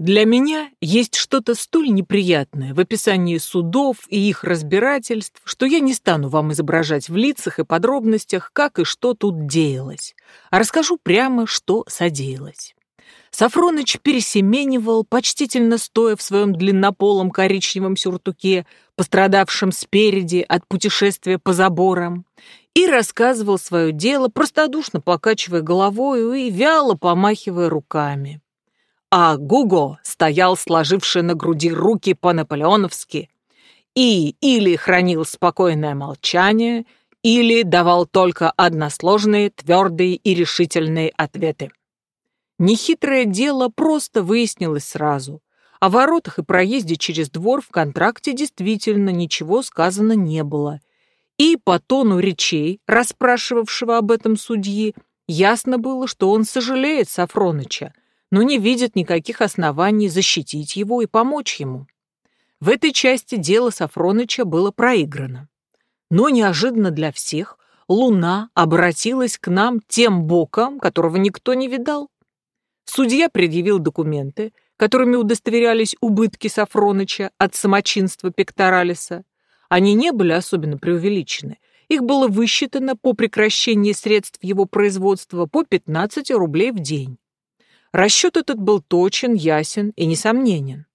Для меня есть что-то столь неприятное в описании судов и их разбирательств, что я не стану вам изображать в лицах и подробностях, как и что тут деялось, а расскажу прямо, что содеялось. Сафроныч пересеменивал, почтительно стоя в своем длиннополом коричневом сюртуке, пострадавшем спереди от путешествия по заборам, и рассказывал свое дело, простодушно покачивая головой и вяло помахивая руками а Гуго стоял, сложивший на груди руки по-наполеоновски, и или хранил спокойное молчание, или давал только односложные, твердые и решительные ответы. Нехитрое дело просто выяснилось сразу. О воротах и проезде через двор в контракте действительно ничего сказано не было. И по тону речей, расспрашивавшего об этом судьи, ясно было, что он сожалеет Сафроныча, но не видит никаких оснований защитить его и помочь ему. В этой части дело Сафроныча было проиграно. Но неожиданно для всех Луна обратилась к нам тем боком, которого никто не видал. Судья предъявил документы, которыми удостоверялись убытки Сафроныча от самочинства Пекторалиса. Они не были особенно преувеличены. Их было высчитано по прекращении средств его производства по 15 рублей в день. Расчет этот был точен, ясен и несомненен.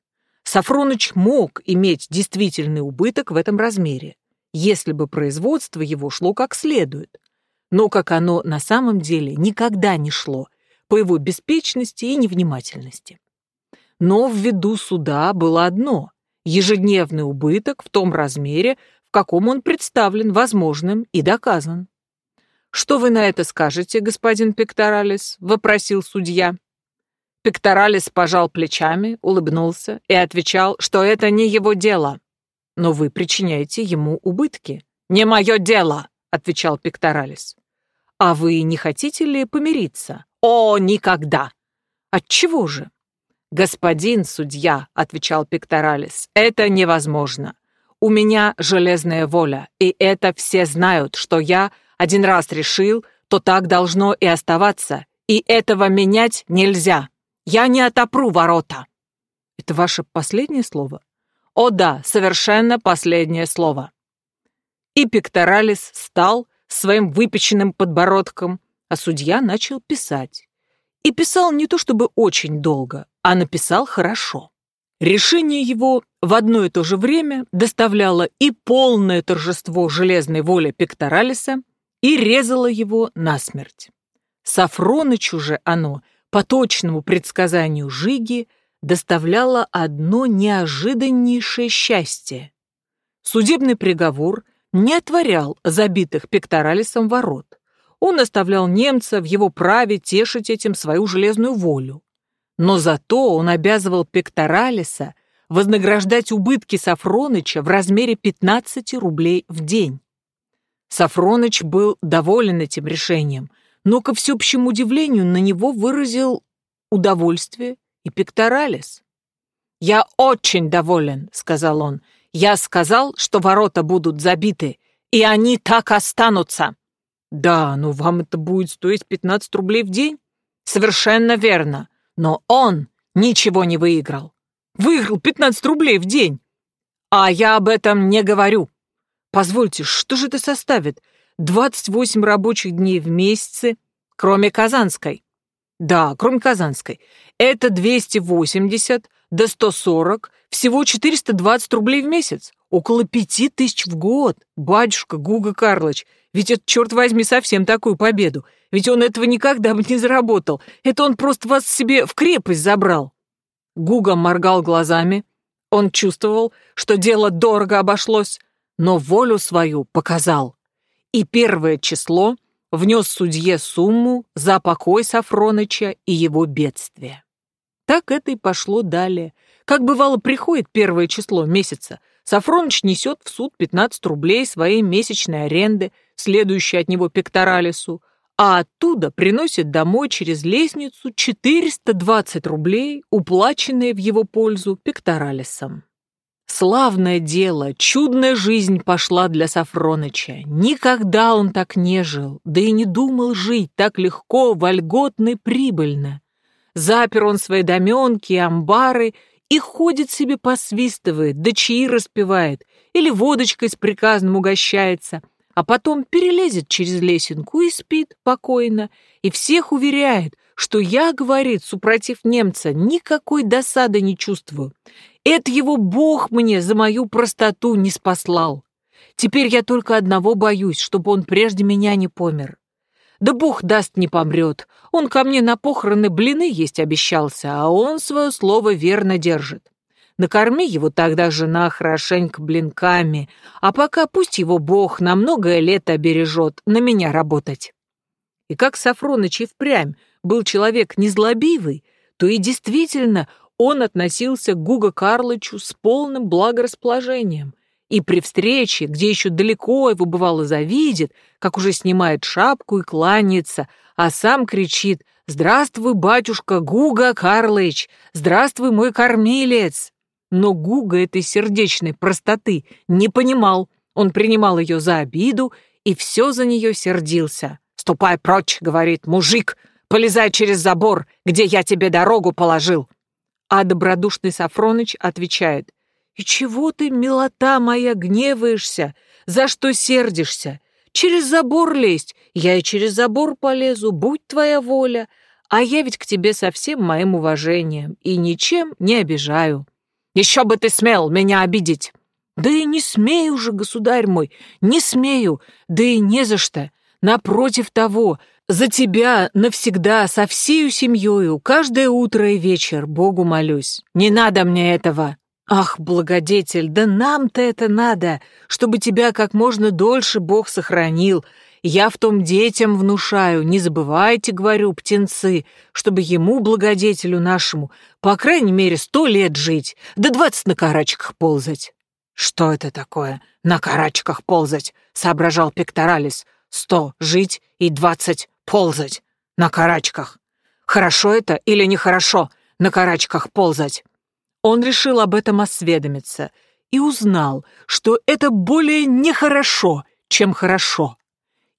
Сафроныч мог иметь действительный убыток в этом размере, если бы производство его шло как следует. Но как оно на самом деле никогда не шло, по его беспечности и невнимательности. Но в виду суда было одно – ежедневный убыток в том размере, в каком он представлен возможным и доказан. «Что вы на это скажете, господин Пекторалис?» – вопросил судья. Пекторалис пожал плечами, улыбнулся и отвечал, что это не его дело. «Но вы причиняете ему убытки». «Не мое дело», — отвечал Пекторалис. «А вы не хотите ли помириться?» «О, никогда!» «Отчего же?» «Господин судья», — отвечал Пекторалис, — «это невозможно. У меня железная воля, и это все знают, что я один раз решил, то так должно и оставаться, и этого менять нельзя». Я не отопру ворота. Это ваше последнее слово? О да, совершенно последнее слово. И Пекторалис стал своим выпеченным подбородком, а судья начал писать. И писал не то чтобы очень долго, а написал хорошо. Решение его в одно и то же время доставляло и полное торжество железной воли Пекторалиса, и резало его насмерть. Сафронычу же оно — по точному предсказанию Жиги доставляло одно неожиданнейшее счастье. Судебный приговор не отворял забитых пекторалисом ворот. Он оставлял немца в его праве тешить этим свою железную волю. Но зато он обязывал пекторалиса вознаграждать убытки Сафроныча в размере 15 рублей в день. Сафроныч был доволен этим решением – но, ко всеобщему удивлению, на него выразил удовольствие и пекторалис. «Я очень доволен», — сказал он. «Я сказал, что ворота будут забиты, и они так останутся». «Да, но вам это будет стоить 15 рублей в день?» «Совершенно верно. Но он ничего не выиграл». «Выиграл 15 рублей в день?» «А я об этом не говорю». «Позвольте, что же это составит? 28 рабочих дней в месяце, кроме Казанской. Да, кроме Казанской. Это 280 до 140, всего 420 рублей в месяц. Около пяти тысяч в год. Батюшка Гуга Карлович, ведь это, черт возьми, совсем такую победу. Ведь он этого никогда бы не заработал. Это он просто вас себе в крепость забрал. Гуга моргал глазами. Он чувствовал, что дело дорого обошлось, но волю свою показал и первое число внес судье сумму за покой Сафроныча и его бедствие. Так это и пошло далее. Как бывало, приходит первое число месяца, Сафроныч несет в суд 15 рублей своей месячной аренды, следующей от него пекторалису, а оттуда приносит домой через лестницу 420 рублей, уплаченные в его пользу пекторалисом. Славное дело, чудная жизнь пошла для Сафроныча. Никогда он так не жил, да и не думал жить так легко, вольготно и прибыльно. запер он свои доменки и амбары и ходит себе посвистывает, да чаи распевает или водочкой с приказным угощается, а потом перелезет через лесенку и спит покойно, и всех уверяет, что я, говорит, супротив немца, никакой досады не чувствую. Это его Бог мне за мою простоту не спаслал. Теперь я только одного боюсь, чтобы он прежде меня не помер. Да Бог даст, не помрет. Он ко мне на похороны блины есть обещался, а он свое слово верно держит. Накорми его тогда, жена, хорошенько блинками, а пока пусть его Бог на многое лет обережет на меня работать. И как Сафроныч и впрямь был человек незлобивый, то и действительно он относился к Гуго Карлычу с полным благорасположением. И при встрече, где еще далеко его бывало завидит, как уже снимает шапку и кланяется, а сам кричит «Здравствуй, батюшка Гуга Карлыч! Здравствуй, мой кормилец!» Но Гуга этой сердечной простоты не понимал. Он принимал ее за обиду и все за нее сердился. «Ступай прочь», — говорит мужик, — «полезай через забор, где я тебе дорогу положил». А добродушный Сафроныч отвечает, «И чего ты, милота моя, гневаешься? За что сердишься? Через забор лезть, я и через забор полезу, будь твоя воля, а я ведь к тебе со всем моим уважением и ничем не обижаю». «Еще бы ты смел меня обидеть!» «Да и не смею же, государь мой, не смею, да и не за что. Напротив того, за тебя навсегда со всею семьёю каждое утро и вечер Богу молюсь. Не надо мне этого. Ах, благодетель, да нам-то это надо, чтобы тебя как можно дольше Бог сохранил. Я в том детям внушаю, не забывайте, говорю, птенцы, чтобы ему, благодетелю нашему, по крайней мере, сто лет жить, да двадцать на карачках ползать. Что это такое, на карачках ползать, соображал Пекторалис сто жить и двадцать ползать на карачках. Хорошо это или нехорошо на карачках ползать? Он решил об этом осведомиться и узнал, что это более нехорошо, чем хорошо.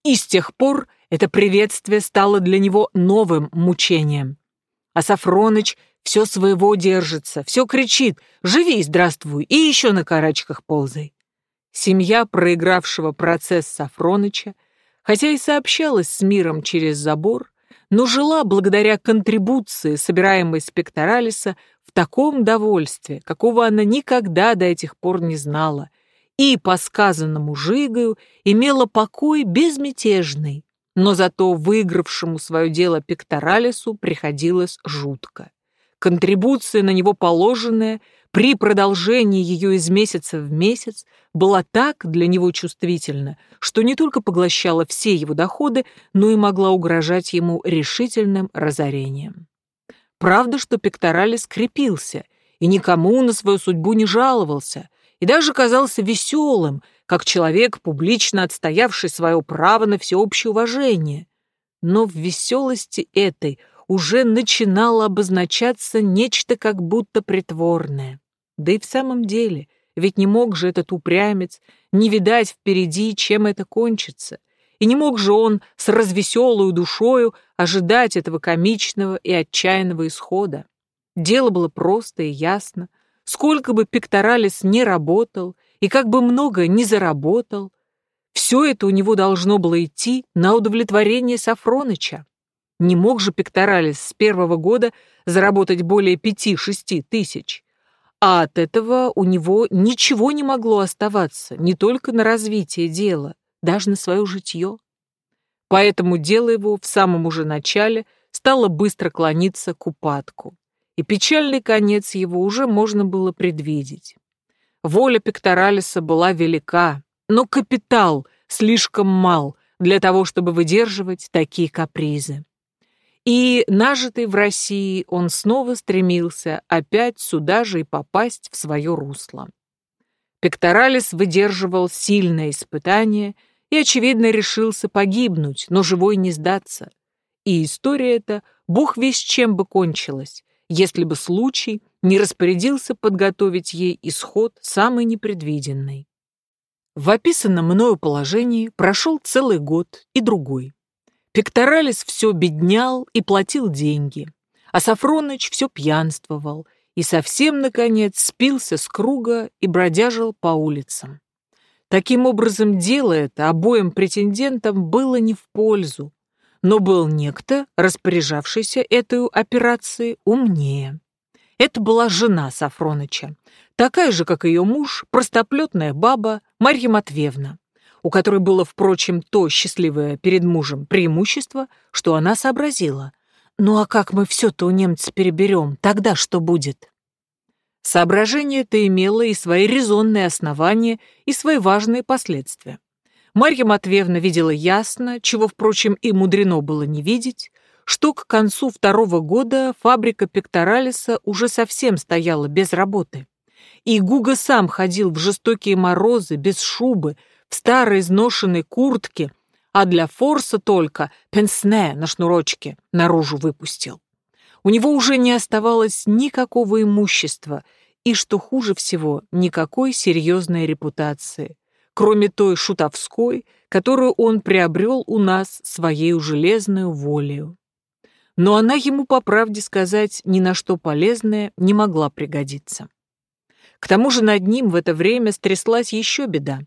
И с тех пор это приветствие стало для него новым мучением. А Сафроныч все своего держится, все кричит «Живи, здравствуй!» и еще на карачках ползай. Семья проигравшего процесс Сафроныча хотя и сообщалась с миром через забор, но жила благодаря контрибуции, собираемой с в таком довольстве, какого она никогда до этих пор не знала, и, по сказанному Жигаю, имела покой безмятежный, но зато выигравшему свое дело Пекторалису приходилось жутко. Контрибуция на него положенная при продолжении ее из месяца в месяц была так для него чувствительна, что не только поглощала все его доходы, но и могла угрожать ему решительным разорением. Правда, что Пекторалис скрепился и никому на свою судьбу не жаловался, и даже казался веселым, как человек, публично отстоявший свое право на всеобщее уважение. Но в веселости этой уже начинало обозначаться нечто как будто притворное. Да и в самом деле, ведь не мог же этот упрямец не видать впереди, чем это кончится. И не мог же он с развеселой душою ожидать этого комичного и отчаянного исхода. Дело было просто и ясно. Сколько бы Пекторалис не работал, и как бы много не заработал, все это у него должно было идти на удовлетворение Сафроныча. Не мог же Пекторалис с первого года заработать более пяти-шести тысяч а от этого у него ничего не могло оставаться, не только на развитие дела, даже на свое житье. Поэтому дело его в самом уже начале стало быстро клониться к упадку, и печальный конец его уже можно было предвидеть. Воля Пекторалиса была велика, но капитал слишком мал для того, чтобы выдерживать такие капризы. И, нажитый в России, он снова стремился опять сюда же и попасть в свое русло. Пекторалис выдерживал сильное испытание и, очевидно, решился погибнуть, но живой не сдаться. И история эта, бог весь чем бы кончилась, если бы случай не распорядился подготовить ей исход самый непредвиденный. В описанном мною положении прошел целый год и другой. Пекторалис все беднял и платил деньги. А Сафроныч все пьянствовал и совсем, наконец, спился с круга и бродяжил по улицам. Таким образом, дело это обоим претендентам было не в пользу, но был некто, распоряжавшийся этой операцией, умнее. Это была жена Сафроныча, такая же, как ее муж, простоплетная баба Марья Матвеевна, у которой было, впрочем, то счастливое перед мужем преимущество, что она сообразила. «Ну а как мы все-то у немца переберем, тогда что будет?» Соображение это имело и свои резонные основания, и свои важные последствия. Марья Матвеевна видела ясно, чего, впрочем, и мудрено было не видеть, что к концу второго года фабрика Пекторалиса уже совсем стояла без работы. И Гуга сам ходил в жестокие морозы, без шубы, в старой изношенной куртке, а для форса только пенсне на шнурочке наружу выпустил. У него уже не оставалось никакого имущества и, что хуже всего, никакой серьезной репутации, кроме той шутовской, которую он приобрел у нас своей железной волею. Но она ему, по правде сказать, ни на что полезная не могла пригодиться. К тому же над ним в это время стряслась еще беда.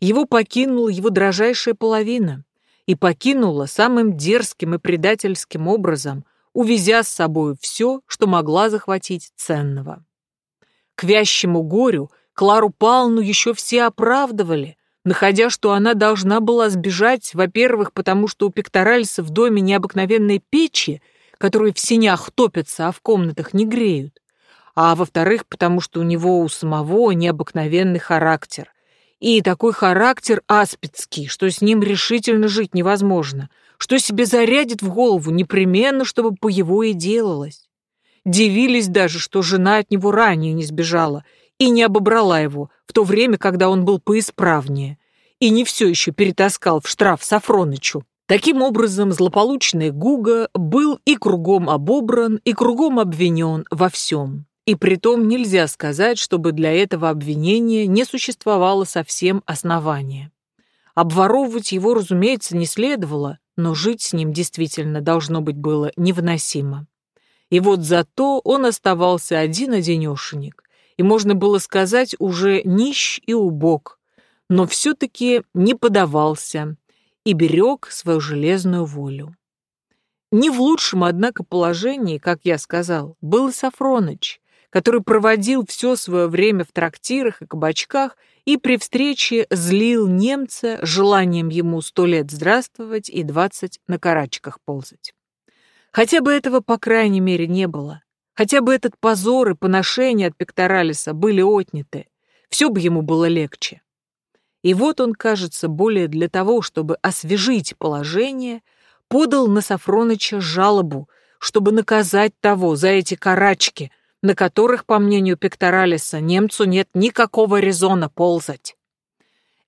Его покинула его дрожайшая половина, и покинула самым дерзким и предательским образом, увезя с собой все, что могла захватить ценного. К вящему горю Клару Палну еще все оправдывали, находя, что она должна была сбежать, во-первых, потому что у пекторальса в доме необыкновенные печи, которые в синях топятся, а в комнатах не греют, а во-вторых, потому что у него у самого необыкновенный характер. И такой характер аспидский, что с ним решительно жить невозможно — что себе зарядит в голову непременно, чтобы по его и делалось. Дивились даже, что жена от него ранее не сбежала и не обобрала его в то время, когда он был поисправнее, и не все еще перетаскал в штраф Сафронычу. Таким образом, злополучный Гуга был и кругом обобран, и кругом обвинен во всем. И притом нельзя сказать, чтобы для этого обвинения не существовало совсем основания. Обворовывать его, разумеется, не следовало, но жить с ним действительно должно быть было невыносимо. И вот зато он оставался один-одинешенек, и можно было сказать уже нищ и убог, но все-таки не подавался и берег свою железную волю. Не в лучшем, однако, положении, как я сказал, был Сафроныч, который проводил все свое время в трактирах и кабачках и при встрече злил немца желанием ему сто лет здравствовать и двадцать на карачках ползать. Хотя бы этого, по крайней мере, не было. Хотя бы этот позор и поношение от Пекторалиса были отняты, все бы ему было легче. И вот он, кажется, более для того, чтобы освежить положение, подал на Сафроныча жалобу, чтобы наказать того за эти карачки — на которых, по мнению Пекторалиса, немцу нет никакого резона ползать.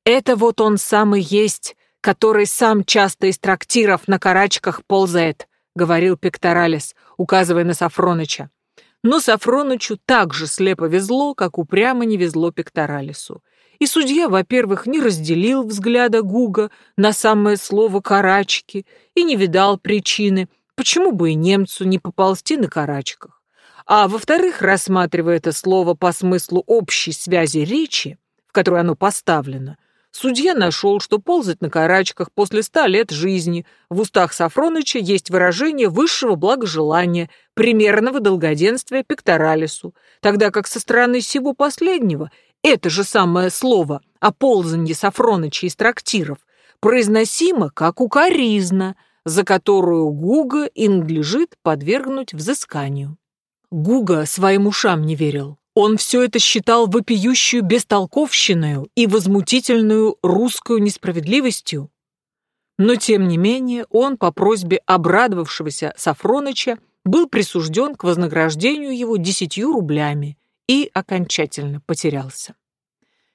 Это вот он самый есть, который сам часто из трактиров на карачках ползает, говорил Пекторалис, указывая на Сафроныча. Но Сафронычу так же слепо везло, как упрямо не везло Пекторалису. И судья, во-первых, не разделил взгляда Гуга на самое слово «карачки» и не видал причины, почему бы и немцу не поползти на карачках а во-вторых, рассматривая это слово по смыслу общей связи речи, в которой оно поставлено, судья нашел, что ползать на карачках после ста лет жизни в устах Сафроныча есть выражение высшего благожелания, примерного долгоденствия пекторалису, тогда как со стороны всего последнего это же самое слово о ползанье Сафроныча из трактиров произносимо как укоризна, за которую Гуга и надлежит подвергнуть взысканию. Гуга своим ушам не верил. Он все это считал вопиющую бестолковщиною и возмутительную русскую несправедливостью. Но, тем не менее, он по просьбе обрадовавшегося Сафроныча был присужден к вознаграждению его десятью рублями и окончательно потерялся.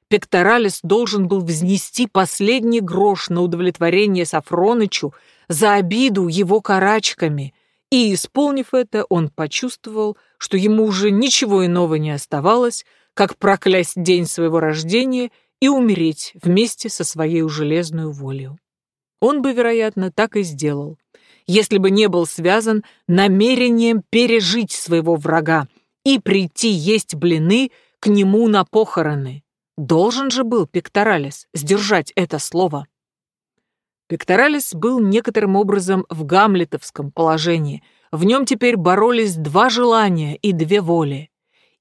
Пекторалис должен был взнести последний грош на удовлетворение Сафронычу за обиду его карачками и, исполнив это, он почувствовал, что ему уже ничего иного не оставалось, как проклясть день своего рождения и умереть вместе со своей железной волей. Он бы, вероятно, так и сделал, если бы не был связан намерением пережить своего врага и прийти есть блины к нему на похороны. Должен же был Пекторалис сдержать это слово. Пекторалис был некоторым образом в гамлетовском положении. В нем теперь боролись два желания и две воли.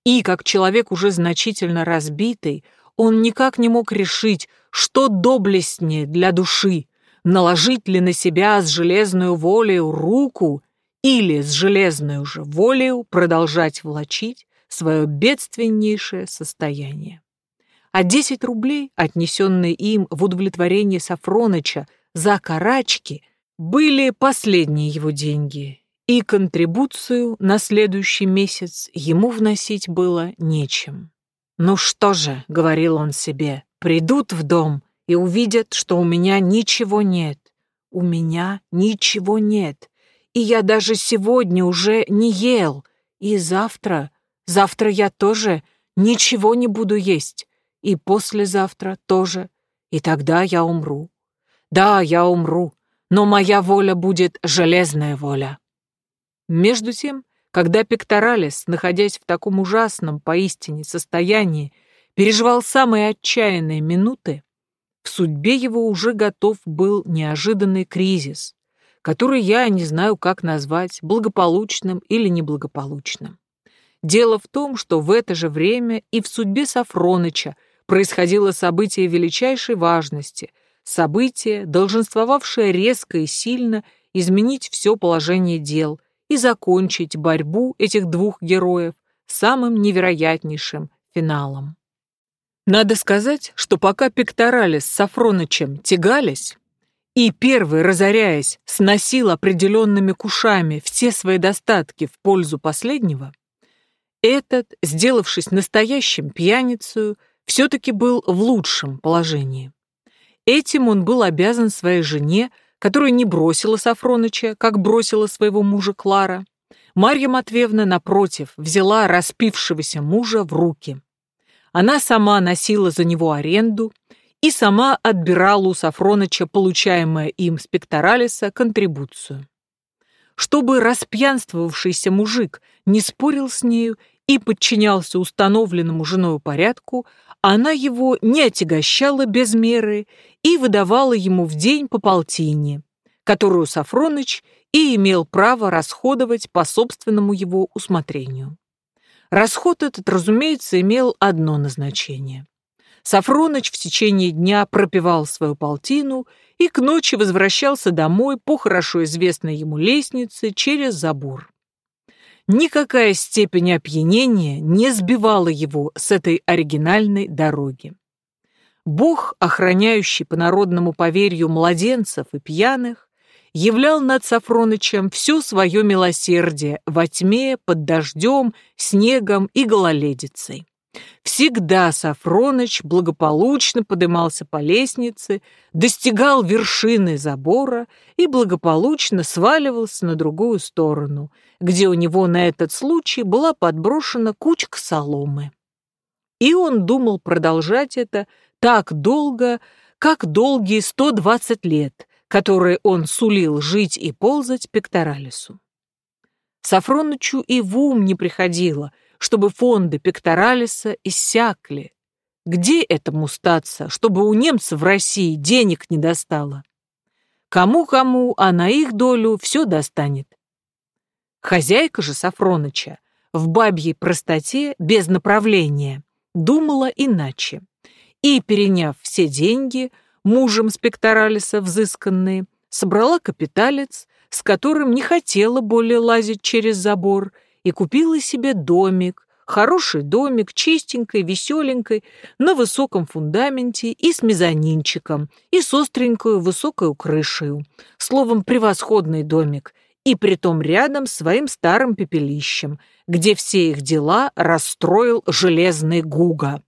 И, как человек уже значительно разбитый, он никак не мог решить, что доблестнее для души, наложить ли на себя с железную волею руку или с железной же волею продолжать влачить свое бедственнейшее состояние. А 10 рублей, отнесенные им в удовлетворение Сафроныча за карачки, были последние его деньги, и контрибуцию на следующий месяц ему вносить было нечем. «Ну что же», — говорил он себе, — «придут в дом и увидят, что у меня ничего нет. У меня ничего нет. И я даже сегодня уже не ел. И завтра, завтра я тоже ничего не буду есть. И послезавтра тоже. И тогда я умру. Да, я умру, но моя воля будет железная воля». Между тем, когда Пекторалис, находясь в таком ужасном поистине состоянии, переживал самые отчаянные минуты, в судьбе его уже готов был неожиданный кризис, который я не знаю, как назвать, благополучным или неблагополучным. Дело в том, что в это же время и в судьбе Сафроныча происходило событие величайшей важности, событие, долженствовавшее резко и сильно изменить все положение дел – и закончить борьбу этих двух героев самым невероятнейшим финалом. Надо сказать, что пока Пекторалис с Сафронычем тягались, и первый, разоряясь, сносил определенными кушами все свои достатки в пользу последнего, этот, сделавшись настоящим пьяницей, все-таки был в лучшем положении. Этим он был обязан своей жене, которая не бросила Сафроныча, как бросила своего мужа Клара. Марья Матвеевна, напротив, взяла распившегося мужа в руки. Она сама носила за него аренду и сама отбирала у Сафроныча получаемое им с контрибуцию. Чтобы распьянствовавшийся мужик не спорил с нею и подчинялся установленному женою порядку, она его не отягощала без меры и выдавала ему в день по полтине, которую Сафроныч и имел право расходовать по собственному его усмотрению. Расход этот, разумеется, имел одно назначение. Сафроныч в течение дня пропивал свою полтину и к ночи возвращался домой по хорошо известной ему лестнице через забор. Никакая степень опьянения не сбивала его с этой оригинальной дороги. Бог, охраняющий по народному поверью младенцев и пьяных, являл над Сафронычем все свое милосердие во тьме, под дождем, снегом и гололедицей. Всегда Сафроныч благополучно подымался по лестнице, достигал вершины забора и благополучно сваливался на другую сторону, где у него на этот случай была подброшена кучка соломы. И он думал продолжать это так долго, как долгие 120 лет, которые он сулил жить и ползать Пекторалису. Сафронычу и в ум не приходило, чтобы фонды Пекторалиса иссякли. Где этому статься, чтобы у немцев в России денег не достало? Кому-кому, а на их долю все достанет. Хозяйка же Сафроныча в бабьей простоте, без направления, думала иначе. И, переняв все деньги, мужем спекторалиса взысканные, собрала капиталец, с которым не хотела более лазить через забор, и купила себе домик, хороший домик, чистенький, веселенький, на высоком фундаменте и с мезонинчиком, и с остренькую высокой крышей. Словом, превосходный домик, и притом рядом с своим старым пепелищем, где все их дела расстроил железный Гуга.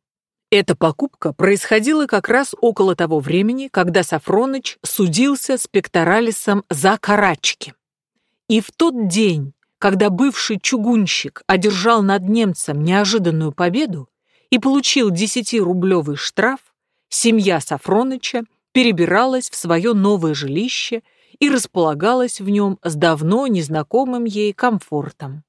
Эта покупка происходила как раз около того времени, когда Сафроныч судился с Пекторалисом за карачки. И в тот день, когда бывший чугунщик одержал над немцем неожиданную победу и получил десятирублевый штраф, семья Сафроныча перебиралась в свое новое жилище и располагалась в нем с давно незнакомым ей комфортом.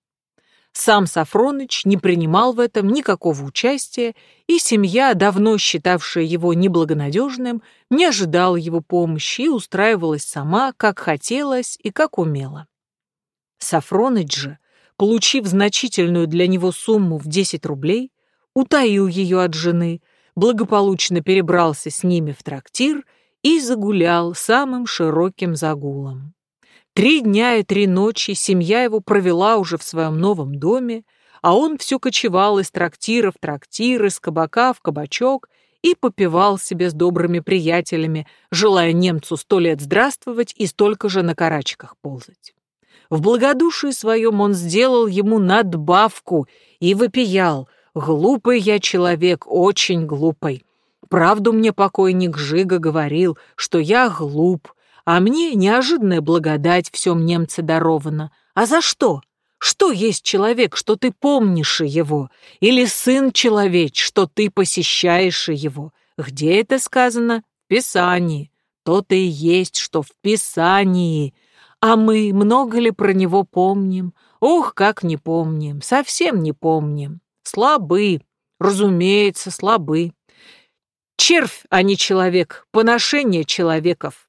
Сам Сафроныч не принимал в этом никакого участия, и семья, давно считавшая его неблагонадежным, не ожидала его помощи и устраивалась сама, как хотелось и как умела. Сафроныч же, получив значительную для него сумму в 10 рублей, утаил ее от жены, благополучно перебрался с ними в трактир и загулял самым широким загулом. Три дня и три ночи семья его провела уже в своем новом доме, а он все кочевал из трактира в трактир, из кабака в кабачок и попивал себе с добрыми приятелями, желая немцу сто лет здравствовать и столько же на карачках ползать. В благодушии своем он сделал ему надбавку и вопиял «Глупый я человек, очень глупый. Правду мне покойник Жига говорил, что я глуп, а мне неожиданная благодать всем немце дарована. А за что? Что есть человек, что ты помнишь его? Или сын человеч, что ты посещаешь его? Где это сказано? В Писании. То-то и есть, что в Писании. А мы много ли про него помним? Ох, как не помним, совсем не помним. Слабы, разумеется, слабы. Червь, а не человек, поношение человеков.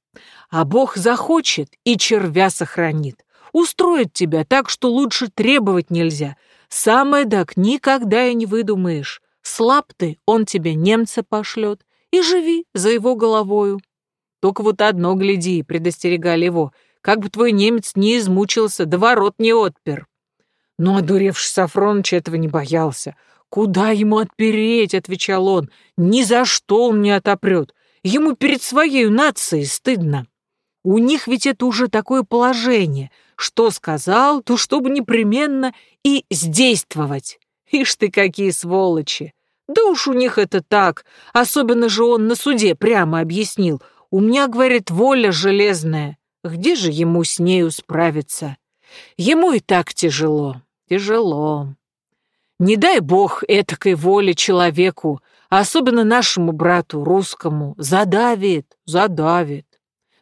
А Бог захочет и червя сохранит. Устроит тебя так, что лучше требовать нельзя. Самое так никогда и не выдумаешь. Слаб ты, он тебе немца пошлет. И живи за его головою. Только вот одно гляди, предостерегали его, как бы твой немец не измучился, да ворот не отпер. Но одуревший Сафроныч этого не боялся. «Куда ему отпереть?» — отвечал он. «Ни за что он не отопрет. Ему перед своей нацией стыдно. У них ведь это уже такое положение. Что сказал, то чтобы непременно и сдействовать. Ишь ты, какие сволочи! Да уж у них это так. Особенно же он на суде прямо объяснил. У меня, говорит, воля железная. Где же ему с нею справиться? Ему и так тяжело, тяжело. Не дай бог этакой воли человеку, особенно нашему брату русскому, задавит, задавит.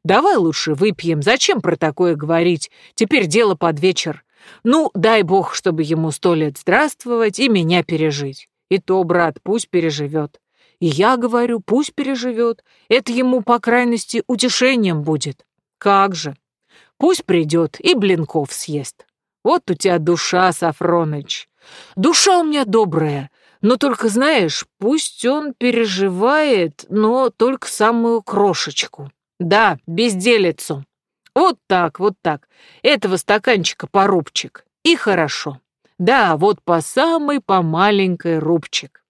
Давай лучше выпьем, зачем про такое говорить, теперь дело под вечер. Ну, дай бог, чтобы ему сто лет здравствовать и меня пережить. И то, брат, пусть переживет. И я говорю, пусть переживет, это ему, по крайности, утешением будет. Как же. Пусть придет и блинков съест. Вот у тебя душа, Сафроныч. Душа у меня добрая, но только, знаешь, пусть он переживает, но только самую крошечку. Да, безделицу. Вот так, вот так. Этого стаканчика по рубчик. И хорошо. Да, вот по самой по маленькой рубчик.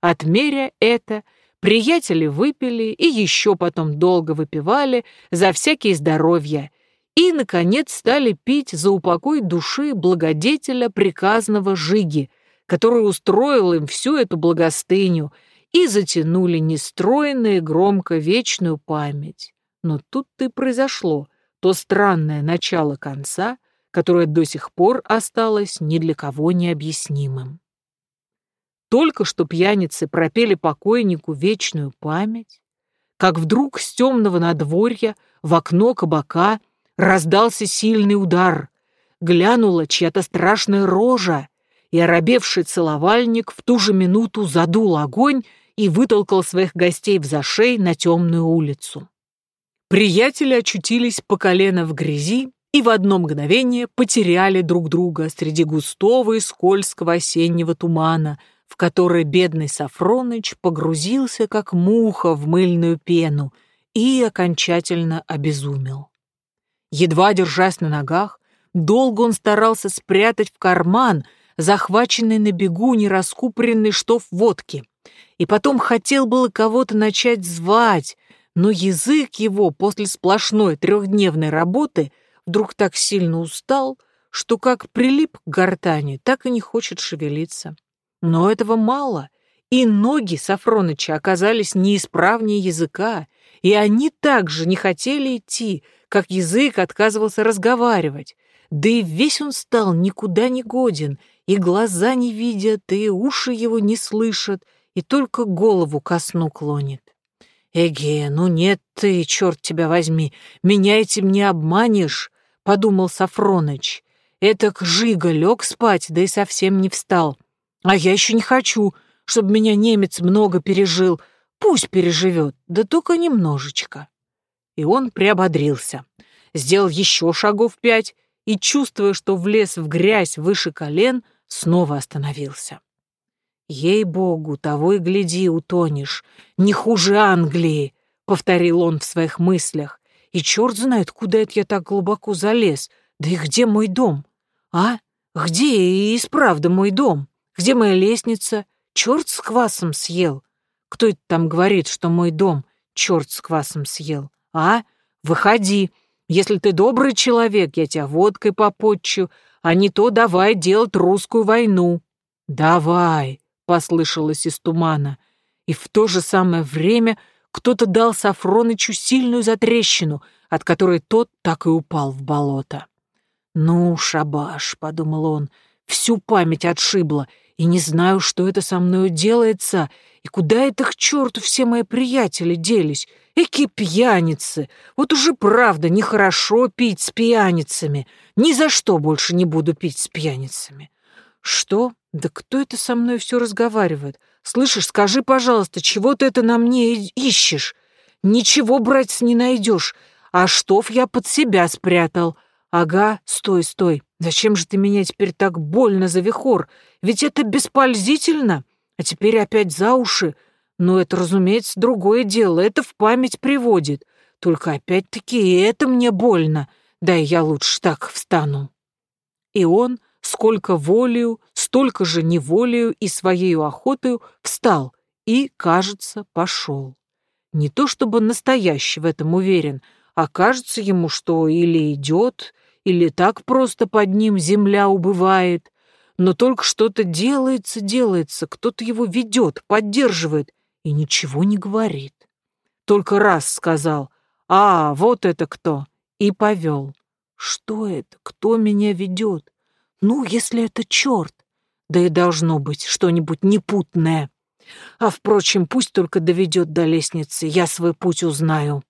Отмеря это, приятели выпили и еще потом долго выпивали за всякие здоровья и, наконец, стали пить за упокой души благодетеля приказного Жиги, который устроил им всю эту благостыню, и затянули нестроенную громко вечную память. Но тут-то и произошло то странное начало конца, которое до сих пор осталось ни для кого необъяснимым. Только что пьяницы пропели покойнику вечную память, как вдруг с темного надворья в окно кабака раздался сильный удар, глянула чья-то страшная рожа, и оробевший целовальник в ту же минуту задул огонь и вытолкал своих гостей в зашей на темную улицу. Приятели очутились по колено в грязи и в одно мгновение потеряли друг друга среди густого и скользкого осеннего тумана, в который бедный Сафроныч погрузился, как муха в мыльную пену, и окончательно обезумел. Едва держась на ногах, долго он старался спрятать в карман захваченный на бегу нераскупоренный штоф водки, и потом хотел было кого-то начать звать, но язык его после сплошной трехдневной работы вдруг так сильно устал, что как прилип к гортани, так и не хочет шевелиться. Но этого мало, и ноги Сафроныча оказались неисправнее языка, и они также не хотели идти, как язык отказывался разговаривать. Да и весь он стал никуда не годен, и глаза не видят, и уши его не слышат, и только голову ко сну клонит. «Эге, ну нет ты, черт тебя возьми, меня этим не обманешь», — подумал Сафроныч. «Этак Жига лег спать, да и совсем не встал. А я еще не хочу, чтобы меня немец много пережил. Пусть переживет, да только немножечко». И он приободрился, сделал еще шагов пять и, чувствуя, что влез в грязь выше колен, снова остановился. «Ей-богу, того и гляди, утонешь. Не хуже Англии», — повторил он в своих мыслях. «И черт знает, куда это я так глубоко залез. Да и где мой дом? А? Где и исправда мой дом? Где моя лестница? Черт с квасом съел. Кто это там говорит, что мой дом черт с квасом съел? А? Выходи. Если ты добрый человек, я тебя водкой попотчу, а не то давай делать русскую войну». «Давай», послышалось из тумана, и в то же самое время кто-то дал Сафронычу сильную затрещину, от которой тот так и упал в болото. «Ну, шабаш», — подумал он, — «всю память отшибла, и не знаю, что это со мною делается, и куда это к черту все мои приятели делись. Эки пьяницы! Вот уже правда нехорошо пить с пьяницами. Ни за что больше не буду пить с пьяницами. Что? Да кто это со мной все разговаривает? Слышишь, скажи, пожалуйста, чего ты это на мне ищешь? Ничего, братец, не найдешь. А штоф я под себя спрятал. Ага, стой, стой. Зачем же ты меня теперь так больно за вихор? Ведь это беспользительно. А теперь опять за уши. Но это, разумеется, другое дело. Это в память приводит. Только опять-таки и это мне больно. Да я лучше так встану. И он сколько волею, столько же неволею и своей охотою встал и, кажется, пошел. Не то чтобы настоящий в этом уверен, а кажется ему, что или идет, или так просто под ним земля убывает, но только что-то делается, делается, кто-то его ведет, поддерживает и ничего не говорит. Только раз сказал «А, вот это кто!» и повел. Что это? Кто меня ведет? Ну, если это черт, да и должно быть что-нибудь непутное. А, впрочем, пусть только доведет до лестницы, я свой путь узнаю.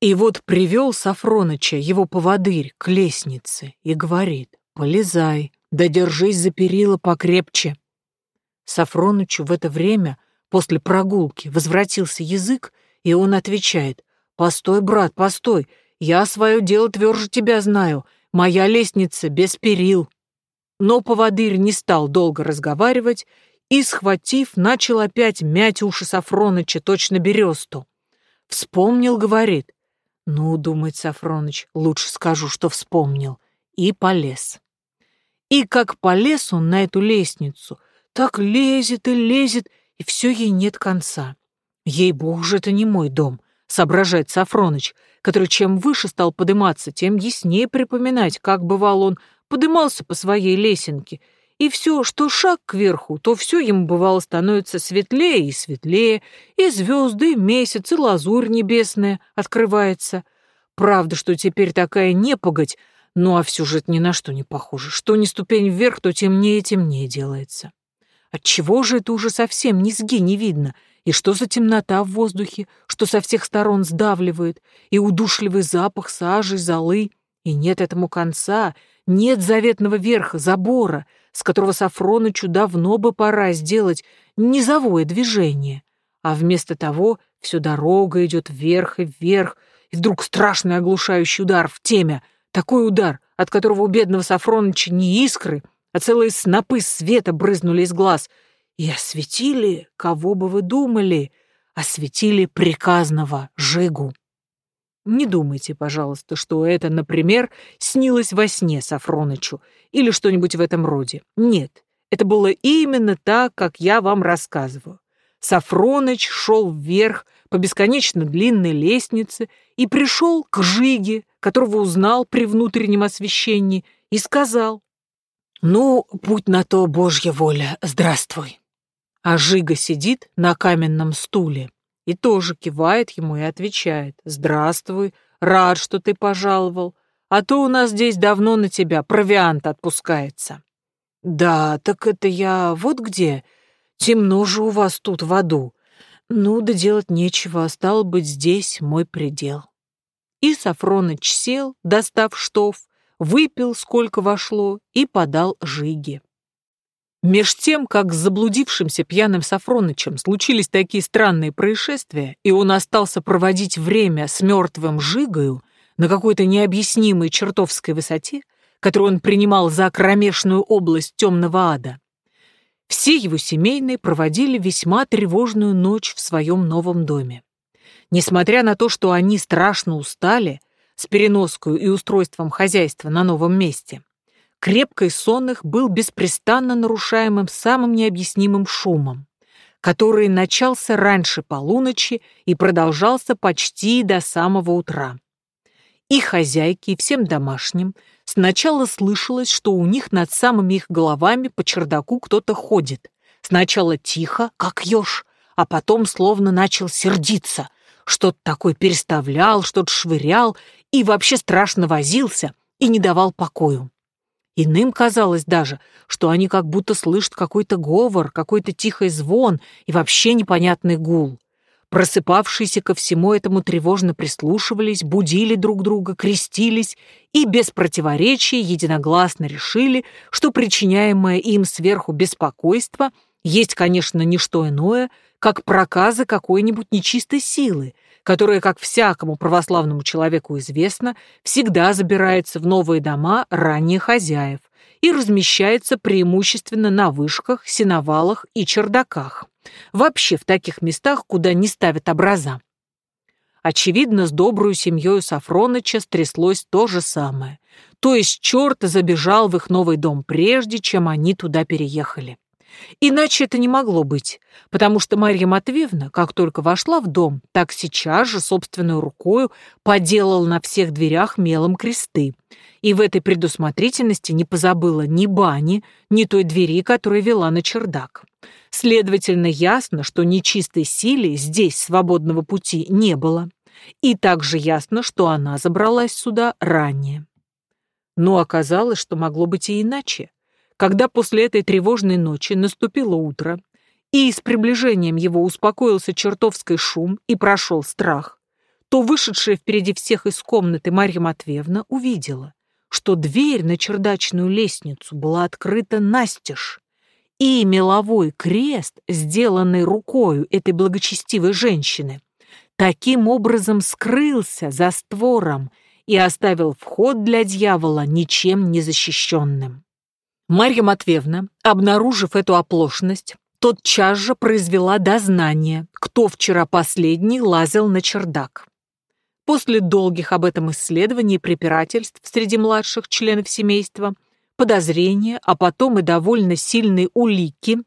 И вот привел Сафроныча, его поводырь, к лестнице и говорит, полезай, да держись за перила покрепче. Сафронычу в это время, после прогулки, возвратился язык, и он отвечает, «Постой, брат, постой, я свое дело тверже тебя знаю, моя лестница без перил». Но поводырь не стал долго разговаривать и, схватив, начал опять мять уши Сафроныча точно бересту. Вспомнил, говорит. Ну, думает Сафроныч, лучше скажу, что вспомнил. И полез. И как полез он на эту лестницу, так лезет и лезет, и все ей нет конца. Ей-богу же, это не мой дом, соображает Сафроныч, который чем выше стал подниматься, тем яснее припоминать, как бывал он подымался по своей лесенке, и все, что шаг кверху, то все ему бывало становится светлее и светлее, и звезды, и месяц, и лазурь небесная открывается. Правда, что теперь такая непогодь, ну а все же это ни на что не похоже. Что ни ступень вверх, то темнее и темнее делается. Отчего же это уже совсем низги не видно? И что за темнота в воздухе, что со всех сторон сдавливает, и удушливый запах сажи, золы, и нет этому конца, нет заветного верха, забора, с которого Сафронычу давно бы пора сделать низовое движение. А вместо того всю дорога идет вверх и вверх, и вдруг страшный оглушающий удар в темя, такой удар, от которого у бедного Сафроныча не искры, а целые снопы света брызнули из глаз. И осветили, кого бы вы думали, осветили приказного Жигу. Не думайте, пожалуйста, что это, например, снилось во сне Сафронычу или что-нибудь в этом роде. Нет, это было именно так, как я вам рассказываю. Сафроныч шел вверх по бесконечно длинной лестнице и пришел к Жиге, которого узнал при внутреннем освещении, и сказал, «Ну, путь на то, Божья воля, здравствуй». А Жига сидит на каменном стуле и тоже кивает ему и отвечает. «Здравствуй, рад, что ты пожаловал, а то у нас здесь давно на тебя провиант отпускается». «Да, так это я вот где. Темно же у вас тут в аду. Ну, да делать нечего, а быть, здесь мой предел. И Сафроныч сел, достав штоф, выпил, сколько вошло, и подал Жиге. Меж тем, как с заблудившимся пьяным Сафронычем случились такие странные происшествия, и он остался проводить время с мертвым Жигою на какой-то необъяснимой чертовской высоте, которую он принимал за кромешную область темного ада, все его семейные проводили весьма тревожную ночь в своем новом доме. Несмотря на то, что они страшно устали с переноской и устройством хозяйства на новом месте, крепкий сон их был беспрестанно нарушаемым самым необъяснимым шумом, который начался раньше полуночи и продолжался почти до самого утра. И хозяйке, и всем домашним сначала слышалось, что у них над самыми их головами по чердаку кто-то ходит. Сначала тихо, как еж, а потом словно начал сердиться. Что-то такое переставлял, что-то швырял и вообще страшно возился и не давал покою. Иным казалось даже, что они как будто слышат какой-то говор, какой-то тихий звон и вообще непонятный гул. Просыпавшиеся ко всему этому тревожно прислушивались, будили друг друга, крестились и без противоречий единогласно решили, что причиняемое им сверху беспокойство есть, конечно, не что иное, как проказы какой-нибудь нечистой силы, которая, как всякому православному человеку известно, всегда забирается в новые дома ранее хозяев и размещается преимущественно на вышках, сеновалах и чердаках. Вообще в таких местах, куда не ставят образа. Очевидно, с добрую семьей Сафроныча стряслось то же самое. То есть черт забежал в их новый дом прежде, чем они туда переехали. Иначе это не могло быть, потому что Марья Матвеевна, как только вошла в дом, так сейчас же собственной рукою поделала на всех дверях мелом кресты. И в этой предусмотрительности не позабыла ни бани, ни той двери, которая вела на чердак. Следовательно, ясно, что нечистой силе здесь свободного пути не было. И также ясно, что она забралась сюда ранее. Но оказалось, что могло быть и иначе. Когда после этой тревожной ночи наступило утро, и с приближением его успокоился чертовский шум и прошел страх, то вышедшая впереди всех из комнаты Марья Матвеевна увидела, что дверь на чердачную лестницу была открыта настежь, и меловой крест, сделанный рукою этой благочестивой женщины, таким образом скрылся за створом и оставил вход для дьявола ничем не защищенным. Марья Матвеевна, обнаружив эту оплошность, тотчас же произвела дознание, кто вчера последний лазил на чердак. После долгих об этом исследований и препирательств среди младших членов семейства подозрения, а потом и довольно сильные улики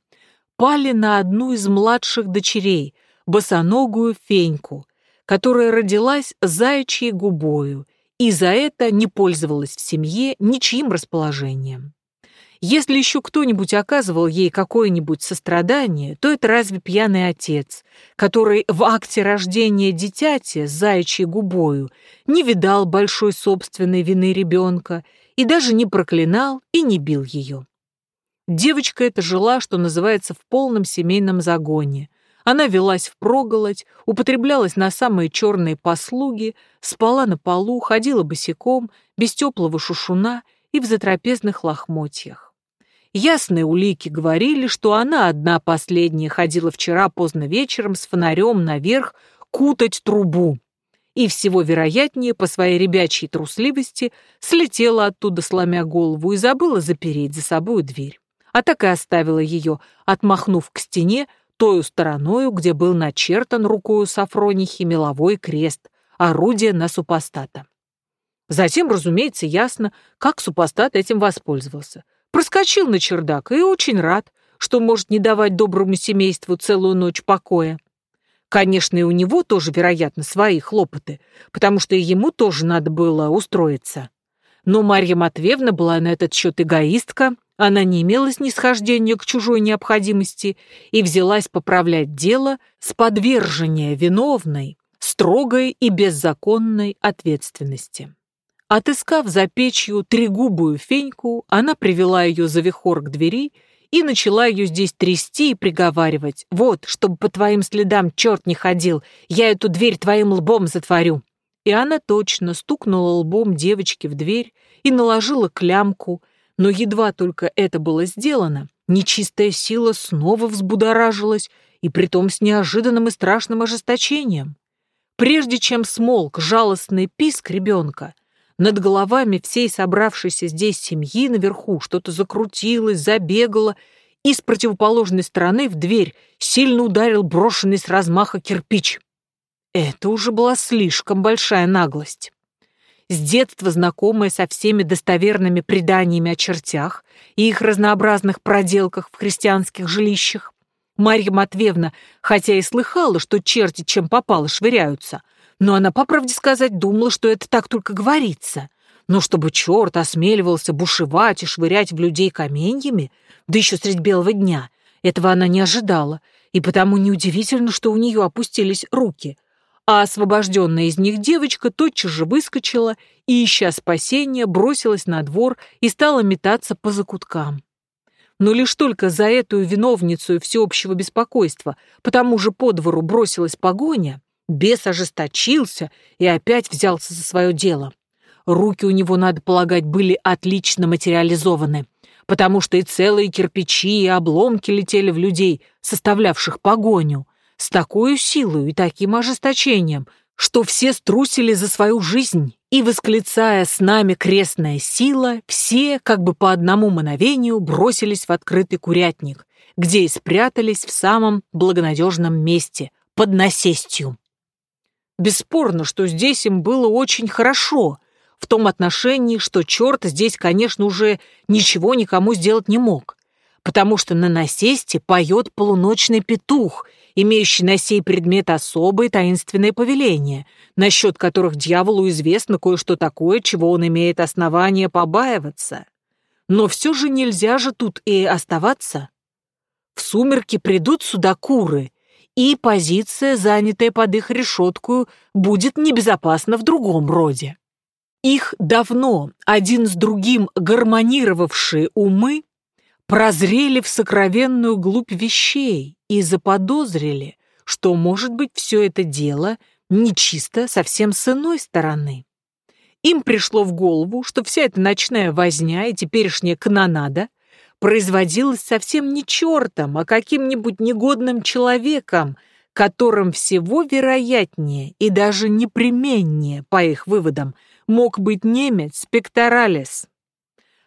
пали на одну из младших дочерей, босоногую Феньку, которая родилась заячьей губою и за это не пользовалась в семье ничьим расположением. Если еще кто-нибудь оказывал ей какое-нибудь сострадание, то это разве пьяный отец, который в акте рождения дитяти с заячьей губою не видал большой собственной вины ребенка и даже не проклинал и не бил ее. Девочка эта жила, что называется, в полном семейном загоне. Она велась впроголодь, употреблялась на самые черные послуги, спала на полу, ходила босиком, без теплого шушуна и в затрапезных лохмотьях. Ясные улики говорили, что она одна последняя ходила вчера поздно вечером с фонарем наверх кутать трубу, и всего вероятнее по своей ребячьей трусливости слетела оттуда, сломя голову, и забыла запереть за собой дверь. А так и оставила ее, отмахнув к стене той стороною, где был начертан рукою Сафронихи меловой крест, орудие на супостата. Затем, разумеется, ясно, как супостат этим воспользовался. Проскочил на чердак и очень рад, что может не давать доброму семейству целую ночь покоя. Конечно, и у него тоже, вероятно, свои хлопоты, потому что и ему тоже надо было устроиться. Но Марья Матвеевна была на этот счет эгоистка, она не имела снисхождения к чужой необходимости и взялась поправлять дело с подвержения виновной, строгой и беззаконной ответственности. Отыскав за печью трегубую феньку, она привела ее за вихор к двери и начала ее здесь трясти и приговаривать. «Вот, чтобы по твоим следам черт не ходил, я эту дверь твоим лбом затворю». И она точно стукнула лбом девочки в дверь и наложила клямку, но едва только это было сделано, нечистая сила снова взбудоражилась, и притом с неожиданным и страшным ожесточением. Прежде чем смолк жалостный писк ребенка, над головами всей собравшейся здесь семьи наверху что-то закрутилось, забегало, и с противоположной стороны в дверь сильно ударил брошенный с размаха кирпич. Это уже была слишком большая наглость. С детства знакомая со всеми достоверными преданиями о чертях и их разнообразных проделках в христианских жилищах, Марья Матвеевна, хотя и слыхала, что черти чем попало швыряются, но она, по правде сказать, думала, что это так только говорится. Но чтобы черт осмеливался бушевать и швырять в людей каменьями, да еще средь белого дня, этого она не ожидала, и потому неудивительно, что у нее опустились руки. А освобожденная из них девочка тотчас же выскочила и, ища спасения, бросилась на двор и стала метаться по закуткам но лишь только за эту виновницу всеобщего беспокойства, потому же по двору бросилась погоня, бес ожесточился и опять взялся за свое дело. Руки у него, надо полагать, были отлично материализованы, потому что и целые кирпичи, и обломки летели в людей, составлявших погоню, с такой силой и таким ожесточением, что все струсили за свою жизнь, и, восклицая «С нами крестная сила», все, как бы по одному мановению, бросились в открытый курятник, где и спрятались в самом благонадежном месте, под насестью. Бесспорно, что здесь им было очень хорошо, в том отношении, что черт здесь, конечно, уже ничего никому сделать не мог, потому что на насесте поет полуночный петух — имеющий на сей предмет особые таинственные повеления, насчет которых дьяволу известно кое-что такое, чего он имеет основание побаиваться. Но все же нельзя же тут и оставаться. В сумерки придут сюда куры, и позиция, занятая под их решетку, будет небезопасна в другом роде. Их давно, один с другим гармонировавшие умы, прозрели в сокровенную глубь вещей и заподозрили, что, может быть, все это дело нечисто совсем с иной стороны. Им пришло в голову, что вся эта ночная возня и теперешняя канонада производилась совсем не чертом, а каким-нибудь негодным человеком, которым всего вероятнее и даже непременнее, по их выводам, мог быть немец Пекторалес.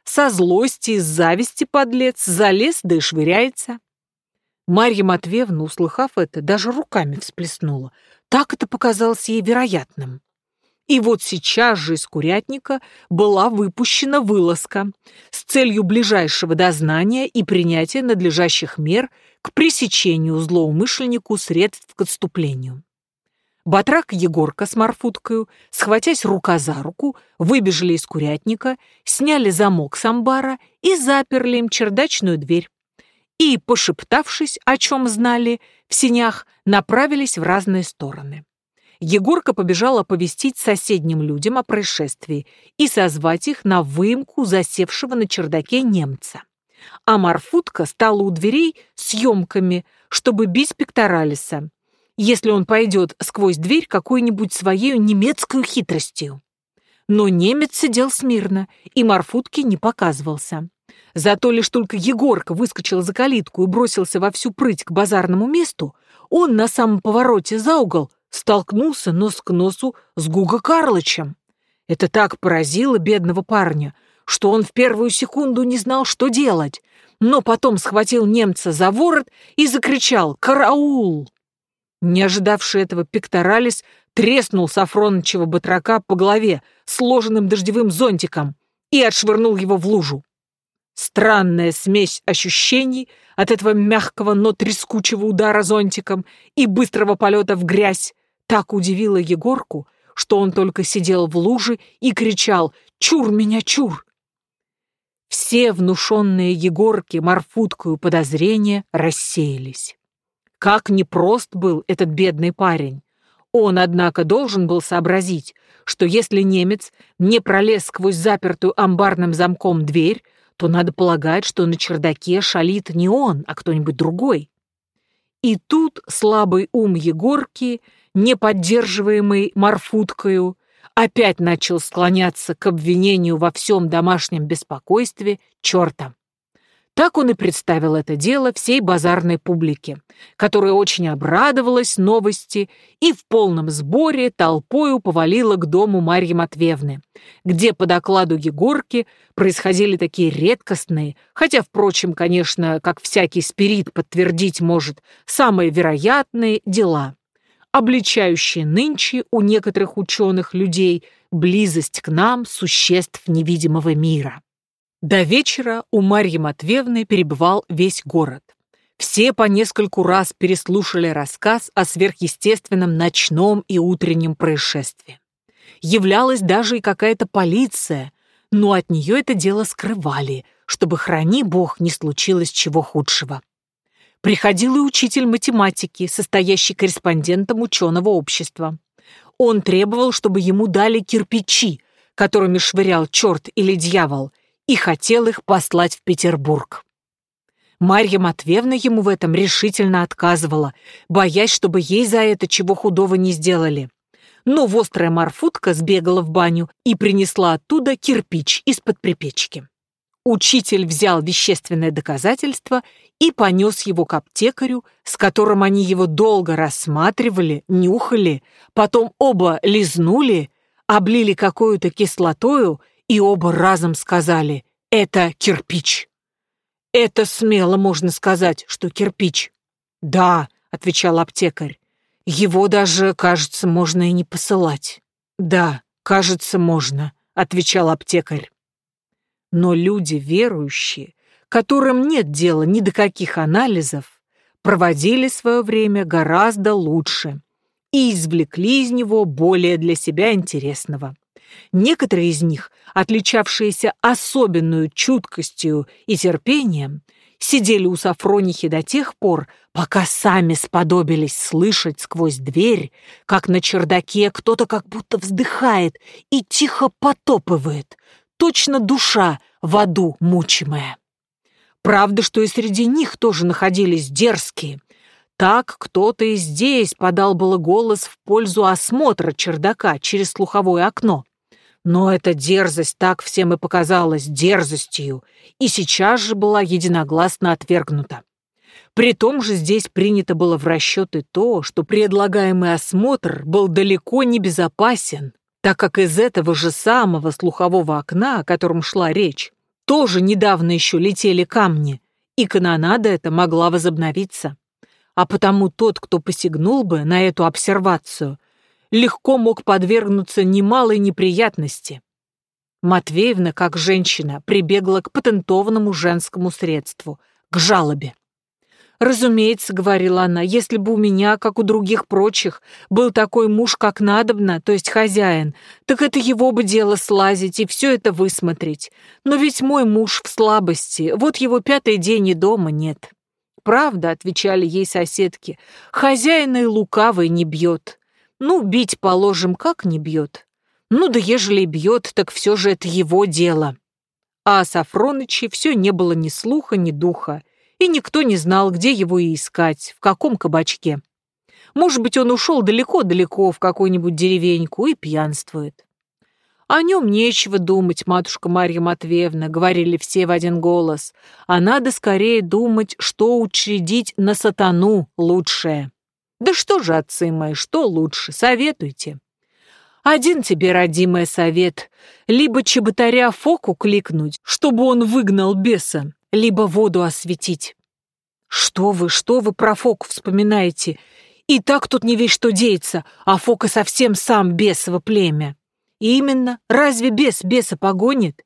Со злости и зависти подлец залез да и швыряется. Марья Матвеевна, услыхав это, даже руками всплеснула. Так это показалось ей вероятным. И вот сейчас же из курятника была выпущена вылазка с целью ближайшего дознания и принятия надлежащих мер к пресечению злоумышленнику средств к отступлению. Батрак Егорка с Марфуткою, схватясь рука за руку, выбежали из курятника, сняли замок с амбара и заперли им чердачную дверь. И, пошептавшись, о чем знали, в синях направились в разные стороны. Егорка побежал оповестить соседним людям о происшествии и созвать их на выемку засевшего на чердаке немца. А Марфутка стала у дверей съемками, чтобы бить пекторалиса если он пойдет сквозь дверь какой-нибудь своей немецкой хитростью. Но немец сидел смирно, и Марфутке не показывался. Зато лишь только Егорка выскочил за калитку и бросился во всю прыть к базарному месту, он на самом повороте за угол столкнулся нос к носу с Гуго Карлычем. Это так поразило бедного парня, что он в первую секунду не знал, что делать, но потом схватил немца за ворот и закричал «Караул!». Не ожидавший этого пекторалис треснул Сафронычева батрака по голове сложенным дождевым зонтиком и отшвырнул его в лужу. Странная смесь ощущений от этого мягкого, но трескучего удара зонтиком и быстрого полета в грязь так удивила Егорку, что он только сидел в луже и кричал «Чур меня, чур!». Все внушенные Егорке морфуткою подозрения рассеялись. Как непрост был этот бедный парень. Он, однако, должен был сообразить, что если немец не пролез сквозь запертую амбарным замком дверь, то надо полагать, что на чердаке шалит не он, а кто-нибудь другой. И тут слабый ум Егорки, не поддерживаемый морфуткою, опять начал склоняться к обвинению во всем домашнем беспокойстве черта. Так он и представил это дело всей базарной публике, которая очень обрадовалась новости и в полном сборе толпою повалила к дому Марьи Матвеевны, где по докладу Егорки происходили такие редкостные, хотя, впрочем, конечно, как всякий спирит подтвердить может, самые вероятные дела, обличающие нынче у некоторых ученых людей близость к нам существ невидимого мира. До вечера у Марьи Матвеевны перебывал весь город. Все по нескольку раз переслушали рассказ о сверхъестественном ночном и утреннем происшествии. Являлась даже и какая-то полиция, но от нее это дело скрывали, чтобы, храни бог, не случилось чего худшего. Приходил и учитель математики, состоящий корреспондентом ученого общества. Он требовал, чтобы ему дали кирпичи, которыми швырял черт или дьявол, и хотел их послать в Петербург. Марья Матвеевна ему в этом решительно отказывала, боясь, чтобы ей за это чего худого не сделали. Но вострая морфутка сбегала в баню и принесла оттуда кирпич из-под припечки. Учитель взял вещественное доказательство и понес его к аптекарю, с которым они его долго рассматривали, нюхали, потом оба лизнули, облили какую-то кислотою и оба разом сказали «это кирпич». «Это смело можно сказать, что кирпич». «Да», — отвечал аптекарь, «его даже, кажется, можно и не посылать». «Да, кажется, можно», — отвечал аптекарь. Но люди верующие, которым нет дела ни до каких анализов, проводили свое время гораздо лучше и извлекли из него более для себя интересного. Некоторые из них, отличавшиеся особенную чуткостью и терпением, сидели у Сафронихи до тех пор, пока сами сподобились слышать сквозь дверь, как на чердаке кто-то как будто вздыхает и тихо потопывает, точно душа в аду мучимая. Правда, что и среди них тоже находились дерзкие. Так кто-то и здесь подал было голос в пользу осмотра чердака через слуховое окно. Но эта дерзость так всем и показалась дерзостью, и сейчас же была единогласно отвергнута. При том же здесь принято было в расчеты то, что предлагаемый осмотр был далеко не безопасен, так как из этого же самого слухового окна, о котором шла речь, тоже недавно еще летели камни, и канонада эта могла возобновиться. А потому тот, кто посягнул бы на эту обсервацию, легко мог подвергнуться немалой неприятности. Матвеевна, как женщина, прибегла к патентованному женскому средству, к жалобе. «Разумеется», — говорила она, — «если бы у меня, как у других прочих, был такой муж, как надобно, то есть хозяин, так это его бы дело слазить и все это высмотреть. Но ведь мой муж в слабости, вот его пятый день и дома нет». «Правда», — отвечали ей соседки, — «хозяина и лукавый не бьет. Ну, бить, положим, как не бьет? Ну да ежели бьет, так все же это его дело. А о все не было ни слуха, ни духа, и никто не знал, где его и искать, в каком кабачке. Может быть, он ушел далеко-далеко в какую-нибудь деревеньку и пьянствует. О нем нечего думать, матушка Марья Матвеевна, говорили все в один голос, а надо скорее думать, что учредить на сатану лучшее. Да что же, отцы мои, что лучше, советуйте. Один тебе, родимый совет, либо чеботаря Фоку кликнуть, чтобы он выгнал беса, либо воду осветить. Что вы, что вы про Фоку вспоминаете? И так тут не весь что деется, а Фока совсем сам бесово племя. именно, разве бес беса погонит?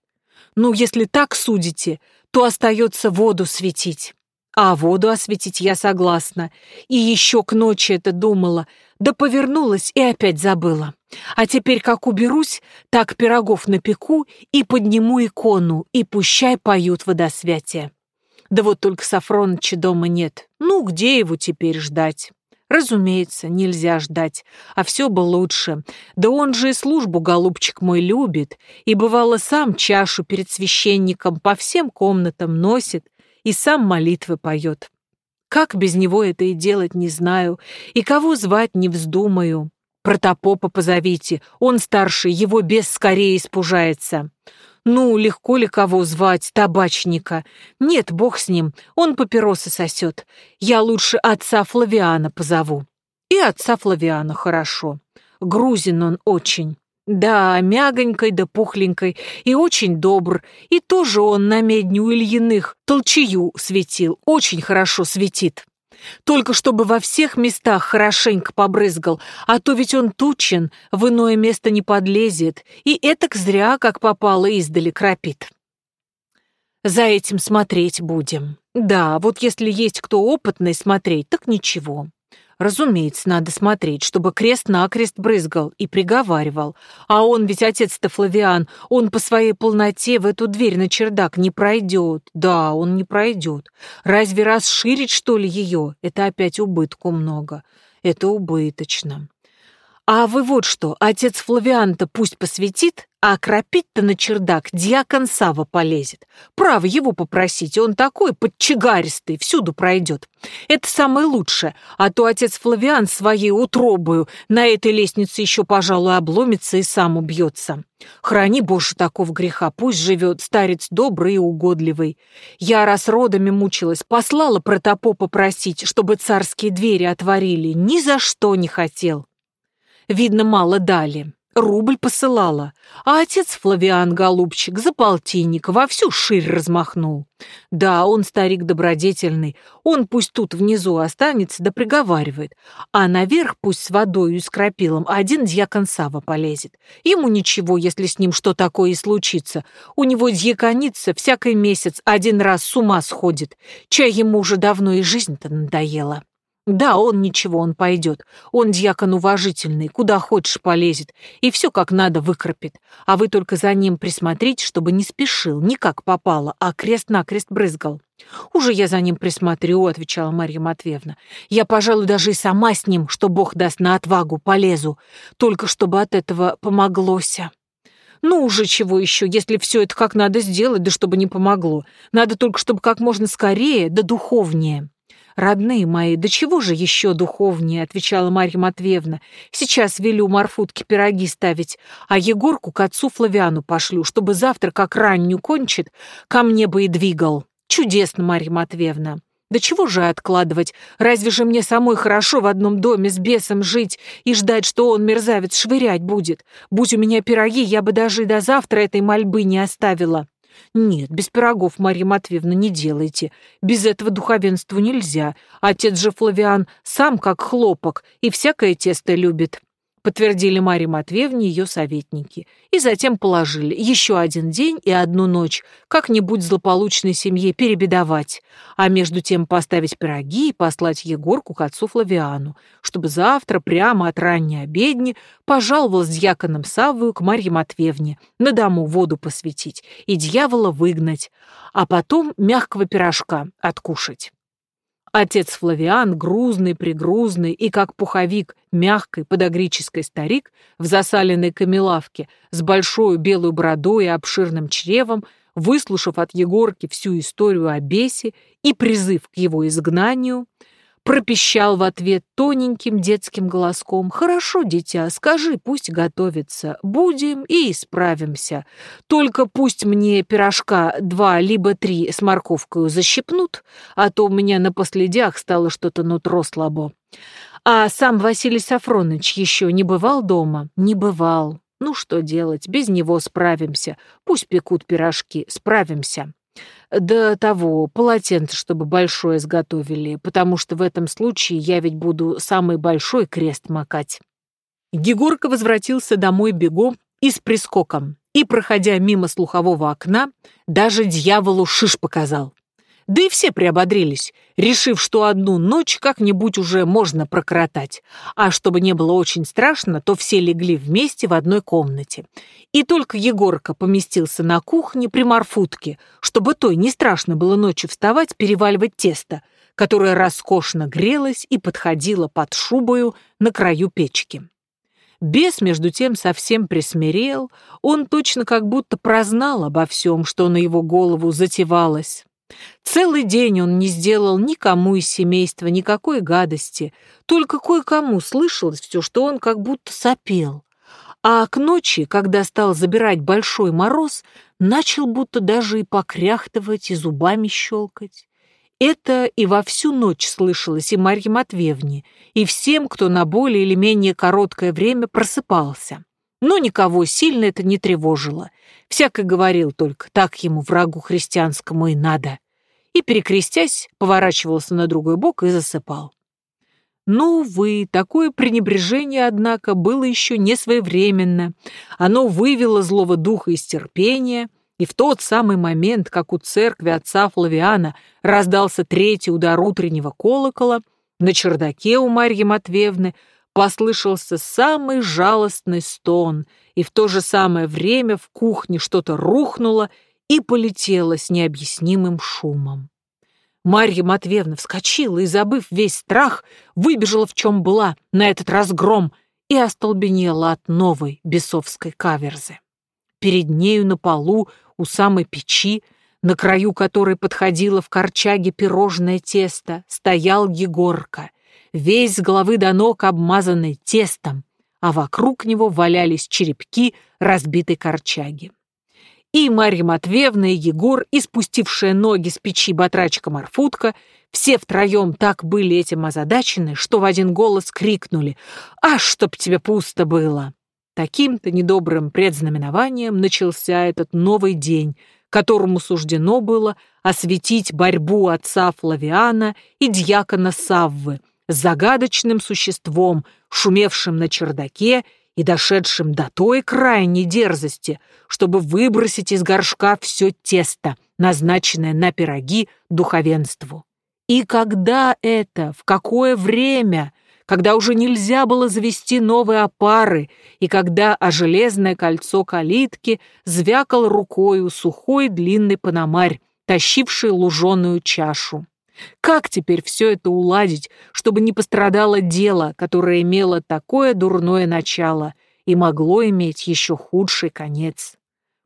Ну, если так судите, то остается воду светить. А воду осветить я согласна. И еще к ночи это думала, да повернулась и опять забыла. А теперь как уберусь, так пирогов напеку и подниму икону, и пущай поют водосвятие. Да вот только Сафроныча дома нет. Ну, где его теперь ждать? Разумеется, нельзя ждать, а все бы лучше. Да он же и службу, голубчик мой, любит, и бывало сам чашу перед священником по всем комнатам носит и сам молитвы поет. Как без него это и делать не знаю, и кого звать не вздумаю. Протопопа позовите, он старший, его бес скорее испужается. Ну, легко ли кого звать, табачника? Нет, бог с ним, он папиросы сосет. Я лучше отца Флавиана позову. И отца Флавиана хорошо. Грузин он очень. Да, мягонькой да пухленькой, и очень добр. И тоже он на медню Ильиных толчею светил, очень хорошо светит. Только чтобы во всех местах хорошенько побрызгал, а то ведь он тучен, в иное место не подлезет, и этак зря, как попало, издали кропит. За этим смотреть будем. Да, вот если есть кто опытный смотреть, так ничего. Разумеется, надо смотреть, чтобы крест-накрест брызгал и приговаривал. А он ведь отец-то Флавиан, он по своей полноте в эту дверь на чердак не пройдет. Да, он не пройдет. Разве расширить, что ли, ее? Это опять убытку много. Это убыточно. А вы вот что, отец Флавиан-то пусть посвятит, а окропить-то на чердак дьякон Сава полезет. Право его попросить, он такой подчигаристый, всюду пройдет. Это самое лучшее, а то отец Флавиан своей утробою на этой лестнице еще, пожалуй, обломится и сам убьется. Храни, Боже, такого греха, пусть живет старец добрый и угодливый. Я раз родами мучилась, послала протопопа попросить, чтобы царские двери отворили, ни за что не хотел. Видно, мало дали. Рубль посылала, а отец Флавиан, голубчик, за полтинник во всю ширь размахнул. Да, он старик добродетельный, он пусть тут внизу останется да приговаривает, а наверх пусть с водой и с крапилом один дьякон Сава полезет. Ему ничего, если с ним что такое и случится. У него дьяконица всякий месяц один раз с ума сходит. Чай ему уже давно и жизнь-то надоела. Да, он ничего, он пойдет. Он дьякон уважительный, куда хочешь полезет, и все как надо выкропит. А вы только за ним присмотрите, чтобы не спешил, не как попало, а крест-накрест брызгал. «Уже я за ним присмотрю», — отвечала Марья Матвеевна. «Я, пожалуй, даже и сама с ним, что Бог даст на отвагу, полезу, только чтобы от этого помоглося». Ну уже чего еще, если все это как надо сделать, да чтобы не помогло. Надо только, чтобы как можно скорее, да духовнее. «Родные мои, да чего же еще духовнее?» — отвечала Марья Матвеевна. «Сейчас велю Марфутке пироги ставить, а Егорку к отцу Флавиану пошлю, чтобы завтра, как ранню кончит, ко мне бы и двигал. Чудесно, Марья Матвеевна!» Да чего же откладывать? Разве же мне самой хорошо в одном доме с бесом жить и ждать, что он, мерзавец, швырять будет? Будь у меня пироги, я бы даже и до завтра этой мольбы не оставила. «Нет, без пирогов, Марья Матвеевна, не делайте. Без этого духовенству нельзя. Отец же Флавиан сам как хлопок и всякое тесто любит» подтвердили Марье Матвеевне ее советники, и затем положили еще один день и одну ночь как-нибудь злополучной семье перебедовать, а между тем поставить пироги и послать Егорку к отцу Флавиану, чтобы завтра прямо от ранней обедни пожаловал с дьяконом Саввою к Марье Матвеевне на дому воду посвятить и дьявола выгнать, а потом мягкого пирожка откушать. Отец Флавиан, грузный-пригрузный и, как пуховик, мягкий подогрический старик в засаленной камелавке с большой белой бородой и обширным чревом, выслушав от Егорки всю историю о бесе и призыв к его изгнанию, пропищал в ответ тоненьким детским голоском «Хорошо, дитя, скажи, пусть готовится, будем и исправимся. Только пусть мне пирожка два либо три с морковкой защипнут, а то у меня на последях стало что-то нутро слабо». А сам Василий Сафроныч еще не бывал дома? Не бывал. Ну что делать, без него справимся. Пусть пекут пирожки, справимся. До того, полотенце, чтобы большое изготовили, потому что в этом случае я ведь буду самый большой крест макать. Егорка возвратился домой бегом и с прискоком, и, проходя мимо слухового окна, даже дьяволу шиш показал. Да и все приободрились, решив, что одну ночь как-нибудь уже можно прокоротать. А чтобы не было очень страшно, то все легли вместе в одной комнате. И только Егорка поместился на кухне при Марфутке, чтобы той не страшно было ночью вставать, переваливать тесто, которая роскошно грелась и подходила под шубою на краю печки. Бес, между тем, совсем присмирел, он точно как будто прознал обо всем, что на его голову затевалось. Целый день он не сделал никому из семейства никакой гадости, только кое-кому слышалось все, что он как будто сопел. А к ночи, когда стал забирать большой мороз, начал будто даже и покряхтывать, и зубами щелкать. Это и во всю ночь слышалось и Марье Матвеевне, и всем, кто на более или менее короткое время просыпался. Но никого сильно это не тревожило. Всяко говорил только, так ему, врагу христианскому, и надо. И, перекрестясь, поворачивался на другой бок и засыпал. Ну, вы, такое пренебрежение, однако, было еще не своевременно. Оно вывело злого духа из терпения, и в тот самый момент, как у церкви отца Флавиана раздался третий удар утреннего колокола, на чердаке у Марьи Матвеевны послышался самый жалостный стон, и в то же самое время в кухне что-то рухнуло и полетело с необъяснимым шумом. Марья Матвеевна вскочила и, забыв весь страх, выбежала в чем была, на этот разгром, и остолбенела от новой бесовской каверзы. Перед нею на полу у самой печи, на краю которой подходило в корчаге пирожное тесто, стоял Егорка, весь с головы до ног обмазанный тестом, а вокруг него валялись черепки разбитой корчаги. И Марья Матвеевна, и Егор, и спустившая ноги с печи батрачка Марфутка, все втроем так были этим озадачены, что в один голос крикнули «А, чтоб тебе пусто было!» Таким-то недобрым предзнаменованием начался этот новый день, которому суждено было осветить борьбу отца Флавиана и дьякона Саввы загадочным существом, шумевшим на чердаке и дошедшим до той крайней дерзости, чтобы выбросить из горшка все тесто, назначенное на пироги духовенству. И когда это, в какое время – когда уже нельзя было завести новые опары, и когда о железное кольцо калитки звякал рукою сухой длинный пономарь, тащивший луженую чашу. Как теперь все это уладить, чтобы не пострадало дело, которое имело такое дурное начало и могло иметь еще худший конец?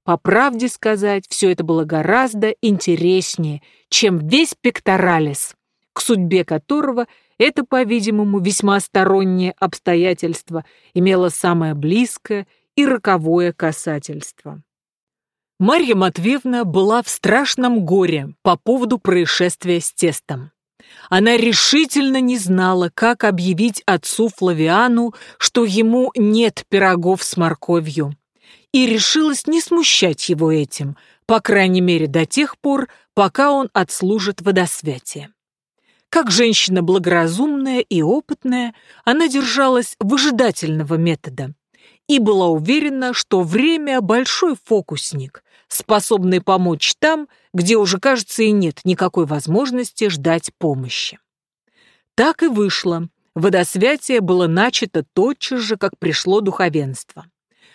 По правде сказать, все это было гораздо интереснее, чем весь пекторалис, к судьбе которого это, по-видимому, весьма стороннее обстоятельство имело самое близкое и роковое касательство. Марья Матвеевна была в страшном горе по поводу происшествия с тестом. Она решительно не знала, как объявить отцу Флавиану, что ему нет пирогов с морковью, и решилась не смущать его этим, по крайней мере до тех пор, пока он отслужит водосвятие. Как женщина благоразумная и опытная, она держалась выжидательного метода и была уверена, что время – большой фокусник, способный помочь там, где уже, кажется, и нет никакой возможности ждать помощи. Так и вышло. Водосвятие было начато тотчас же, как пришло духовенство.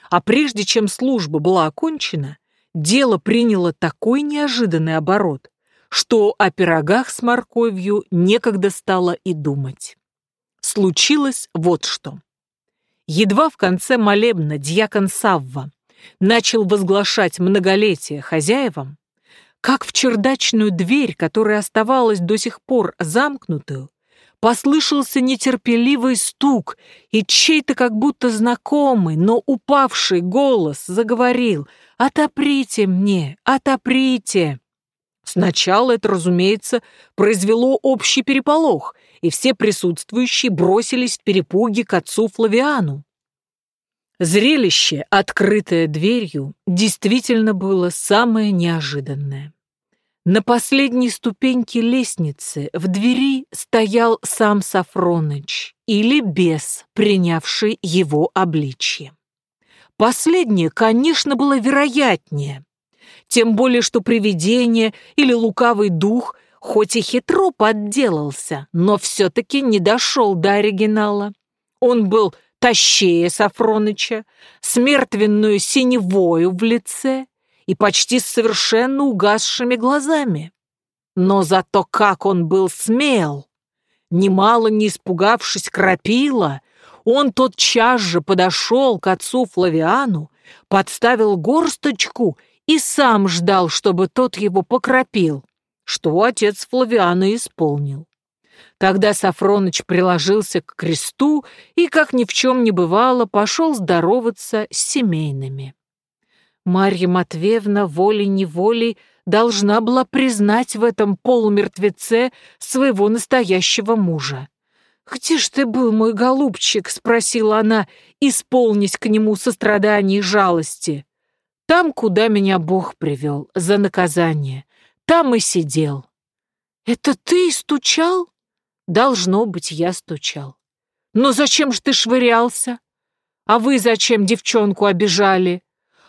А прежде чем служба была окончена, дело приняло такой неожиданный оборот, что о пирогах с морковью некогда стало и думать. Случилось вот что. Едва в конце молебна дьякон Савва начал возглашать многолетие хозяевам, как в чердачную дверь, которая оставалась до сих пор замкнутую, послышался нетерпеливый стук, и чей-то как будто знакомый, но упавший голос заговорил «Отоприте мне, отоприте!» Сначала это, разумеется, произвело общий переполох, и все присутствующие бросились в перепуге к отцу Флавиану. Зрелище, открытое дверью, действительно было самое неожиданное. На последней ступеньке лестницы в двери стоял сам Сафроныч или бес, принявший его обличье. Последнее, конечно, было вероятнее, тем более, что привидение или лукавый дух хоть и хитро подделался, но все-таки не дошел до оригинала. Он был тащее Сафроныча, с мертвенную синевою в лице и почти с совершенно угасшими глазами. Но зато как он был смел! Немало не испугавшись крапила, он тотчас же подошел к отцу Флавиану, подставил горсточку и сам ждал, чтобы тот его покропил, что отец Флавиана исполнил. Тогда Сафроныч приложился к кресту и, как ни в чем не бывало, пошел здороваться с семейными. Марья Матвеевна волей-неволей должна была признать в этом полумертвеце своего настоящего мужа. «Где ж ты был, мой голубчик?» — спросила она, исполнись к нему сострадания и жалости. «Там, куда меня Бог привел, за наказание. Там и сидел». «Это ты стучал?» «Должно быть, я стучал». «Но зачем же ты швырялся? А вы зачем девчонку обижали?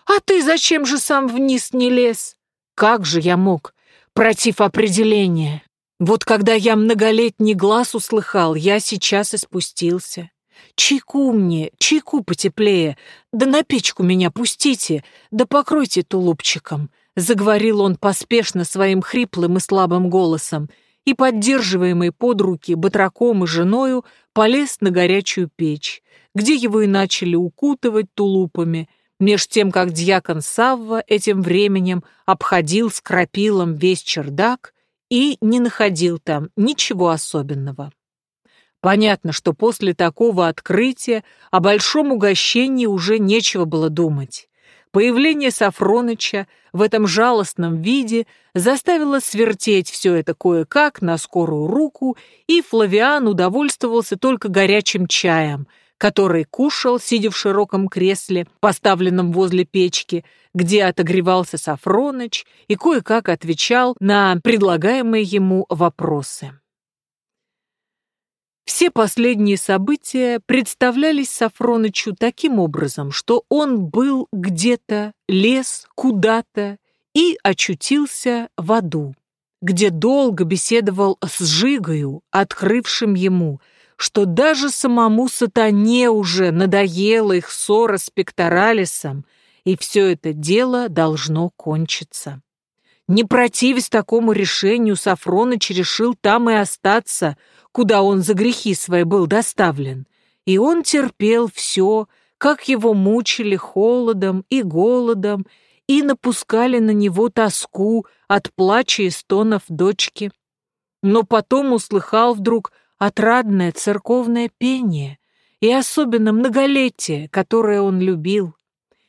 А ты зачем же сам вниз не лез? Как же я мог, против определения?» Вот когда я многолетний глаз услыхал, я сейчас и спустился. Чайку мне, чайку потеплее, да на печку меня пустите, да покройте тулупчиком, заговорил он поспешно своим хриплым и слабым голосом, и, поддерживаемый под руки батраком и женою, полез на горячую печь, где его и начали укутывать тулупами, меж тем, как дьякон Савва этим временем обходил с крапилом весь чердак и не находил там ничего особенного. Понятно, что после такого открытия о большом угощении уже нечего было думать. Появление Сафроныча в этом жалостном виде заставило свертеть все это кое-как на скорую руку, и Флавиан удовольствовался только горячим чаем, который кушал, сидя в широком кресле, поставленном возле печки, где отогревался Сафроныч и кое-как отвечал на предлагаемые ему вопросы. Все последние события представлялись Сафронычу таким образом, что он был где-то, лез куда-то и очутился в аду, где долго беседовал с Жигою, открывшим ему, что даже самому сатане уже надоело их ссора с Пекторалисом, и все это дело должно кончиться. Не противясь такому решению, Сафроныч решил там и остаться, куда он за грехи свои был доставлен. И он терпел все, как его мучили холодом и голодом, и напускали на него тоску от плача и стонов дочки. Но потом услыхал вдруг отрадное церковное пение и особенно многолетие, которое он любил.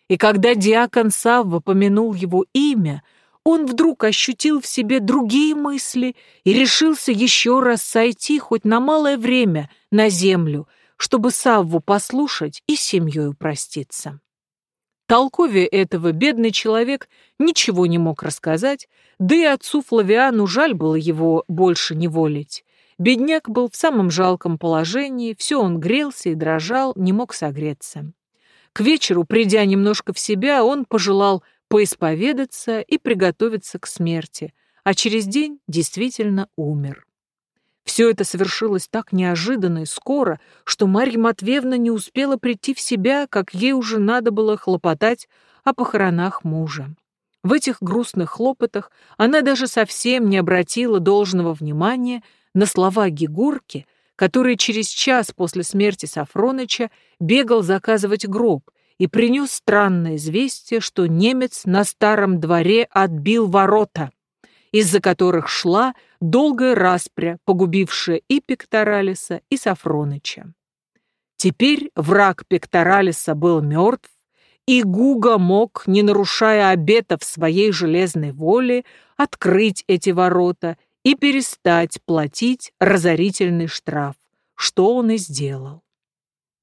И когда диакон Савва помянул его имя, он вдруг ощутил в себе другие мысли и решился еще раз сойти хоть на малое время на землю, чтобы Савву послушать и семьей проститься. Толкове этого бедный человек ничего не мог рассказать, да и отцу Флавиану жаль было его больше не волить. Бедняк был в самом жалком положении, все он грелся и дрожал, не мог согреться. К вечеру, придя немножко в себя, он пожелал поисповедаться и приготовиться к смерти, а через день действительно умер. Все это совершилось так неожиданно и скоро, что Марья Матвеевна не успела прийти в себя, как ей уже надо было хлопотать о похоронах мужа. В этих грустных хлопотах она даже совсем не обратила должного внимания на слова Гигурки, который через час после смерти Сафроныча бегал заказывать гроб и принес странное известие, что немец на старом дворе отбил ворота, из-за которых шла долгая распря, погубившая и Пекторалиса, и Сафроныча. Теперь враг Пекторалиса был мертв, и Гуга мог, не нарушая обетов своей железной воли, открыть эти ворота и перестать платить разорительный штраф, что он и сделал.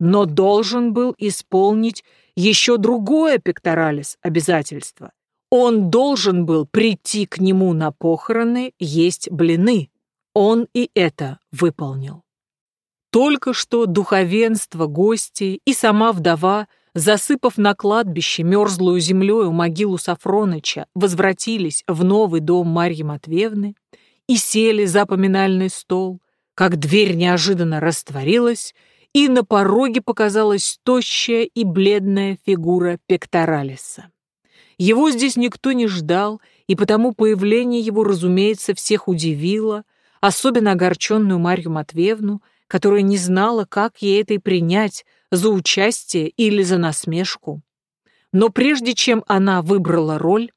Но должен был исполнить еще другое пекторалис обязательство. Он должен был прийти к нему на похороны, есть блины. Он и это выполнил. Только что духовенство, гости и сама вдова, засыпав на кладбище мерзлую землею могилу Сафроныча, возвратились в новый дом Марьи Матвеевны, и сели за поминальный стол, как дверь неожиданно растворилась, и на пороге показалась тощая и бледная фигура Пекторалиса. Его здесь никто не ждал, и потому появление его, разумеется, всех удивило, особенно огорченную Марью Матвеевну, которая не знала, как ей это принять, за участие или за насмешку. Но прежде чем она выбрала роль,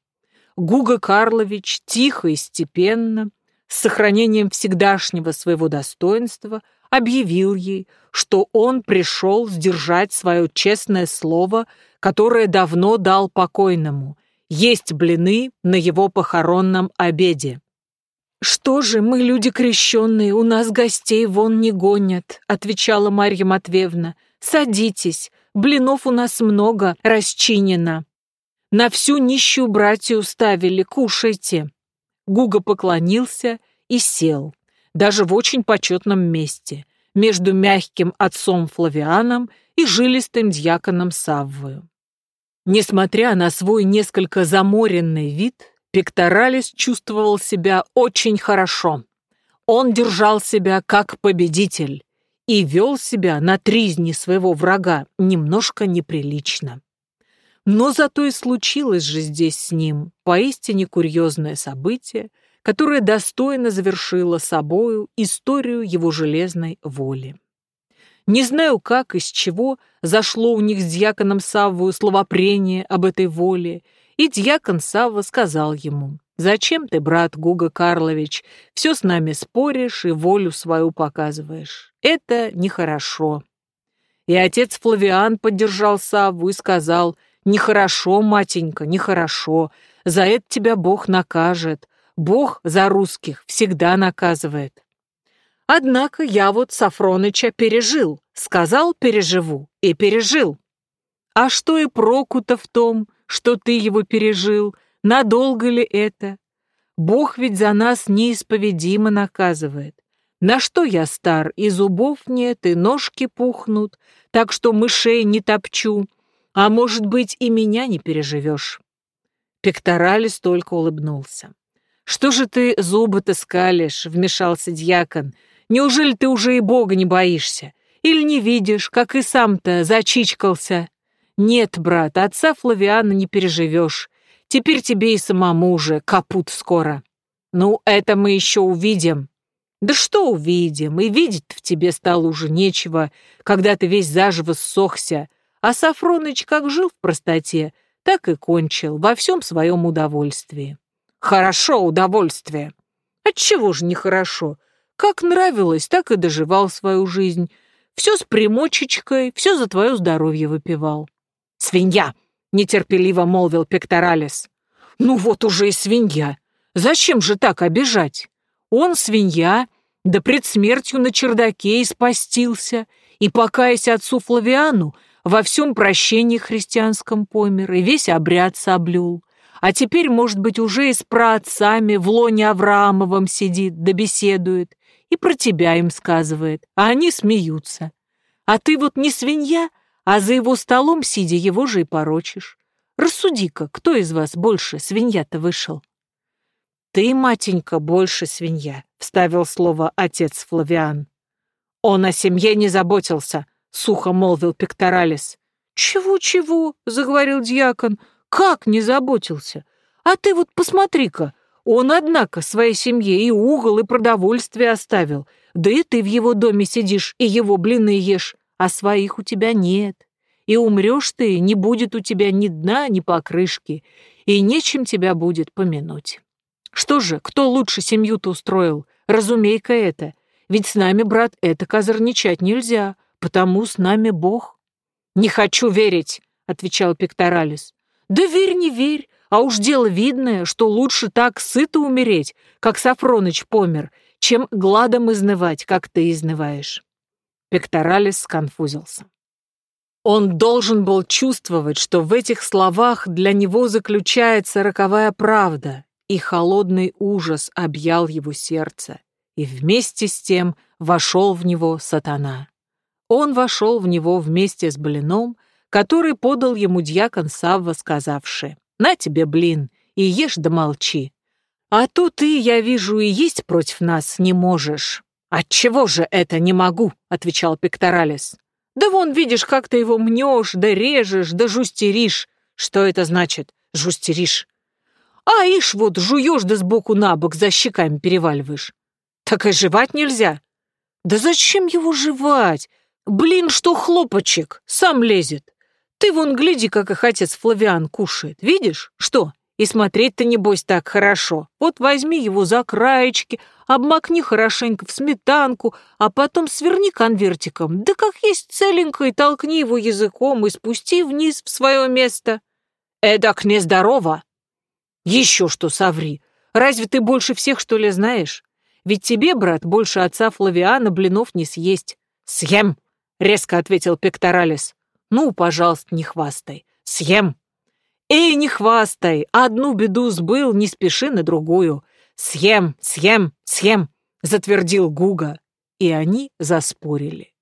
Гуга Карлович тихо и степенно, с сохранением всегдашнего своего достоинства, объявил ей, что он пришел сдержать свое честное слово, которое давно дал покойному, есть блины на его похоронном обеде. «Что же, мы люди крещенные, у нас гостей вон не гонят», отвечала Марья Матвеевна. «Садитесь, блинов у нас много расчинено. На всю нищую братью ставили, кушайте». Гуга поклонился и сел, даже в очень почетном месте, между мягким отцом Флавианом и жилистым дьяконом Саввою. Несмотря на свой несколько заморенный вид, Пекторалис чувствовал себя очень хорошо. Он держал себя как победитель и вел себя на тризни своего врага немножко неприлично. Но зато и случилось же здесь с ним поистине курьезное событие, которое достойно завершило собою историю его железной воли. Не знаю, как и с чего зашло у них с дьяконом Саввою словопрение об этой воле, и дьякон Савва сказал ему, «Зачем ты, брат Гуга Карлович, все с нами споришь и волю свою показываешь? Это нехорошо». И отец Флавиан поддержал Савву и сказал, Нехорошо, матенька, нехорошо. За это тебя Бог накажет. Бог за русских всегда наказывает. Однако я вот Сафроныча пережил. Сказал, переживу, и пережил. А что и проку-то в том, что ты его пережил? Надолго ли это? Бог ведь за нас неисповедимо наказывает. На что я стар, и зубов нет, и ножки пухнут, так что мышей не топчу, а может быть, и меня не переживешь. Пекторалис только улыбнулся. «Что же ты зубы-то скалишь?» — вмешался дьякон. «Неужели ты уже и Бога не боишься? Или не видишь, как и сам-то зачичкался?» «Нет, брат, отца Флавиана не переживешь. Теперь тебе и самому уже капут скоро». «Ну, это мы еще увидим». «Да что увидим? И видеть в тебе стало уже нечего, когда ты весь заживо ссохся, а Сафроныч как жил в простоте, так и кончил во всем своем удовольствии. Хорошо удовольствие. Отчего же нехорошо? Как нравилось, так и доживал свою жизнь. Все с примочечкой, все за твое здоровье выпивал. «Свинья!» — нетерпеливо молвил Пекторалис. «Ну вот уже и свинья. Зачем же так обижать? Он свинья, да пред смертью на чердаке испостился, и, покаясь отцу Флавиану, во всем прощении христианском помер и весь обряд соблюл. А теперь, может быть, уже и с праотцами в лоне Авраамовом сидит да беседует, и про тебя им сказывает, а они смеются. А ты вот не свинья, а за его столом, сидя, его же и порочишь. Рассуди-ка, кто из вас больше свинья-то вышел? Ты, матенька, больше свинья, — вставил слово отец Флавиан. Он о семье не заботился, сухо молвил Пекторалис. «Чего-чего?» — заговорил дьякон. «Как не заботился? А ты вот посмотри-ка, он, однако, своей семье и угол, и продовольствие оставил. Да и ты в его доме сидишь и его блины ешь, а своих у тебя нет. И умрешь ты, не будет у тебя ни дна, ни покрышки, и нечем тебя будет помянуть. Что же, кто лучше семью-то устроил? Разумей-ка это. Ведь с нами, брат, это козырничать нельзя потому с нами Бог». «Не хочу верить», — отвечал Пекторалис. «Да верь, не верь, а уж дело видное, что лучше так сыто умереть, как Сафроныч помер, чем гладом изнывать, как ты изнываешь». Пекторалис сконфузился. Он должен был чувствовать, что в этих словах для него заключается роковая правда, и холодный ужас объял его сердце, и вместе с тем вошел в него сатана. Он вошел в него вместе с блином, который подал ему дьякон Савва, сказавший, «На тебе блин, и ешь да молчи. А то ты, я вижу, и есть против нас не можешь». «Отчего же это не могу?» — отвечал Пекторалис. «Да вон, видишь, как ты его мнешь, да режешь, да жустеришь. Что это значит? жустеришь. А ишь вот жуешь да сбоку на бок за щеками переваливаешь. Так и жевать нельзя. Да зачем его жевать? Блин, что хлопочек, сам лезет. Ты вон гляди, как их отец Флавиан кушает. Видишь? Что? И смотреть-то, небось, так хорошо. Вот возьми его за краечки, обмакни хорошенько в сметанку, а потом сверни конвертиком. Да как есть целенько, и толкни его языком и спусти вниз в свое место. Эдак нездорово. Еще что соври. Разве ты больше всех, что ли, знаешь? Ведь тебе, брат, больше отца Флавиана блинов не съесть. Съем, резко ответил Пекторалис. Ну, пожалуйста, не хвастай. Съем. «Эй, не хвастай! Одну беду сбыл, не спеши на другую. Съем, съем, съем!» — затвердил Гуга. И они заспорили.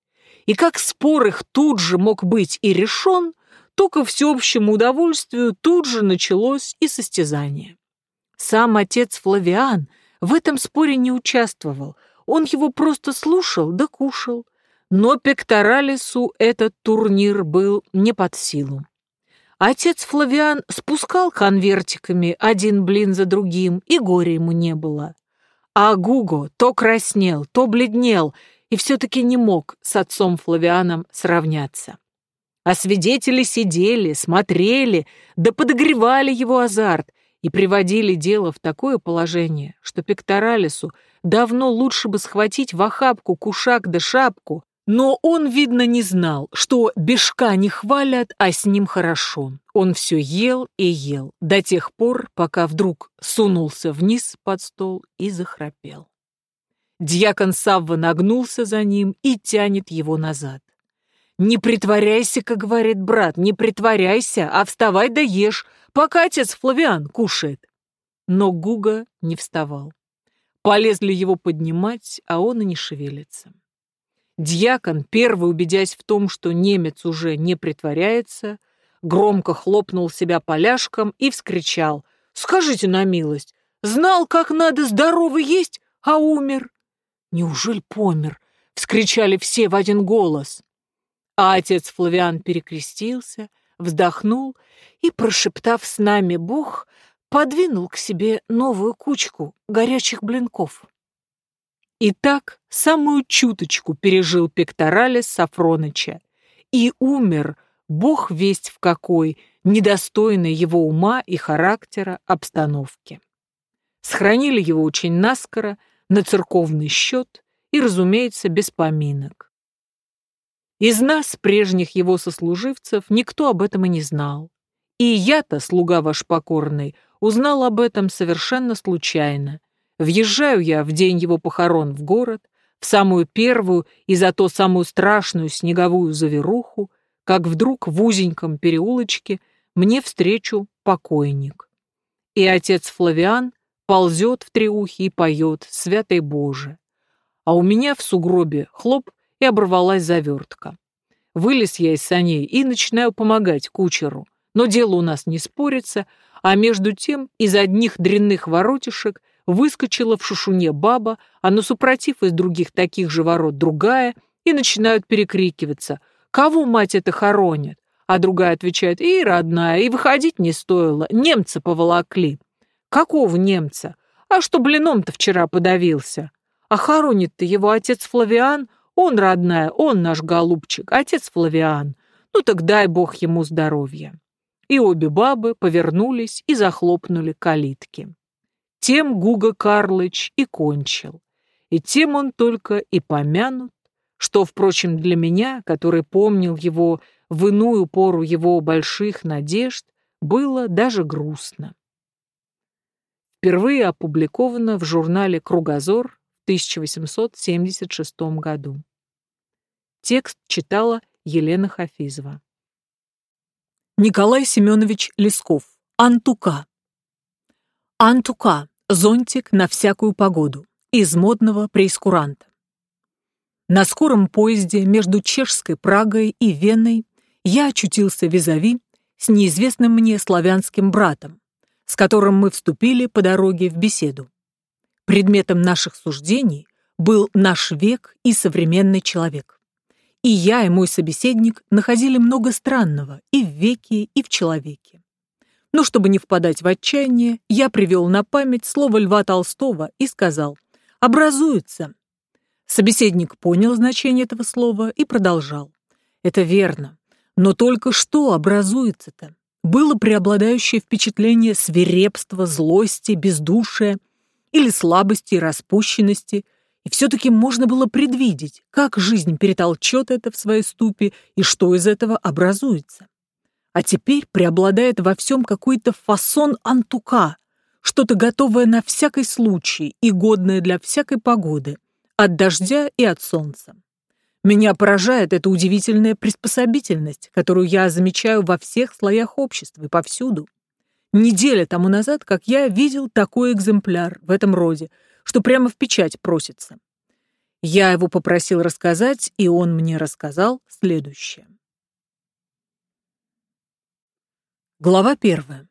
И как спор их тут же мог быть и решен, то ко всеобщему удовольствию тут же началось и состязание. Сам отец Флавиан в этом споре не участвовал, он его просто слушал да кушал. Но Пекторалису этот турнир был не под силу. Отец Флавиан спускал конвертиками один блин за другим, и горя ему не было. А Гуго то краснел, то бледнел, и все-таки не мог с отцом Флавианом сравняться. А свидетели сидели, смотрели, да подогревали его азарт и приводили дело в такое положение, что Пекторалису давно лучше бы схватить в охапку кушак да шапку, но он, видно, не знал, что бешка не хвалят, а с ним хорошо. Он все ел и ел, до тех пор, пока вдруг сунулся вниз под стол и захрапел. Дьякон Савва нагнулся за ним и тянет его назад. «Не притворяйся, как говорит брат, не притворяйся, а вставай да ешь, пока отец Флавиан кушает». Но Гуга не вставал. Полезли его поднимать, а он и не шевелится. Дьякон, первый убедясь в том, что немец уже не притворяется, громко хлопнул себя поляшком и вскричал. «Скажите на милость, знал, как надо здорово есть, а умер?» «Неужели помер?» — вскричали все в один голос. А отец Флавиан перекрестился, вздохнул и, прошептав с нами Бог, подвинул к себе новую кучку горячих блинков. И так самую чуточку пережил Пекторалис Сафроныча и умер, бог весть в какой, недостойной его ума и характера обстановки. Схоронили его очень наскоро, на церковный счет и, разумеется, без поминок. Из нас, прежних его сослуживцев, никто об этом и не знал. И я-то, слуга ваш покорный, узнал об этом совершенно случайно, Въезжаю я в день его похорон в город, в самую первую и зато самую страшную снеговую заверуху, как вдруг в узеньком переулочке мне встречу покойник. И отец Флавиан ползет в треухе и поет «Святой Боже». А у меня в сугробе хлоп и оборвалась завертка. Вылез я из саней и начинаю помогать кучеру, но дело у нас не спорится, а между тем из одних дрянных воротишек – выскочила в шушуне баба, а на супротив из других таких же ворот другая, и начинают перекрикиваться. «Кого мать это хоронит?» А другая отвечает, «И, родная, и выходить не стоило, немца поволокли». «Какого немца? А что блином-то вчера подавился?» «А хоронит-то его отец Флавиан? Он, родная, он наш голубчик, отец Флавиан. Ну так дай бог ему здоровья». И обе бабы повернулись и захлопнули калитки. Тем Гуга Карлыч и кончил. И тем он только и помянут, что, впрочем, для меня, который помнил его в иную пору его больших надежд, было даже грустно. Впервые опубликовано в журнале «Кругозор» в 1876 году. Текст читала Елена Хафизова. Николай Семенович Лесков. Антука. Антука. Зонтик на всякую погоду. Из модного преискуранта. На скором поезде между чешской Прагой и Веной я очутился визави с неизвестным мне славянским братом, с которым мы вступили по дороге в беседу. Предметом наших суждений был наш век и современный человек. И я, и мой собеседник находили много странного и в веке, и в человеке. Но чтобы не впадать в отчаяние, я привел на память слово Льва Толстого и сказал «образуется». Собеседник понял значение этого слова и продолжал. Это верно. Но только что образуется-то? Было преобладающее впечатление свирепства, злости, бездушия или слабости и распущенности, и все-таки можно было предвидеть, как жизнь перетолчет это в своей ступе и что из этого образуется. А теперь преобладает во всем какой-то фасон антука, что-то готовое на всякий случай и годное для всякой погоды, от дождя и от солнца. Меня поражает эта удивительная приспособительность, которую я замечаю во всех слоях общества и повсюду. Неделя тому назад, как я видел такой экземпляр в этом роде, что прямо в печать просится. Я его попросил рассказать, и он мне рассказал следующее. Глава первая.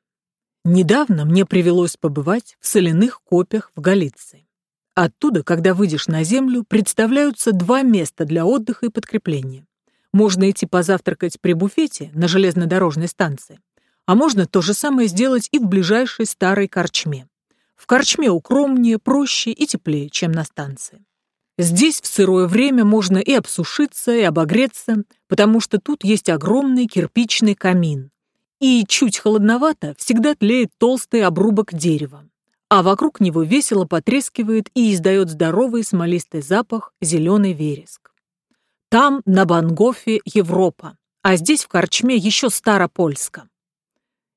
Недавно мне привелось побывать в соляных копях в Галиции. Оттуда, когда выйдешь на землю, представляются два места для отдыха и подкрепления. Можно идти позавтракать при буфете на железнодорожной станции, а можно то же самое сделать и в ближайшей старой корчме. В корчме укромнее, проще и теплее, чем на станции. Здесь в сырое время можно и обсушиться, и обогреться, потому что тут есть огромный кирпичный камин, и чуть холодновато всегда тлеет толстый обрубок дерева, а вокруг него весело потрескивает и издает здоровый смолистый запах зеленый вереск. Там, на Бангофе, Европа, а здесь в Корчме еще Старопольска.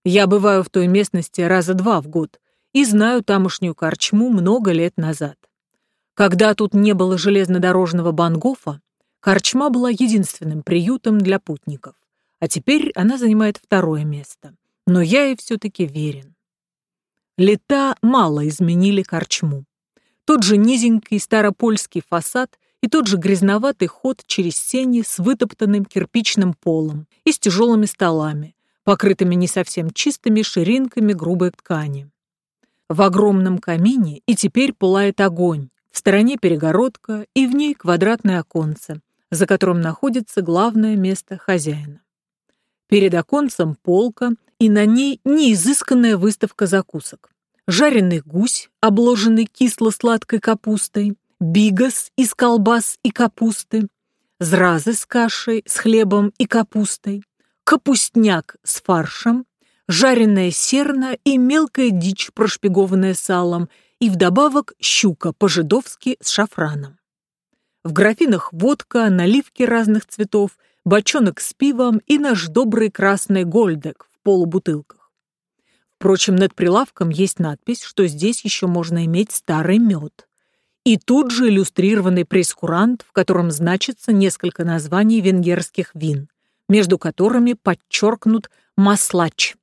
Я бываю в той местности раза два в год и знаю тамошнюю Корчму много лет назад. Когда тут не было железнодорожного Бангофа, Корчма была единственным приютом для путников а теперь она занимает второе место. Но я ей все-таки верен. Лета мало изменили корчму. Тот же низенький старопольский фасад и тот же грязноватый ход через сени с вытоптанным кирпичным полом и с тяжелыми столами, покрытыми не совсем чистыми ширинками грубой ткани. В огромном камине и теперь пылает огонь, в стороне перегородка и в ней квадратное оконце, за которым находится главное место хозяина. Перед оконцем полка, и на ней неизысканная выставка закусок. Жареный гусь, обложенный кисло-сладкой капустой, бигас из колбас и капусты, зразы с кашей, с хлебом и капустой, капустняк с фаршем, жареная серна и мелкая дичь, прошпигованная салом, и вдобавок щука по-жидовски с шафраном. В графинах водка, наливки разных цветов бочонок с пивом и наш добрый красный гольдек в полубутылках. Впрочем, над прилавком есть надпись, что здесь еще можно иметь старый мед. И тут же иллюстрированный прескурант, в котором значится несколько названий венгерских вин, между которыми подчеркнут маслач.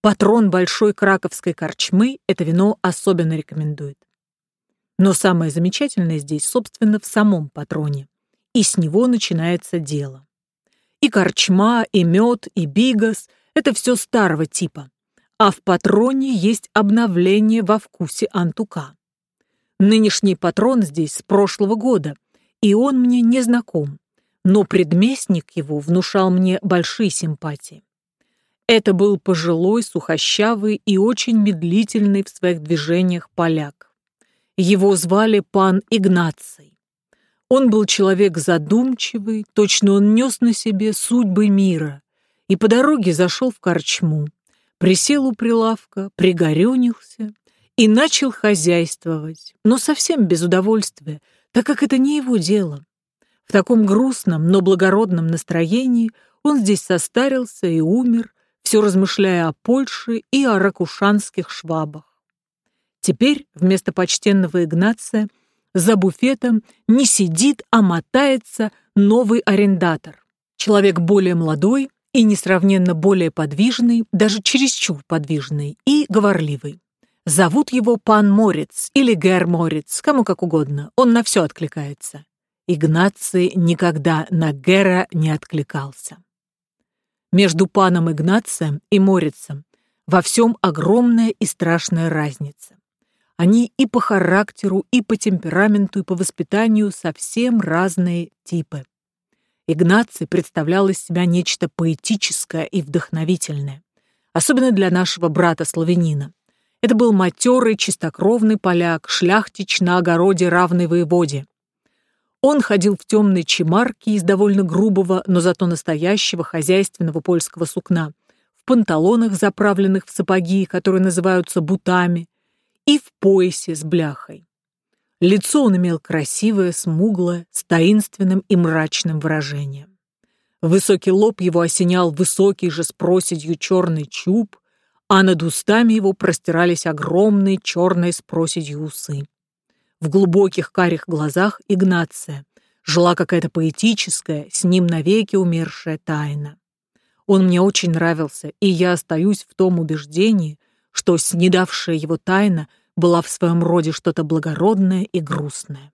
Патрон большой краковской корчмы это вино особенно рекомендует. Но самое замечательное здесь, собственно, в самом патроне. И с него начинается дело. И корчма, и мед, и бигас — это все старого типа. А в патроне есть обновление во вкусе антука. Нынешний патрон здесь с прошлого года, и он мне не знаком, но предместник его внушал мне большие симпатии. Это был пожилой, сухощавый и очень медлительный в своих движениях поляк. Его звали пан Игнаций. Он был человек задумчивый, точно он нес на себе судьбы мира, и по дороге зашел в корчму, присел у прилавка, пригорюнился и начал хозяйствовать, но совсем без удовольствия, так как это не его дело. В таком грустном, но благородном настроении он здесь состарился и умер, все размышляя о Польше и о ракушанских швабах. Теперь вместо почтенного Игнация – за буфетом не сидит, а мотается новый арендатор. Человек более молодой и несравненно более подвижный, даже чересчур подвижный и говорливый. Зовут его пан Морец или Гер Морец, кому как угодно, он на все откликается. Игнаций никогда на Гера не откликался. Между паном Игнацием и Морицем во всем огромная и страшная разница. Они и по характеру, и по темпераменту, и по воспитанию совсем разные типы. Игнаций представлял из себя нечто поэтическое и вдохновительное. особенно для нашего брата-славянина. Это был матерый, чистокровный поляк, шляхтич на огороде равной воеводе. Он ходил в темной чемарке из довольно грубого, но зато настоящего хозяйственного польского сукна, в панталонах, заправленных в сапоги, которые называются бутами, и в поясе с бляхой. Лицо он имел красивое, смуглое, с таинственным и мрачным выражением. Высокий лоб его осенял высокий же с проседью черный чуб, а над устами его простирались огромные черные с проседью усы. В глубоких карих глазах Игнация жила какая-то поэтическая, с ним навеки умершая тайна. Он мне очень нравился, и я остаюсь в том убеждении, что снедавшая его тайна была в своем роде что-то благородное и грустное.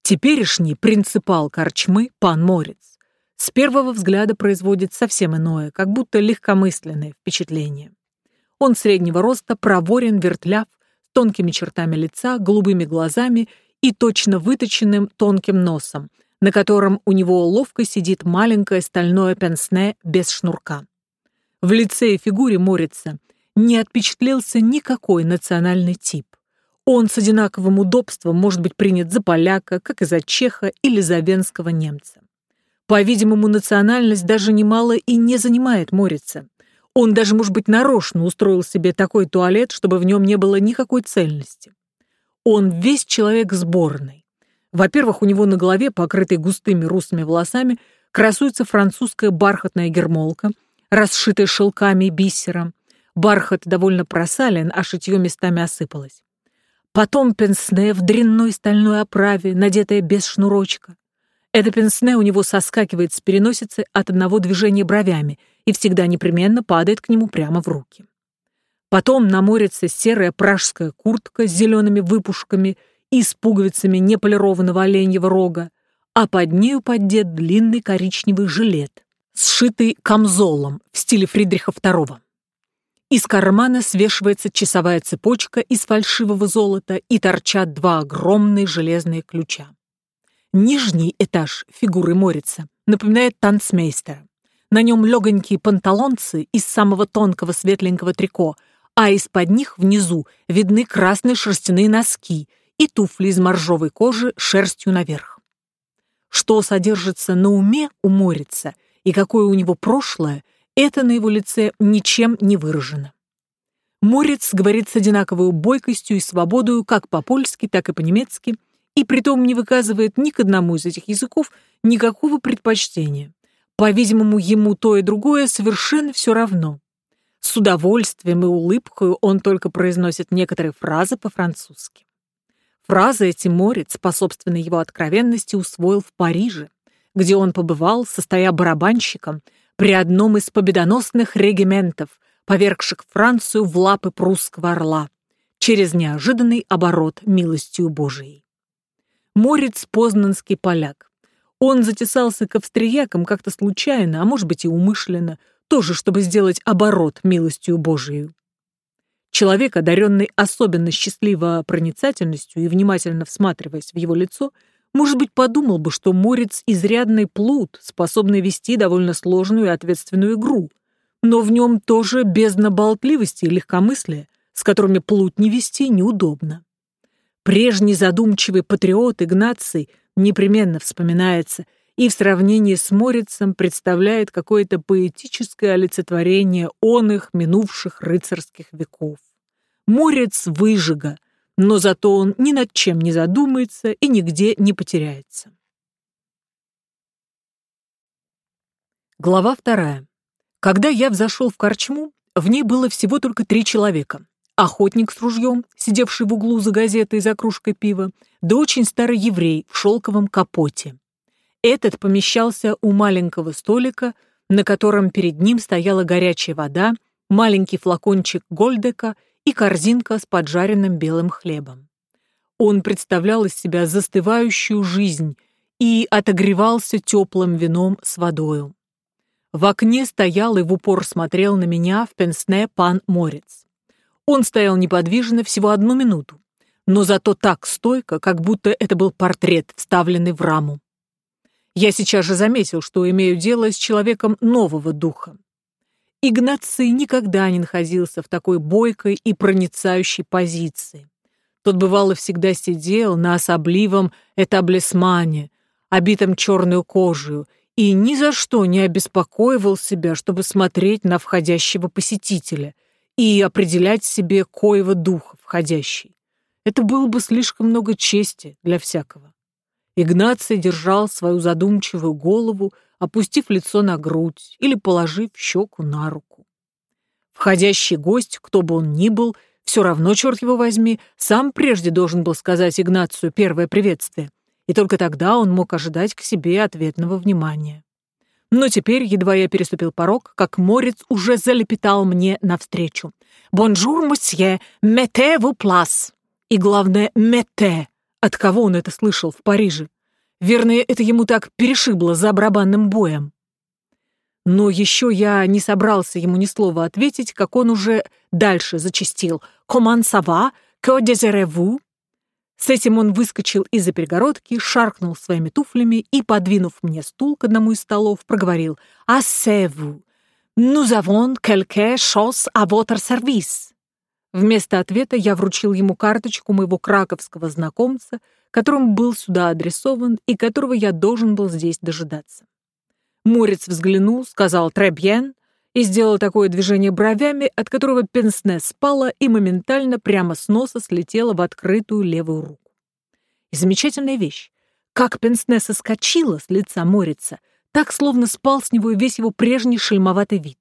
Теперешний принципал корчмы, пан Морец, с первого взгляда производит совсем иное, как будто легкомысленное впечатление. Он среднего роста, проворен, вертляв, с тонкими чертами лица, голубыми глазами и точно выточенным тонким носом, на котором у него ловко сидит маленькое стальное пенсне без шнурка. В лице и фигуре Морица не отпечатлелся никакой национальный тип. Он с одинаковым удобством может быть принят за поляка, как и за чеха или за венского немца. По-видимому, национальность даже немало и не занимает Морица. Он даже, может быть, нарочно устроил себе такой туалет, чтобы в нем не было никакой цельности. Он весь человек сборный. Во-первых, у него на голове, покрытой густыми русыми волосами, красуется французская бархатная гермолка, расшитая шелками и бисером. Бархат довольно просален, а шитье местами осыпалось. Потом пенсне в дрянной стальной оправе, надетая без шнурочка. Это пенсне у него соскакивает с переносицы от одного движения бровями и всегда непременно падает к нему прямо в руки. Потом на морице серая пражская куртка с зелеными выпушками и с пуговицами неполированного оленьего рога, а под нею поддет длинный коричневый жилет, сшитый камзолом в стиле Фридриха II. Из кармана свешивается часовая цепочка из фальшивого золота и торчат два огромные железные ключа. Нижний этаж фигуры Морица напоминает танцмейстера. На нем легонькие панталонцы из самого тонкого светленького трико, а из-под них внизу видны красные шерстяные носки и туфли из моржовой кожи шерстью наверх. Что содержится на уме у Морица и какое у него прошлое, это на его лице ничем не выражено. Морец говорит с одинаковой бойкостью и свободою как по-польски, так и по-немецки, и притом не выказывает ни к одному из этих языков никакого предпочтения. По-видимому, ему то и другое совершенно все равно. С удовольствием и улыбкой он только произносит некоторые фразы по-французски. Фразы эти Морец, по собственной его откровенности, усвоил в Париже, где он побывал, состоя барабанщиком, при одном из победоносных региментов, повергших Францию в лапы прусского орла, через неожиданный оборот милостью Божией. Морец познанский поляк. Он затесался к австриякам как-то случайно, а может быть и умышленно, тоже чтобы сделать оборот милостью Божией. Человек, одаренный особенно счастливо проницательностью и внимательно всматриваясь в его лицо, может быть, подумал бы, что Морец — изрядный плут, способный вести довольно сложную и ответственную игру, но в нем тоже бездна болтливости и легкомыслия, с которыми плут не вести неудобно. Прежний задумчивый патриот Игнаций непременно вспоминается и в сравнении с Морицем представляет какое-то поэтическое олицетворение он их минувших рыцарских веков. Морец выжига, но зато он ни над чем не задумается и нигде не потеряется. Глава вторая. Когда я взошел в корчму, в ней было всего только три человека охотник с ружьем, сидевший в углу за газетой за кружкой пива, да очень старый еврей в шелковом капоте. Этот помещался у маленького столика, на котором перед ним стояла горячая вода, маленький флакончик гольдека и корзинка с поджаренным белым хлебом. Он представлял из себя застывающую жизнь и отогревался теплым вином с водою. В окне стоял и в упор смотрел на меня в пенсне пан Морец. Он стоял неподвижно всего одну минуту, но зато так стойко, как будто это был портрет, вставленный в раму. Я сейчас же заметил, что имею дело с человеком нового духа. Игнаций никогда не находился в такой бойкой и проницающей позиции. Тот бывало всегда сидел на особливом этаблисмане, обитом черную кожей, и ни за что не обеспокоивал себя, чтобы смотреть на входящего посетителя и определять себе коего духа входящий. Это было бы слишком много чести для всякого. Игнаций держал свою задумчивую голову, опустив лицо на грудь или положив щеку на руку. Входящий гость, кто бы он ни был, все равно, черт его возьми, сам прежде должен был сказать Игнацию первое приветствие, и только тогда он мог ожидать к себе ответного внимания. Но теперь, едва я переступил порог, как морец уже залепетал мне навстречу. «Bonjour, monsieur, mettez-vous place!» И главное, mettez. От кого он это слышал в Париже? Верно, это ему так перешибло за барабанным боем. Но еще я не собрался ему ни слова ответить, как он уже дальше зачастил. «Comment ça va? Que désirez-vous?» С этим он выскочил из-за перегородки, шаркнул своими туфлями и, подвинув мне стул к одному из столов, проговорил «Assez-vous! Nous avons quelque chose à votre service!» Вместо ответа я вручил ему карточку моего краковского знакомца, которым был сюда адресован и которого я должен был здесь дожидаться. Морец взглянул, сказал «Требьен», и сделал такое движение бровями, от которого пенсне спала и моментально прямо с носа слетела в открытую левую руку. И замечательная вещь. Как пенсне соскочила с лица Морица, так словно спал с него весь его прежний шельмоватый вид.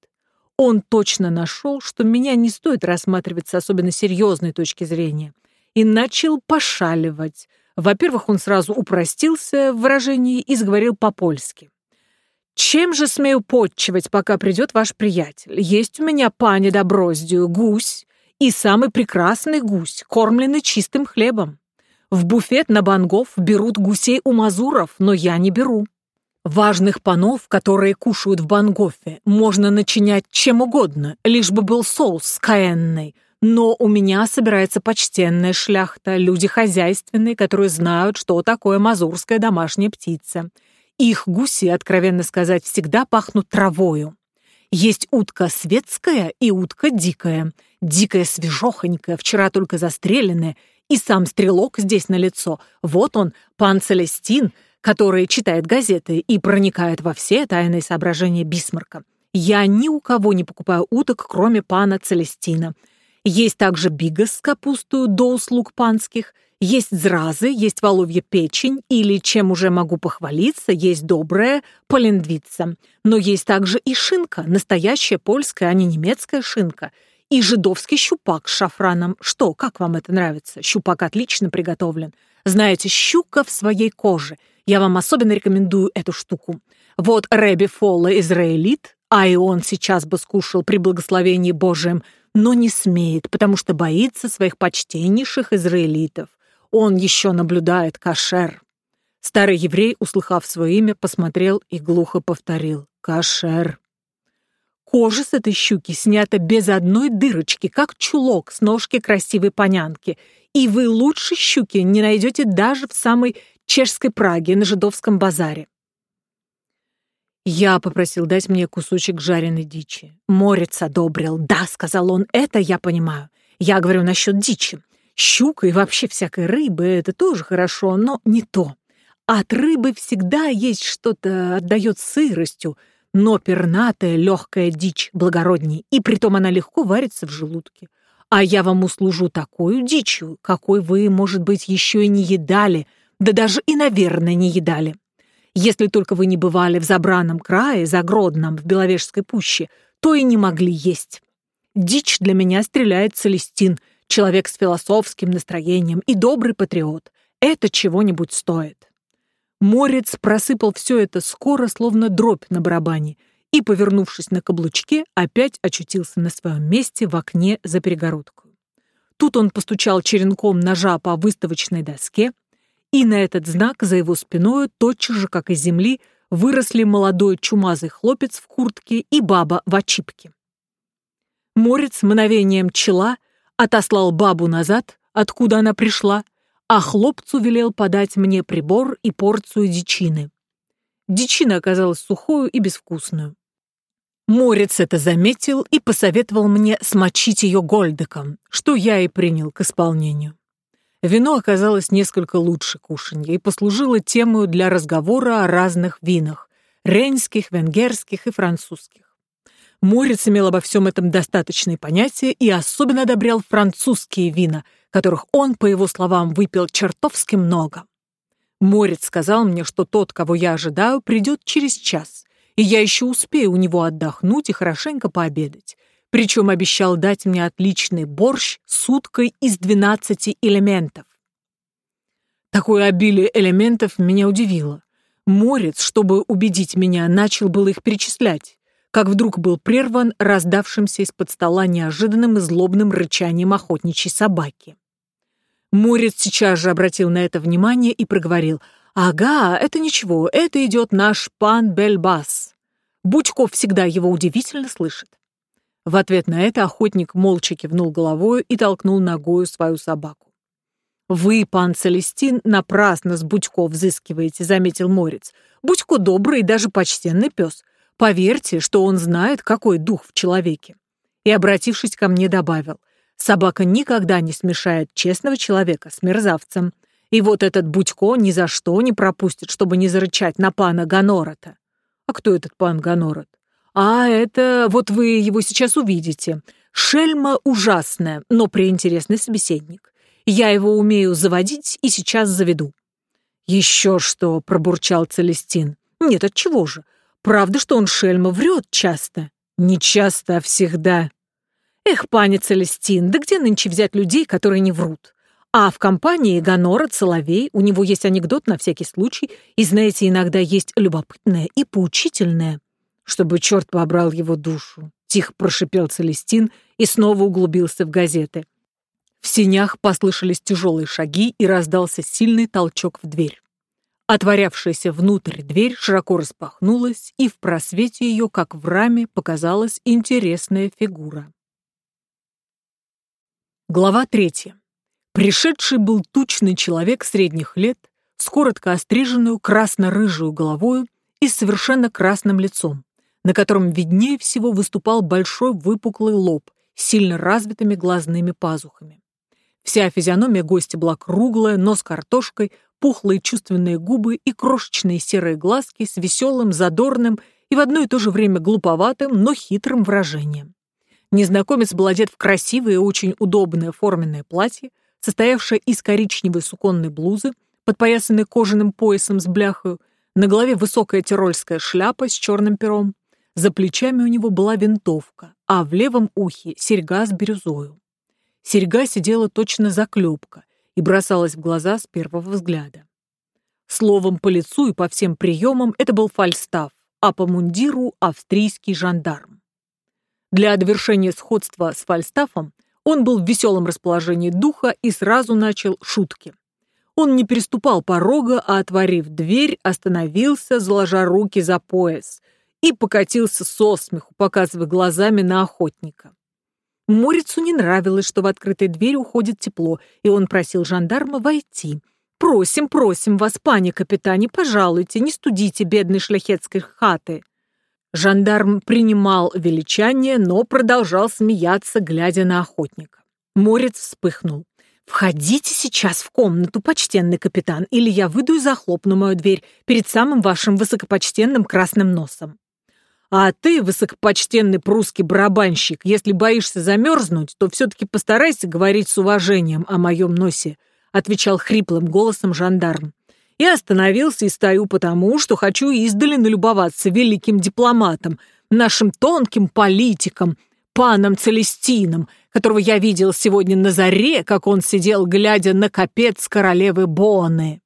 Он точно нашел, что меня не стоит рассматривать с особенно серьезной точки зрения, и начал пошаливать. Во-первых, он сразу упростился в выражении и заговорил по-польски. Чем же смею подчивать, пока придет ваш приятель? Есть у меня, пани Доброздию, гусь, и самый прекрасный гусь, кормленный чистым хлебом. В буфет на бангов берут гусей у мазуров, но я не беру. Важных панов, которые кушают в бангофе, можно начинять чем угодно, лишь бы был соус каенный. Но у меня собирается почтенная шляхта, люди хозяйственные, которые знают, что такое мазурская домашняя птица. Их гуси, откровенно сказать, всегда пахнут травою. Есть утка светская и утка дикая. Дикая свежохонькая, вчера только застреленная, и сам стрелок здесь на лицо. Вот он, пан Целестин, который читает газеты и проникает во все тайные соображения Бисмарка. Я ни у кого не покупаю уток, кроме пана Целестина. Есть также бигас с капустою до услуг панских – есть зразы, есть воловья печень, или, чем уже могу похвалиться, есть добрая полендвица. Но есть также и шинка, настоящая польская, а не немецкая шинка. И жидовский щупак с шафраном. Что, как вам это нравится? Щупак отлично приготовлен. Знаете, щука в своей коже. Я вам особенно рекомендую эту штуку. Вот Рэби Фолла израилит, а и он сейчас бы скушал при благословении Божьем, но не смеет, потому что боится своих почтеннейших израилитов. Он еще наблюдает кошер. Старый еврей, услыхав свое имя, посмотрел и глухо повторил «Кошер». Кожа с этой щуки снята без одной дырочки, как чулок с ножки красивой понянки, и вы лучше щуки не найдете даже в самой чешской Праге на жидовском базаре. Я попросил дать мне кусочек жареной дичи. Морец одобрил. «Да», — сказал он, — «это я понимаю. Я говорю насчет дичи. Щука и вообще всякой рыбы — это тоже хорошо, но не то. От рыбы всегда есть что-то, отдает сыростью, но пернатая легкая дичь благородней, и притом она легко варится в желудке. А я вам услужу такую дичью, какой вы, может быть, еще и не едали, да даже и, наверное, не едали. Если только вы не бывали в Забранном крае, Загродном, в Беловежской пуще, то и не могли есть. Дичь для меня стреляет Целестин — человек с философским настроением и добрый патриот. Это чего-нибудь стоит. Морец просыпал все это скоро, словно дробь на барабане, и, повернувшись на каблучке, опять очутился на своем месте в окне за перегородку. Тут он постучал черенком ножа по выставочной доске, и на этот знак за его спиной, тотчас же, как из земли, выросли молодой чумазый хлопец в куртке и баба в очипке. Морец мгновением чела отослал бабу назад, откуда она пришла, а хлопцу велел подать мне прибор и порцию дичины. Дичина оказалась сухою и безвкусную. Морец это заметил и посоветовал мне смочить ее гольдеком, что я и принял к исполнению. Вино оказалось несколько лучше кушанья и послужило темой для разговора о разных винах – рейнских, венгерских и французских. Морец имел обо всем этом достаточные понятия и особенно одобрял французские вина, которых он, по его словам, выпил чертовски много. Морец сказал мне, что тот, кого я ожидаю, придет через час, и я еще успею у него отдохнуть и хорошенько пообедать. Причем обещал дать мне отличный борщ с уткой из 12 элементов. Такое обилие элементов меня удивило. Морец, чтобы убедить меня, начал было их перечислять как вдруг был прерван раздавшимся из-под стола неожиданным и злобным рычанием охотничьей собаки. Морец сейчас же обратил на это внимание и проговорил «Ага, это ничего, это идет наш пан Бельбас». Будьков всегда его удивительно слышит. В ответ на это охотник молча кивнул головою и толкнул ногою свою собаку. «Вы, пан Целестин, напрасно с Будько взыскиваете», — заметил Морец. «Будько добрый и даже почтенный пес. Поверьте, что он знает, какой дух в человеке. И, обратившись ко мне, добавил, собака никогда не смешает честного человека с мерзавцем. И вот этот Будько ни за что не пропустит, чтобы не зарычать на пана Ганорота. А кто этот пан Ганорот? А это, вот вы его сейчас увидите. Шельма ужасная, но преинтересный собеседник. Я его умею заводить и сейчас заведу. Еще что, пробурчал Целестин. Нет, от чего же? Правда, что он шельма врет часто? Не часто, а всегда. Эх, паня Целестин, да где нынче взять людей, которые не врут? А в компании Гонора, Соловей, у него есть анекдот на всякий случай, и, знаете, иногда есть любопытное и поучительное. Чтобы черт побрал его душу. Тихо прошипел Целестин и снова углубился в газеты. В синях послышались тяжелые шаги и раздался сильный толчок в дверь. Отворявшаяся внутрь дверь широко распахнулась, и в просвете ее, как в раме, показалась интересная фигура. Глава третья. Пришедший был тучный человек средних лет, с коротко остриженную красно-рыжую головою и совершенно красным лицом, на котором виднее всего выступал большой выпуклый лоб с сильно развитыми глазными пазухами. Вся физиономия гостя была круглая, нос картошкой, пухлые чувственные губы и крошечные серые глазки с веселым, задорным и в одно и то же время глуповатым, но хитрым выражением. Незнакомец был одет в красивое и очень удобное форменное платье, состоявшее из коричневой суконной блузы, подпоясанной кожаным поясом с бляхою, на голове высокая тирольская шляпа с черным пером, за плечами у него была винтовка, а в левом ухе серьга с бирюзою. Серьга сидела точно заклепка и бросалась в глаза с первого взгляда. Словом, по лицу и по всем приемам это был фальстаф, а по мундиру — австрийский жандарм. Для довершения сходства с фальстафом он был в веселом расположении духа и сразу начал шутки. Он не переступал порога, а, отворив дверь, остановился, заложа руки за пояс, и покатился со смеху, показывая глазами на охотника. Морицу не нравилось, что в открытой двери уходит тепло, и он просил жандарма войти. «Просим, просим вас, пани капитан, не пожалуйте, не студите бедной шляхетской хаты». Жандарм принимал величание, но продолжал смеяться, глядя на охотника. Морец вспыхнул. «Входите сейчас в комнату, почтенный капитан, или я выйду и захлопну мою дверь перед самым вашим высокопочтенным красным носом». А ты, высокопочтенный прусский барабанщик, если боишься замерзнуть, то все-таки постарайся говорить с уважением о моем носе», отвечал хриплым голосом жандарм. «Я остановился и стою потому, что хочу издали налюбоваться великим дипломатом, нашим тонким политиком, паном Целестином, которого я видел сегодня на заре, как он сидел, глядя на капец королевы Боны».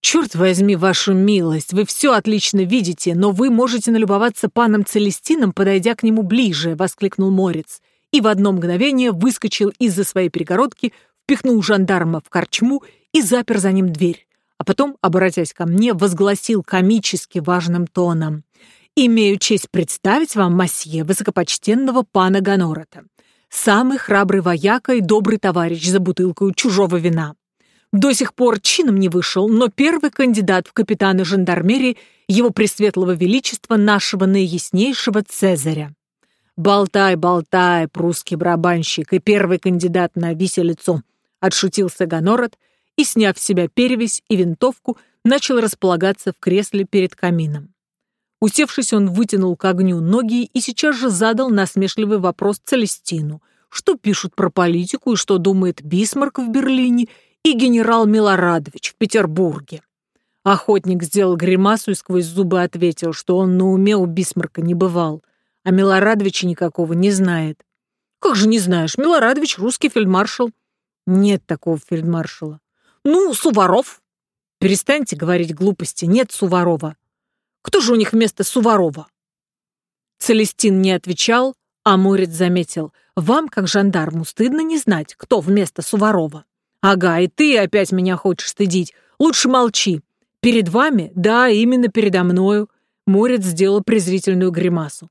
«Черт возьми вашу милость, вы все отлично видите, но вы можете налюбоваться паном Целестином, подойдя к нему ближе», — воскликнул Морец. И в одно мгновение выскочил из-за своей перегородки, впихнул жандарма в корчму и запер за ним дверь. А потом, обратясь ко мне, возгласил комически важным тоном. «Имею честь представить вам, масье, высокопочтенного пана Ганорота. Самый храбрый вояка и добрый товарищ за бутылкой чужого вина. До сих пор чином не вышел, но первый кандидат в капитаны жандармерии его пресветлого величества нашего наияснейшего Цезаря. «Болтай, болтай, прусский барабанщик и первый кандидат на виселицу», отшутился Гонорот и, сняв с себя перевязь и винтовку, начал располагаться в кресле перед камином. Усевшись, он вытянул к огню ноги и сейчас же задал насмешливый вопрос Целестину, что пишут про политику и что думает Бисмарк в Берлине и генерал Милорадович в Петербурге. Охотник сделал гримасу и сквозь зубы ответил, что он на уме у Бисмарка не бывал, а Милорадовича никакого не знает. «Как же не знаешь? Милорадович — русский фельдмаршал». «Нет такого фельдмаршала». «Ну, Суворов». «Перестаньте говорить глупости. Нет Суворова». «Кто же у них вместо Суворова?» Целестин не отвечал, а Морец заметил. «Вам, как жандарму, стыдно не знать, кто вместо Суворова». «Ага, и ты опять меня хочешь стыдить. Лучше молчи. Перед вами? Да, именно передо мною». Морец сделал презрительную гримасу.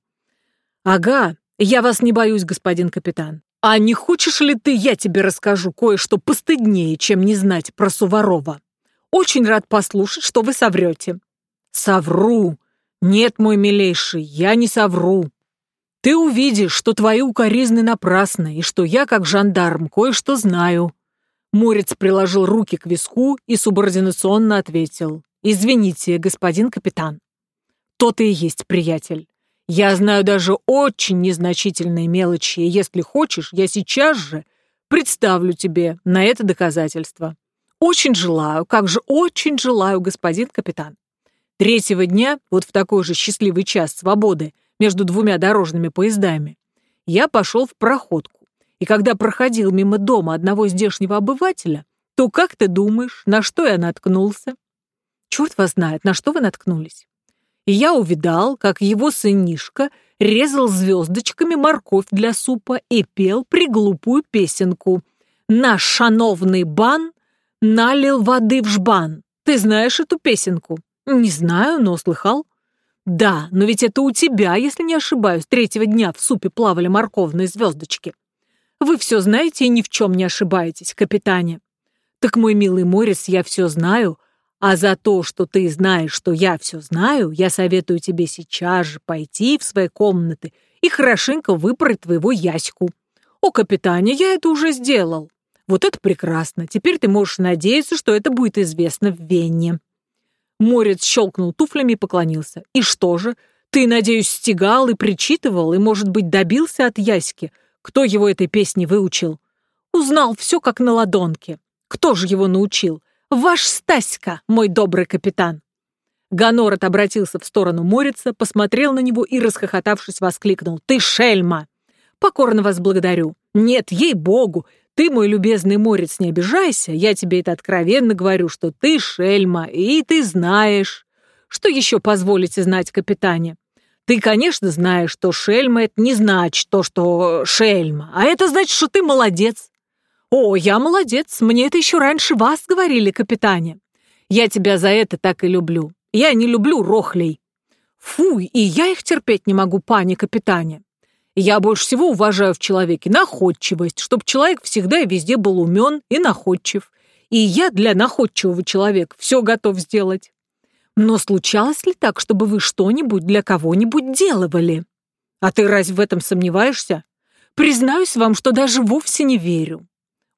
«Ага, я вас не боюсь, господин капитан. А не хочешь ли ты, я тебе расскажу кое-что постыднее, чем не знать про Суворова? Очень рад послушать, что вы соврете». «Совру! Нет, мой милейший, я не совру. Ты увидишь, что твои укоризны напрасны, и что я, как жандарм, кое-что знаю. Морец приложил руки к виску и субординационно ответил. «Извините, господин капитан». «То-то и есть, приятель. Я знаю даже очень незначительные мелочи, и если хочешь, я сейчас же представлю тебе на это доказательство. Очень желаю, как же очень желаю, господин капитан. Третьего дня, вот в такой же счастливый час свободы между двумя дорожными поездами, я пошел в проходку и когда проходил мимо дома одного здешнего обывателя, то как ты думаешь, на что я наткнулся? Черт вас знает, на что вы наткнулись. И я увидал, как его сынишка резал звездочками морковь для супа и пел приглупую песенку. «Наш шановный бан налил воды в жбан». Ты знаешь эту песенку? Не знаю, но слыхал. Да, но ведь это у тебя, если не ошибаюсь, третьего дня в супе плавали морковные звездочки. Вы все знаете и ни в чем не ошибаетесь, капитане. Так, мой милый Морис, я все знаю, а за то, что ты знаешь, что я все знаю, я советую тебе сейчас же пойти в свои комнаты и хорошенько выпороть твоего яську. О, капитане, я это уже сделал. Вот это прекрасно. Теперь ты можешь надеяться, что это будет известно в Вене. Морец щелкнул туфлями и поклонился. И что же? Ты, надеюсь, стегал и причитывал, и, может быть, добился от Яськи, кто его этой песне выучил? Узнал все как на ладонке. Кто же его научил? Ваш Стаська, мой добрый капитан. Ганорот обратился в сторону Морица, посмотрел на него и, расхохотавшись, воскликнул. «Ты шельма!» «Покорно вас благодарю. Нет, ей-богу, ты, мой любезный Морец, не обижайся. Я тебе это откровенно говорю, что ты шельма, и ты знаешь. Что еще позволите знать капитане? Ты, конечно, знаешь, что шельма — это не значит то, что шельма, а это значит, что ты молодец. О, я молодец, мне это еще раньше вас говорили, капитане. Я тебя за это так и люблю. Я не люблю рохлей. Фу, и я их терпеть не могу, пани капитане. Я больше всего уважаю в человеке находчивость, чтобы человек всегда и везде был умен и находчив. И я для находчивого человека все готов сделать. Но случалось ли так, чтобы вы что-нибудь для кого-нибудь делали? А ты разве в этом сомневаешься? Признаюсь вам, что даже вовсе не верю.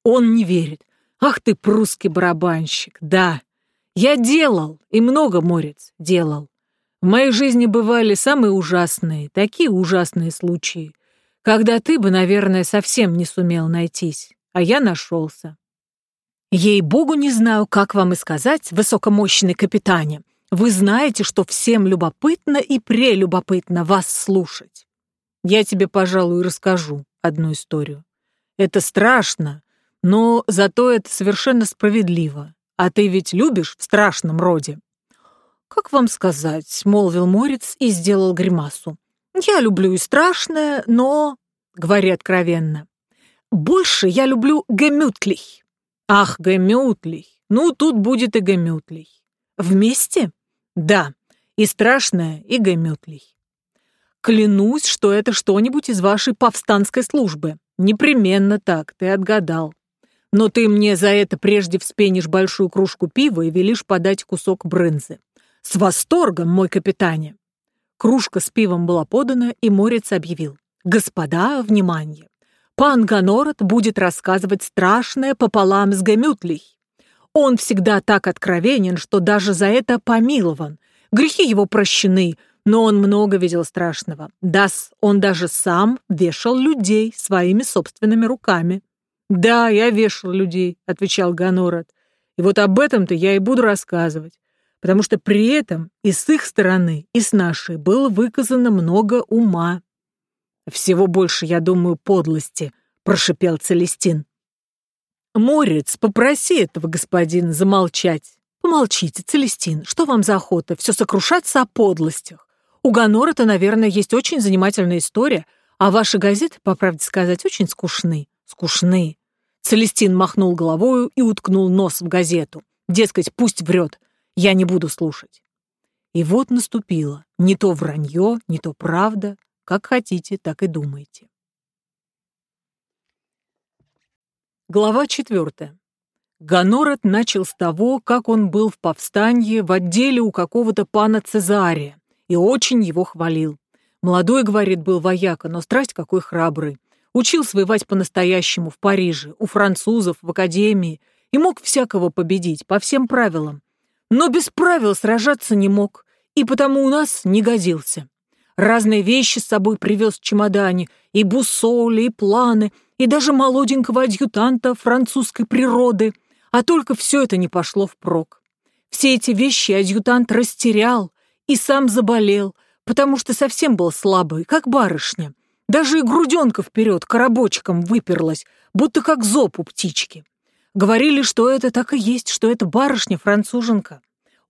Он не верит. Ах ты, прусский барабанщик, да. Я делал, и много, Морец, делал. В моей жизни бывали самые ужасные, такие ужасные случаи, когда ты бы, наверное, совсем не сумел найтись, а я нашелся. Ей-богу, не знаю, как вам и сказать, высокомощный капитане, вы знаете, что всем любопытно и прелюбопытно вас слушать. Я тебе, пожалуй, расскажу одну историю. Это страшно, но зато это совершенно справедливо. А ты ведь любишь в страшном роде. Как вам сказать, молвил Морец и сделал гримасу. Я люблю и страшное, но, говори откровенно, больше я люблю гемютлих. Ах, гемютлих. Ну, тут будет и гемютлих. Вместе? Да, и страшное, и гометлей. Клянусь, что это что-нибудь из вашей повстанской службы. Непременно так, ты отгадал. Но ты мне за это прежде вспенишь большую кружку пива и велишь подать кусок брынзы. С восторгом, мой капитане!» Кружка с пивом была подана, и Морец объявил. «Господа, внимание! Пан Ганорот будет рассказывать страшное пополам с Гемютлей. Он всегда так откровенен, что даже за это помилован. Грехи его прощены, но он много видел страшного. Дас, он даже сам вешал людей своими собственными руками. «Да, я вешал людей», — отвечал Ганорат. «И вот об этом-то я и буду рассказывать, потому что при этом и с их стороны, и с нашей было выказано много ума». «Всего больше, я думаю, подлости», — прошипел Целестин. «Морец, попроси этого господина замолчать». «Помолчите, Целестин, что вам за охота все сокрушаться о подлостях? У Ганора-то, наверное, есть очень занимательная история, а ваши газеты, по правде сказать, очень скучны. Скучны. Целестин махнул головою и уткнул нос в газету. Дескать, пусть врет, я не буду слушать. И вот наступило. Не то вранье, не то правда. Как хотите, так и думайте. Глава четвертая. Гонорат начал с того, как он был в повстанье в отделе у какого-то пана Цезария, и очень его хвалил. Молодой, говорит, был вояка, но страсть какой храбрый. Учился воевать по-настоящему в Париже, у французов, в академии, и мог всякого победить, по всем правилам. Но без правил сражаться не мог, и потому у нас не годился. Разные вещи с собой привез в чемодане, и буссоли, и планы, и даже молоденького адъютанта французской природы, а только все это не пошло впрок. Все эти вещи адъютант растерял, и сам заболел, потому что совсем был слабый, как барышня. Даже и груденка вперед коробочком выперлась, будто как зоб у птички. Говорили, что это так и есть, что это барышня-француженка.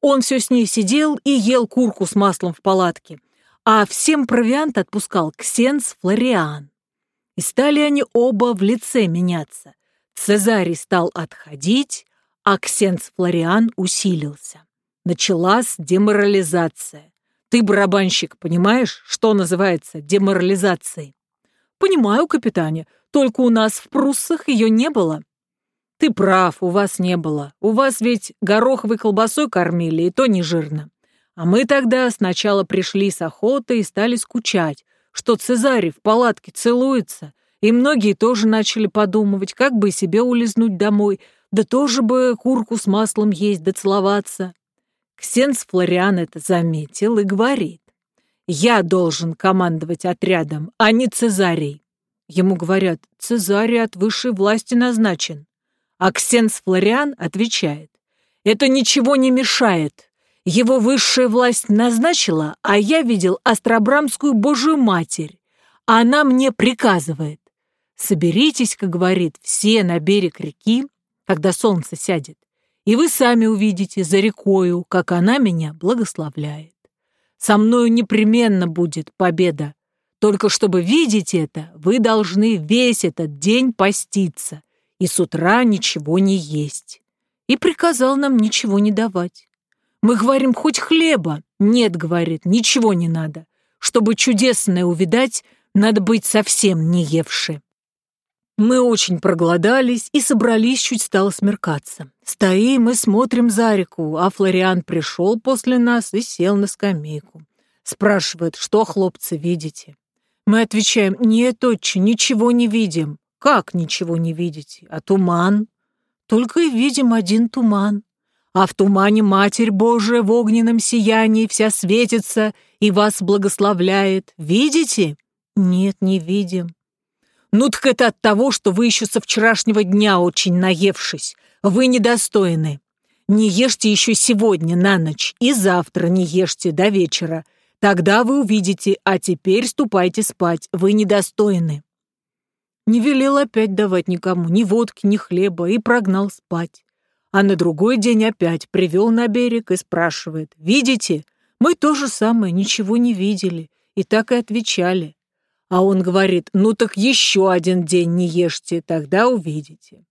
Он все с ней сидел и ел курку с маслом в палатке, а всем провиант отпускал Ксенс Флориан. И стали они оба в лице меняться. Цезарий стал отходить, а Ксенс Флориан усилился. Началась деморализация. Ты, барабанщик, понимаешь, что называется деморализацией? Понимаю, капитане, только у нас в Пруссах ее не было. Ты прав, у вас не было. У вас ведь гороховой колбасой кормили, и то не жирно. А мы тогда сначала пришли с охотой и стали скучать, что Цезарий в палатке целуется, и многие тоже начали подумывать, как бы себе улизнуть домой, да тоже бы курку с маслом есть да целоваться. Ксенс Флориан это заметил и говорит. «Я должен командовать отрядом, а не Цезарий». Ему говорят, Цезарий от высшей власти назначен. А Ксенс Флориан отвечает, «Это ничего не мешает. Его высшая власть назначила, а я видел Остробрамскую Божию Матерь. Она мне приказывает. Соберитесь, как говорит, все на берег реки, когда солнце сядет, и вы сами увидите за рекою, как она меня благословляет. Со мною непременно будет победа. Только чтобы видеть это, вы должны весь этот день поститься и с утра ничего не есть. И приказал нам ничего не давать. Мы говорим, хоть хлеба. Нет, говорит, ничего не надо. Чтобы чудесное увидать, надо быть совсем не евши. Мы очень проголодались и собрались, чуть стало смеркаться. Стоим и смотрим за реку, а Флориан пришел после нас и сел на скамейку. Спрашивает, что, хлопцы, видите? Мы отвечаем, нет, отче, ничего не видим. Как ничего не видите? А туман? Только и видим один туман. А в тумане Матерь Божия в огненном сиянии вся светится и вас благословляет. Видите? Нет, не видим. Ну так это от того, что вы еще со вчерашнего дня очень наевшись. Вы недостойны. Не ешьте еще сегодня на ночь и завтра не ешьте до вечера. Тогда вы увидите, а теперь ступайте спать, вы недостойны. Не велел опять давать никому ни водки, ни хлеба и прогнал спать. А на другой день опять привел на берег и спрашивает, «Видите? Мы то же самое, ничего не видели». И так и отвечали. А он говорит, ну так еще один день не ешьте, тогда увидите.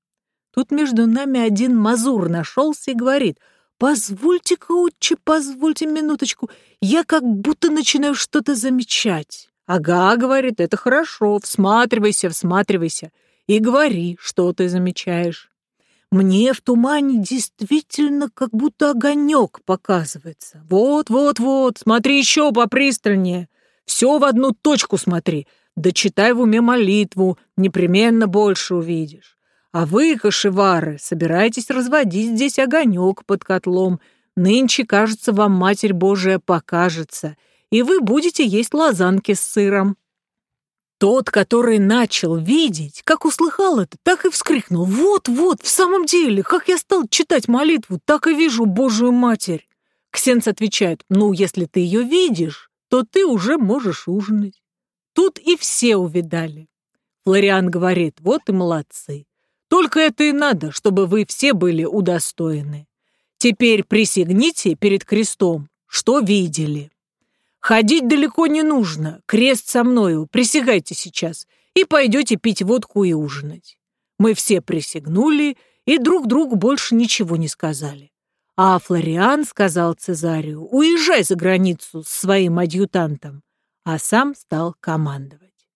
Тут между нами один мазур нашелся и говорит, позвольте-ка, отче, позвольте минуточку, я как будто начинаю что-то замечать. Ага, говорит, это хорошо, всматривайся, всматривайся и говори, что ты замечаешь. Мне в тумане действительно как будто огонек показывается. Вот, вот, вот, смотри еще попристальнее. Все в одну точку смотри. Да читай в уме молитву, непременно больше увидишь. А вы, кошевары, собираетесь разводить здесь огонек под котлом. Нынче, кажется, вам Матерь Божия покажется, и вы будете есть лазанки с сыром. Тот, который начал видеть, как услыхал это, так и вскрикнул. «Вот-вот, в самом деле, как я стал читать молитву, так и вижу Божию Матерь!» Ксенц отвечает, «Ну, если ты ее видишь, то ты уже можешь ужинать». Тут и все увидали. Флориан говорит, «Вот и молодцы. Только это и надо, чтобы вы все были удостоены. Теперь присягните перед крестом, что видели». Ходить далеко не нужно. Крест со мною. Присягайте сейчас. И пойдете пить водку и ужинать. Мы все присягнули и друг другу больше ничего не сказали. А Флориан сказал Цезарию, уезжай за границу с своим адъютантом, а сам стал командовать.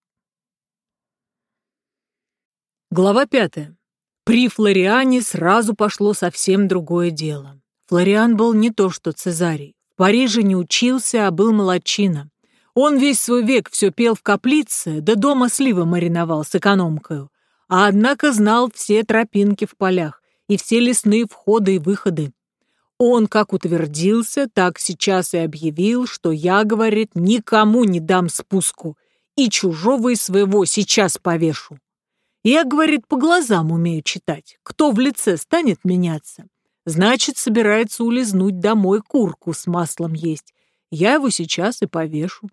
Глава пятая. При Флориане сразу пошло совсем другое дело. Флориан был не то что Цезарий. Париже не учился, а был молодчина. Он весь свой век все пел в каплице, да дома сливы мариновал с экономкою. А однако знал все тропинки в полях и все лесные входы и выходы. Он как утвердился, так сейчас и объявил, что я, говорит, никому не дам спуску и чужого и своего сейчас повешу. Я, говорит, по глазам умею читать, кто в лице станет меняться. Значит, собирается улизнуть домой курку с маслом есть. Я его сейчас и повешу.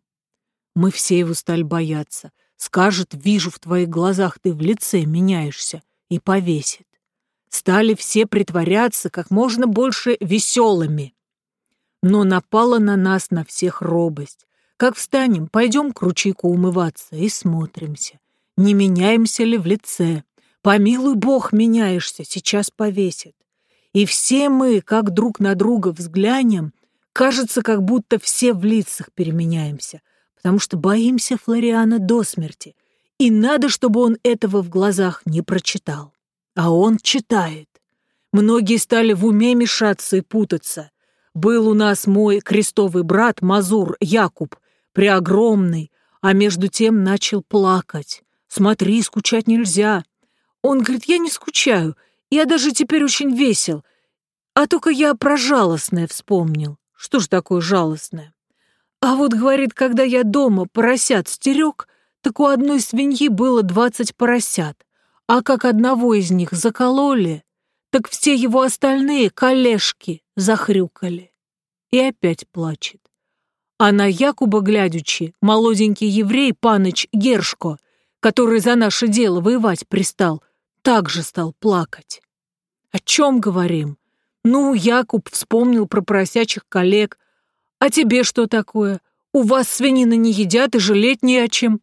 Мы все его стали бояться. Скажет, вижу в твоих глазах, ты в лице меняешься, и повесит. Стали все притворяться как можно больше веселыми. Но напала на нас на всех робость. Как встанем, пойдем к ручейку умываться и смотримся. Не меняемся ли в лице? Помилуй Бог, меняешься, сейчас повесит. И все мы, как друг на друга взглянем, кажется, как будто все в лицах переменяемся, потому что боимся Флориана до смерти, и надо, чтобы он этого в глазах не прочитал. А он читает. Многие стали в уме мешаться и путаться. Был у нас мой крестовый брат Мазур Якуб, преогромный, а между тем начал плакать. «Смотри, скучать нельзя». Он говорит, я не скучаю, я даже теперь очень весел. А только я про жалостное вспомнил. Что ж такое жалостное? А вот, говорит, когда я дома поросят стерег, так у одной свиньи было двадцать поросят. А как одного из них закололи, так все его остальные колешки захрюкали. И опять плачет. А на Якуба глядячи, молоденький еврей Паныч Гершко, который за наше дело воевать пристал, также стал плакать. О чем говорим? Ну, Якуб вспомнил про поросячих коллег. А тебе что такое? У вас свинина не едят и жалеть не о чем.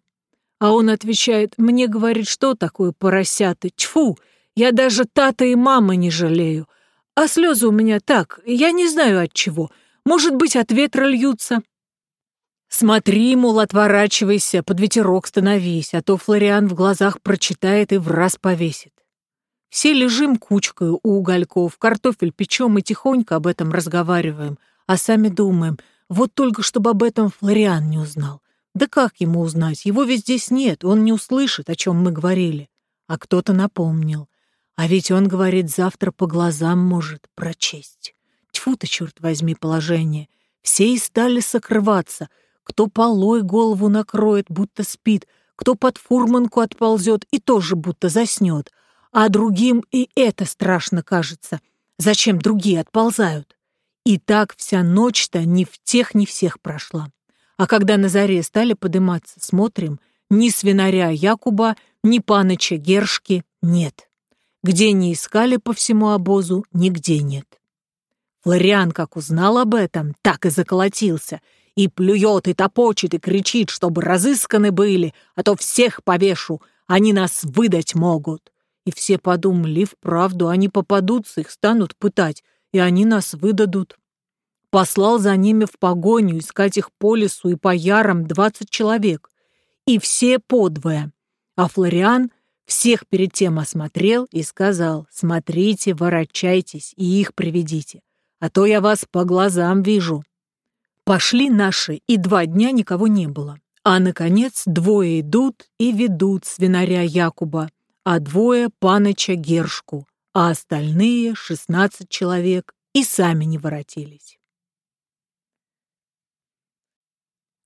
А он отвечает, мне говорит, что такое поросята? Тьфу, я даже тата и мама не жалею. А слезы у меня так, я не знаю от чего. Может быть, от ветра льются. Смотри, мол, отворачивайся, под ветерок становись, а то Флориан в глазах прочитает и в раз повесит. Все лежим кучкой у угольков, картофель печем и тихонько об этом разговариваем, а сами думаем, вот только чтобы об этом Флориан не узнал. Да как ему узнать? Его ведь здесь нет, он не услышит, о чем мы говорили. А кто-то напомнил. А ведь он говорит, завтра по глазам может прочесть. Тьфу ты, черт возьми, положение. Все и стали сокрываться — кто полой голову накроет, будто спит, кто под фурманку отползет и тоже будто заснет. А другим и это страшно кажется. Зачем другие отползают? И так вся ночь-то ни в тех, ни всех прошла. А когда на заре стали подниматься, смотрим, ни свинаря Якуба, ни паныча Гершки нет. Где не искали по всему обозу, нигде нет. Флориан, как узнал об этом, так и заколотился — и плюет, и топочет, и кричит, чтобы разысканы были, а то всех повешу, они нас выдать могут. И все подумали, вправду, они попадутся, их станут пытать, и они нас выдадут. Послал за ними в погоню искать их по лесу и по ярам двадцать человек, и все подвое. А Флориан Всех перед тем осмотрел и сказал, смотрите, ворочайтесь и их приведите, а то я вас по глазам вижу. Пошли наши, и два дня никого не было. А, наконец, двое идут и ведут свинаря Якуба, а двое — паныча Гершку, а остальные, шестнадцать человек, и сами не воротились.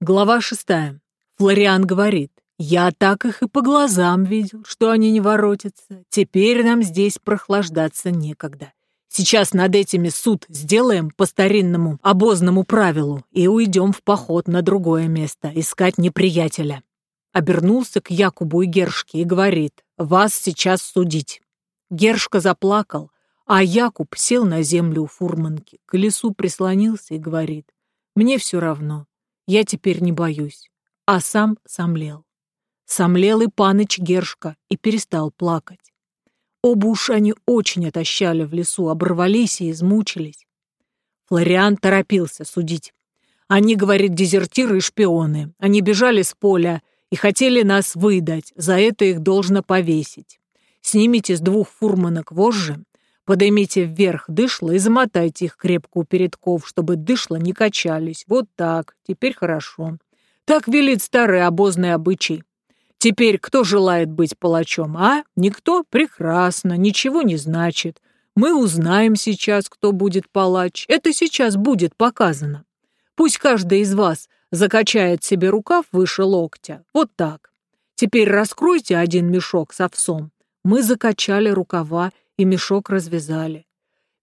Глава шестая. Флориан говорит, «Я так их и по глазам видел, что они не воротятся. Теперь нам здесь прохлаждаться некогда. Сейчас над этими суд сделаем по старинному обозному правилу и уйдем в поход на другое место, искать неприятеля». Обернулся к Якубу и Гершке и говорит, «Вас сейчас судить». Гершка заплакал, а Якуб сел на землю у фурманки, к лесу прислонился и говорит, «Мне все равно, я теперь не боюсь, а сам сомлел. Сомлел и паныч Гершка и перестал плакать. Оба уж они очень отощали в лесу, оборвались и измучились. Флориан торопился судить. Они, говорит, дезертиры и шпионы. Они бежали с поля и хотели нас выдать, за это их должно повесить. Снимите с двух фурманок вожжи, поднимите вверх дышло и замотайте их крепко у передков, чтобы дышло не качались. Вот так, теперь хорошо. Так велит старый обозный обычай. Теперь кто желает быть палачом, а? Никто? Прекрасно, ничего не значит. Мы узнаем сейчас, кто будет палач. Это сейчас будет показано. Пусть каждый из вас закачает себе рукав выше локтя. Вот так. Теперь раскройте один мешок с овсом. Мы закачали рукава и мешок развязали.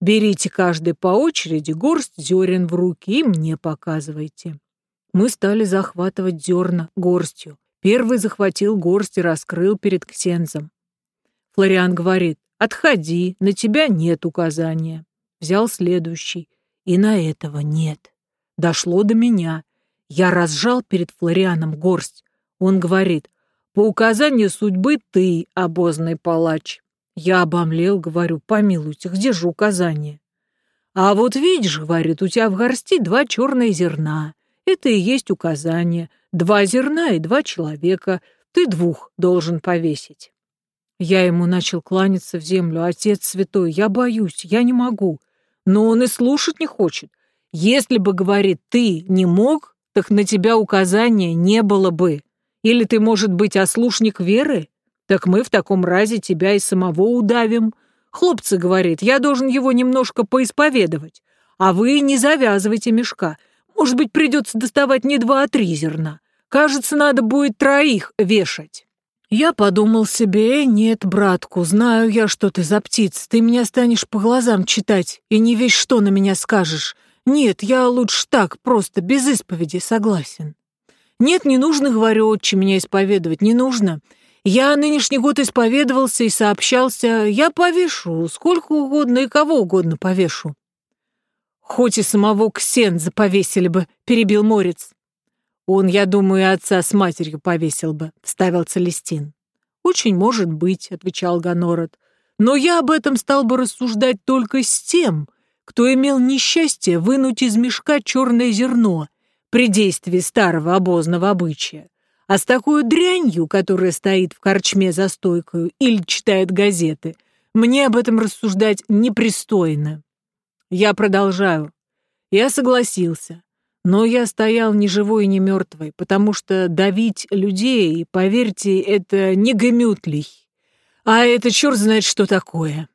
Берите каждый по очереди горсть зерен в руки и мне показывайте. Мы стали захватывать зерна горстью. Первый захватил горсть и раскрыл перед Ксензом. Флориан говорит, «Отходи, на тебя нет указания». Взял следующий, и на этого нет. Дошло до меня. Я разжал перед Флорианом горсть. Он говорит, «По указанию судьбы ты, обозный палач». Я обомлел, говорю, помилуйте, где же указание? А вот видишь, говорит, у тебя в горсти два черные зерна. Это и есть указание. Два зерна и два человека. Ты двух должен повесить. Я ему начал кланяться в землю. Отец святой, я боюсь, я не могу. Но он и слушать не хочет. Если бы, говорит, ты не мог, так на тебя указания не было бы. Или ты, может быть, ослушник веры? Так мы в таком разе тебя и самого удавим. Хлопцы, говорит, я должен его немножко поисповедовать. А вы не завязывайте мешка. Может быть, придется доставать не два, а три зерна. Кажется, надо будет троих вешать. Я подумал себе, «Э, нет, братку, знаю я, что ты за птиц. Ты меня станешь по глазам читать и не весь что на меня скажешь. Нет, я лучше так, просто, без исповеди, согласен. Нет, не нужно, говорю, отче, меня исповедовать, не нужно. Я нынешний год исповедовался и сообщался. Я повешу, сколько угодно и кого угодно повешу. Хоть и самого Ксенза повесили бы, перебил Морец. Он, я думаю, отца с матерью повесил бы, вставил Целестин. Очень может быть, отвечал Гонород. Но я об этом стал бы рассуждать только с тем, кто имел несчастье вынуть из мешка черное зерно при действии старого обозного обычая. А с такой дрянью, которая стоит в корчме за стойкою или читает газеты, мне об этом рассуждать непристойно. Я продолжаю. Я согласился. Но я стоял ни живой, ни мертвый, потому что давить людей, поверьте, это не гемютлих. А это черт знает, что такое.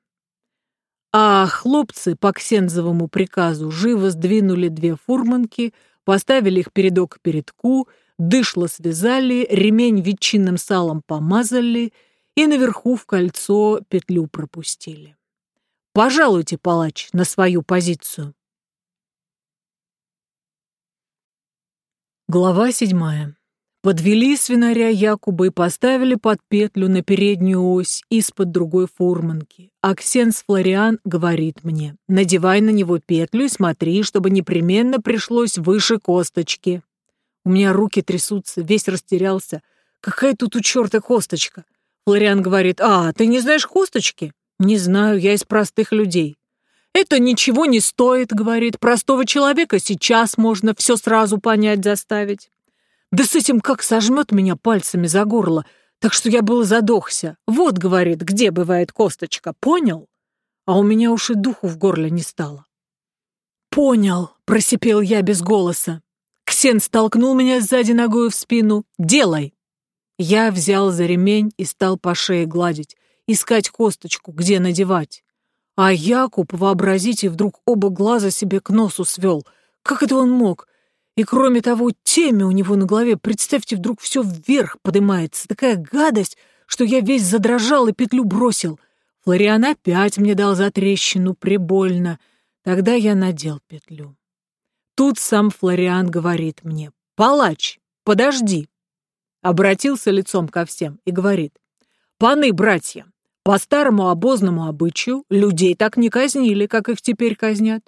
А хлопцы по Ксензовому приказу живо сдвинули две фурманки, поставили их передок передку, дышло связали, ремень ветчинным салом помазали и наверху в кольцо петлю пропустили. Пожалуйте, палач, на свою позицию. Глава седьмая. Подвели свинаря Якуба и поставили под петлю на переднюю ось из-под другой фурманки. Аксенс Флориан говорит мне, надевай на него петлю и смотри, чтобы непременно пришлось выше косточки. У меня руки трясутся, весь растерялся. Какая тут у черта косточка? Флориан говорит, а, ты не знаешь косточки? Не знаю, я из простых людей. Это ничего не стоит, говорит. Простого человека сейчас можно все сразу понять заставить. Да с этим как сожмет меня пальцами за горло, Так что я был задохся. Вот, говорит, где бывает косточка, понял? А у меня уж и духу в горле не стало. «Понял», — просипел я без голоса. Ксен столкнул меня сзади ногой в спину. «Делай!» Я взял за ремень и стал по шее гладить, искать косточку, где надевать. А Якуб, вообразите, вдруг оба глаза себе к носу свел. Как это он мог? И кроме того, темя у него на голове, представьте, вдруг все вверх поднимается. Такая гадость, что я весь задрожал и петлю бросил. Флориан опять мне дал за трещину, прибольно. Тогда я надел петлю. Тут сам Флориан говорит мне, «Палач, подожди!» Обратился лицом ко всем и говорит, «Паны, братья, по старому обозному обычаю людей так не казнили, как их теперь казнят.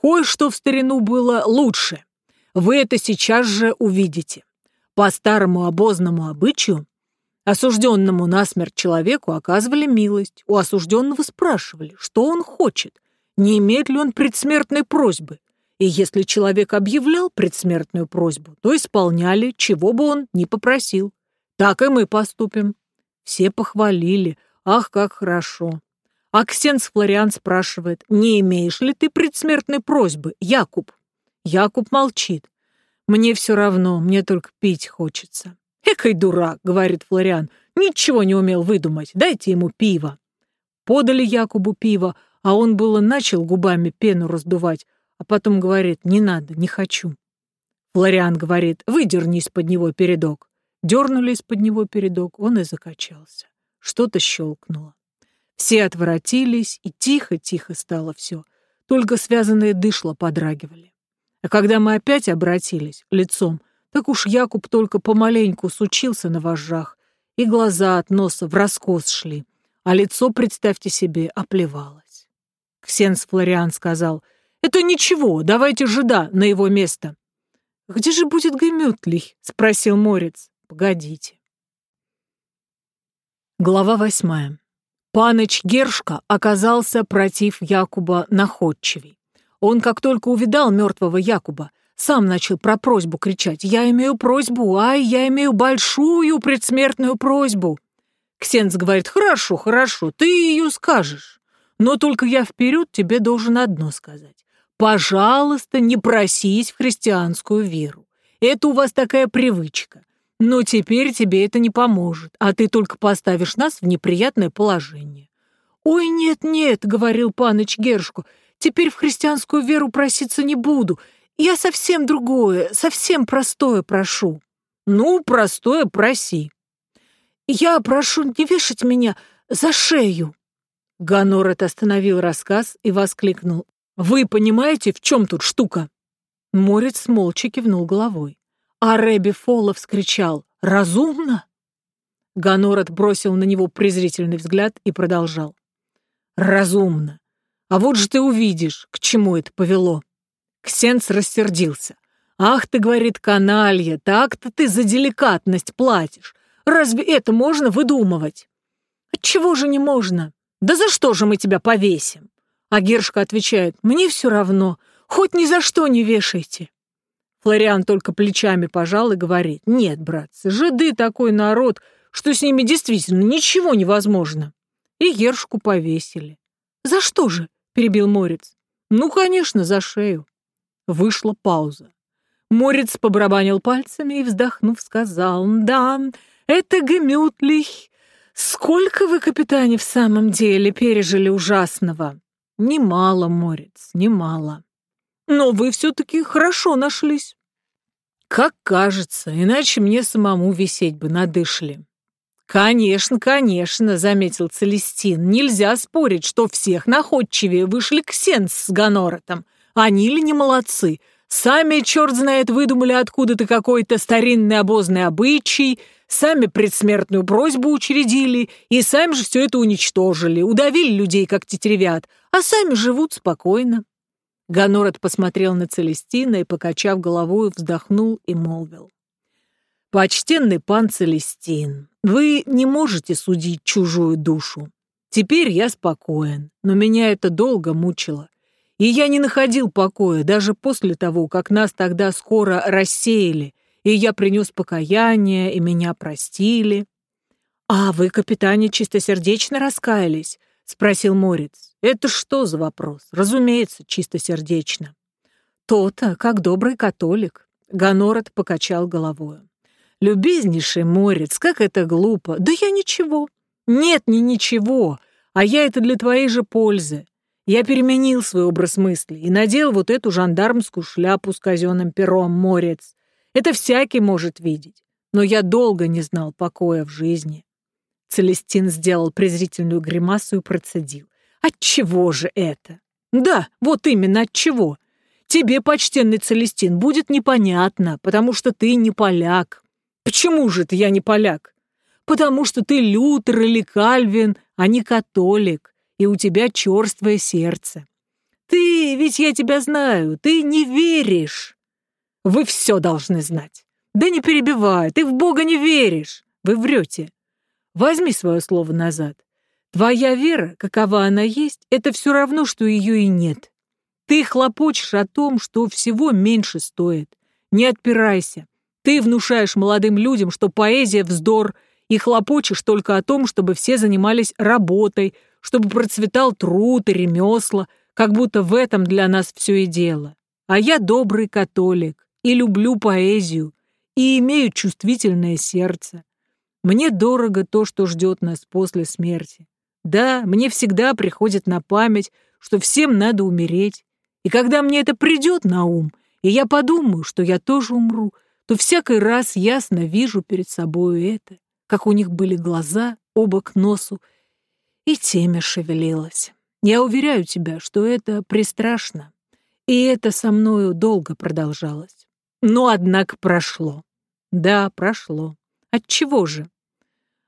Кое-что в старину было лучше. Вы это сейчас же увидите. По старому обозному обычаю осужденному насмерть человеку оказывали милость. У осужденного спрашивали, что он хочет, не имеет ли он предсмертной просьбы. И если человек объявлял предсмертную просьбу, то исполняли, чего бы он ни попросил. Так и мы поступим. Все похвалили. Ах, как хорошо. А Ксенс Флориан спрашивает, не имеешь ли ты предсмертной просьбы, Якуб? Якуб молчит. Мне все равно, мне только пить хочется. «Экой дурак», — говорит Флориан, — «ничего не умел выдумать, дайте ему пиво». Подали Якубу пиво, а он было начал губами пену раздувать, а потом говорит «не надо, не хочу». Флориан говорит «выдерни из-под него передок». Дернули из-под него передок, он и закачался. Что-то щелкнуло. Все отворотились, и тихо-тихо стало все. Только связанные дышла подрагивали. А когда мы опять обратились лицом, так уж Якуб только помаленьку сучился на вожжах, и глаза от носа в раскос шли, а лицо, представьте себе, оплевалось. Ксенс Флориан сказал — это ничего, давайте жида на его место. Где же будет Гемютлих? Спросил Морец. Погодите. Глава восьмая. Паныч Гершка оказался против Якуба находчивей. Он, как только увидал мертвого Якуба, сам начал про просьбу кричать. «Я имею просьбу, ай, я имею большую предсмертную просьбу!» Ксенц говорит, «Хорошо, хорошо, ты ее скажешь, но только я вперед тебе должен одно сказать. Пожалуйста, не просись в христианскую веру. Это у вас такая привычка. Но теперь тебе это не поможет, а ты только поставишь нас в неприятное положение. «Ой, нет-нет», — говорил паныч Гершку, — «теперь в христианскую веру проситься не буду. Я совсем другое, совсем простое прошу». «Ну, простое проси». «Я прошу не вешать меня за шею». Ганорет остановил рассказ и воскликнул. Вы понимаете, в чем тут штука?» Морец молча кивнул головой. А Рэби Фолла вскричал «Разумно?» Ганор отбросил на него презрительный взгляд и продолжал. «Разумно. А вот же ты увидишь, к чему это повело». Ксенц рассердился. «Ах ты, — говорит, — каналья, так-то ты за деликатность платишь. Разве это можно выдумывать?» «Отчего же не можно? Да за что же мы тебя повесим?» А Гершка отвечает, «Мне все равно, хоть ни за что не вешайте». Флориан только плечами пожал и говорит, «Нет, братцы, жиды такой народ, что с ними действительно ничего невозможно». И Гершку повесили. «За что же?» — перебил Морец. «Ну, конечно, за шею». Вышла пауза. Морец побарабанил пальцами и, вздохнув, сказал, «Да, это Гемютлих. Сколько вы, капитане, в самом деле пережили ужасного?» Немало, Морец, немало. Но вы все-таки хорошо нашлись. Как кажется, иначе мне самому висеть бы надышли. Конечно, конечно, заметил Целестин. Нельзя спорить, что всех находчивее вышли Ксенс с Гоноротом. Они ли не молодцы? Сами, черт знает, выдумали откуда-то какой-то старинный обозный обычай, сами предсмертную просьбу учредили и сами же все это уничтожили, удавили людей, как тетеревят, а сами живут спокойно. Гонорот посмотрел на Целестина и, покачав головой, вздохнул и молвил. «Почтенный пан Целестин, вы не можете судить чужую душу. Теперь я спокоен, но меня это долго мучило. И я не находил покоя даже после того, как нас тогда скоро рассеяли, и я принес покаяние, и меня простили. «А вы, капитане, чистосердечно раскаялись?» — спросил Морец. «Это что за вопрос? Разумеется, чистосердечно». «То-то, как добрый католик», — Гонорот покачал головой. «Любезнейший Морец, как это глупо! Да я ничего!» «Нет, не ничего, а я это для твоей же пользы. Я переменил свой образ мысли и надел вот эту жандармскую шляпу с казенным пером, Морец. Это всякий может видеть, но я долго не знал покоя в жизни». Целестин сделал презрительную гримасу и процедил. «Отчего же это?» «Да, вот именно отчего. Тебе, почтенный Целестин, будет непонятно, потому что ты не поляк. Почему же ты я не поляк? Потому что ты Лютер или Кальвин, а не католик, и у тебя черствое сердце. Ты, ведь я тебя знаю, ты не веришь. Вы все должны знать. Да не перебивай, ты в Бога не веришь. Вы врете. Возьми свое слово назад. Твоя вера, какова она есть, это все равно, что ее и нет. Ты хлопочешь о том, что всего меньше стоит. Не отпирайся. Ты внушаешь молодым людям, что поэзия — вздор, и хлопочешь только о том, чтобы все занимались работой, чтобы процветал труд и ремесла, как будто в этом для нас все и дело. А я добрый католик и люблю поэзию, и имею чувствительное сердце. Мне дорого то, что ждет нас после смерти. Да, мне всегда приходит на память, что всем надо умереть. И когда мне это придет на ум, и я подумаю, что я тоже умру, то всякий раз ясно вижу перед собой это, как у них были глаза, оба к носу, и темя шевелилась. Я уверяю тебя, что это пристрашно, и это со мною долго продолжалось. Но, однако, прошло. Да, прошло. От чего же?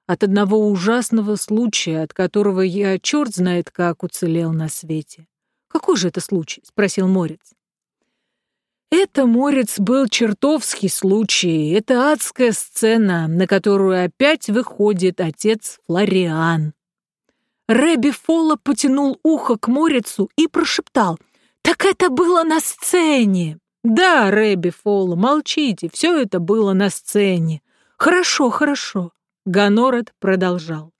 от одного ужасного случая, от которого я черт знает как уцелел на свете. «Какой же это случай?» — спросил Морец. Это, Морец, был чертовский случай. Это адская сцена, на которую опять выходит отец Флориан. Рэби Фола потянул ухо к Морицу и прошептал. «Так это было на сцене!» «Да, Рэби Фола, молчите, все это было на сцене. Хорошо, хорошо. Гонорет продолжал.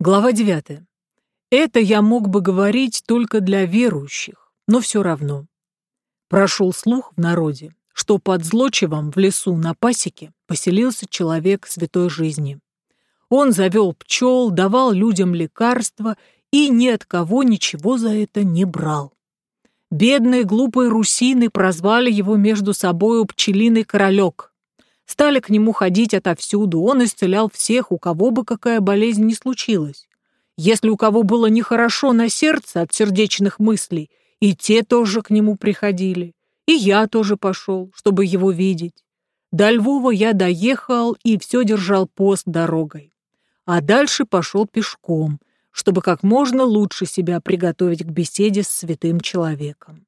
Глава 9. Это я мог бы говорить только для верующих, но все равно. Прошел слух в народе, что под Злочевом в лесу на пасеке поселился человек святой жизни. Он завел пчел, давал людям лекарства и ни от кого ничего за это не брал. Бедные глупые русины прозвали его между собою пчелиный королек, Стали к нему ходить отовсюду, он исцелял всех, у кого бы какая болезнь ни случилась. Если у кого было нехорошо на сердце от сердечных мыслей, и те тоже к нему приходили. И я тоже пошел, чтобы его видеть. До Львова я доехал и все держал пост дорогой. А дальше пошел пешком, чтобы как можно лучше себя приготовить к беседе с святым человеком.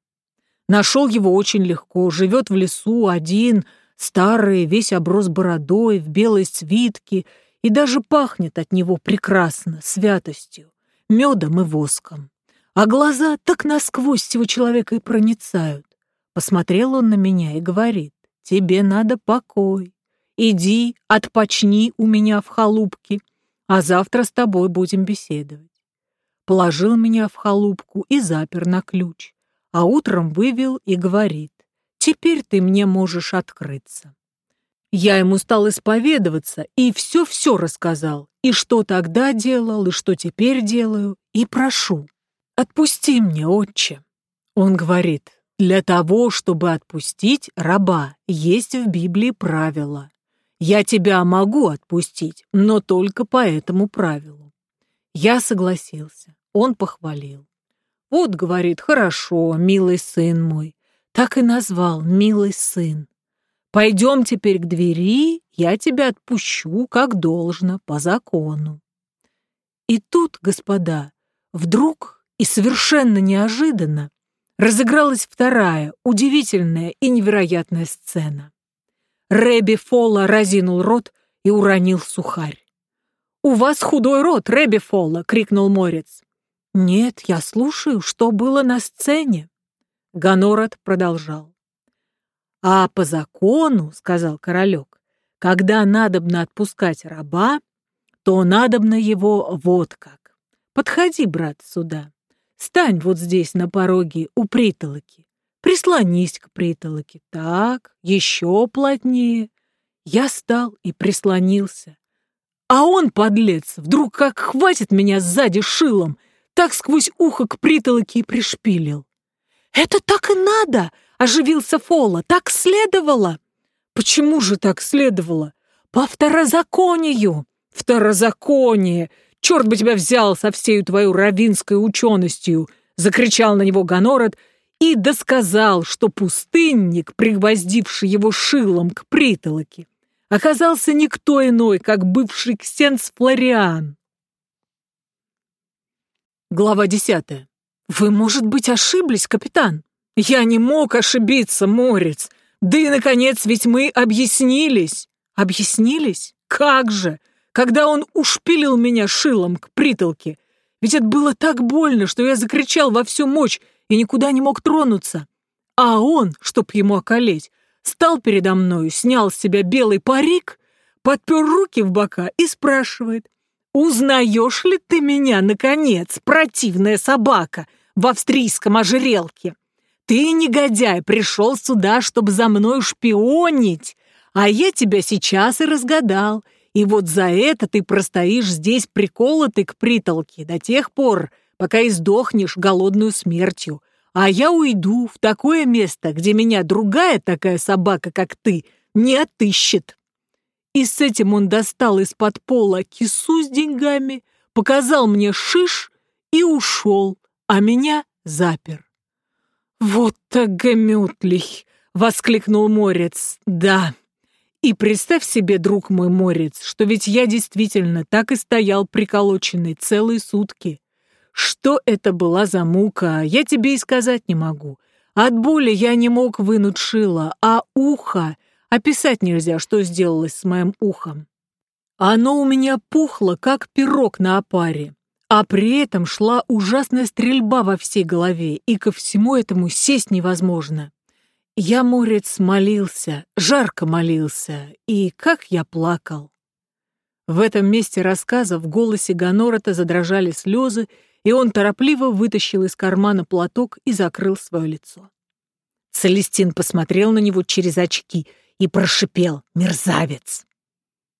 Нашел его очень легко, живет в лесу один, Старый, весь оброс бородой, в белой свитке, и даже пахнет от него прекрасно, святостью, медом и воском. А глаза так насквозь всего человека и проницают. Посмотрел он на меня и говорит, тебе надо покой. Иди, отпочни у меня в халупке, а завтра с тобой будем беседовать. Положил меня в халупку и запер на ключ, а утром вывел и говорит, Теперь ты мне можешь открыться. Я ему стал исповедоваться и все-все рассказал, и что тогда делал, и что теперь делаю, и прошу. Отпусти мне, отче. Он говорит, для того, чтобы отпустить раба, есть в Библии правило. Я тебя могу отпустить, но только по этому правилу. Я согласился, он похвалил. Вот, говорит, хорошо, милый сын мой, так и назвал, милый сын. Пойдем теперь к двери, я тебя отпущу, как должно, по закону. И тут, господа, вдруг и совершенно неожиданно разыгралась вторая, удивительная и невероятная сцена. Рэби Фола разинул рот и уронил сухарь. «У вас худой рот, Рэби Фола!» — крикнул Морец. «Нет, я слушаю, что было на сцене». Гонорат продолжал. «А по закону, — сказал королек, Когда надобно отпускать раба, то надобно его вот как. Подходи, брат, сюда. Стань вот здесь на пороге у притолоки. Прислонись к притолоке. Так, еще плотнее. Я стал и прислонился. А он, подлец, вдруг как хватит меня сзади шилом, так сквозь ухо к притолоке и пришпилил. «Это так и надо!» — оживился Фола. «Так следовало!» «Почему же так следовало?» «По второзаконию!» «Второзаконие! Черт бы тебя взял со всею твою равинской ученостью!» — закричал на него Гонород и досказал, что пустынник, пригвоздивший его шилом к притолоке, оказался никто иной, как бывший ксенс Флориан. Глава десятая. «Вы, может быть, ошиблись, капитан?» «Я не мог ошибиться, Морец. Да и, наконец, ведь мы объяснились». «Объяснились? Как же? Когда он ушпилил меня шилом к притолке. Ведь это было так больно, что я закричал во всю мощь и никуда не мог тронуться. А он, чтоб ему околеть, стал передо мною, снял с себя белый парик, подпер руки в бока и спрашивает, «Узнаешь ли ты меня, наконец, противная собака в австрийском ожерелке? Ты, негодяй, пришел сюда, чтобы за мной шпионить, а я тебя сейчас и разгадал, и вот за это ты простоишь здесь приколотый к притолке до тех пор, пока издохнешь голодную смертью, а я уйду в такое место, где меня другая такая собака, как ты, не отыщет. И с этим он достал из-под пола кису с деньгами, показал мне шиш и ушел, а меня запер. «Вот так гамютлих!» — воскликнул Морец. «Да, и представь себе, друг мой Морец, что ведь я действительно так и стоял приколоченный целые сутки. Что это была за мука, я тебе и сказать не могу. От боли я не мог вынуть шило, а ухо Описать нельзя, что сделалось с моим ухом. Оно у меня пухло, как пирог на опаре, а при этом шла ужасная стрельба во всей голове, и ко всему этому сесть невозможно. Я, морец, молился, жарко молился, и как я плакал. В этом месте рассказа в голосе Гонорота задрожали слезы, и он торопливо вытащил из кармана платок и закрыл свое лицо. Целестин посмотрел на него через очки — и прошипел «Мерзавец!».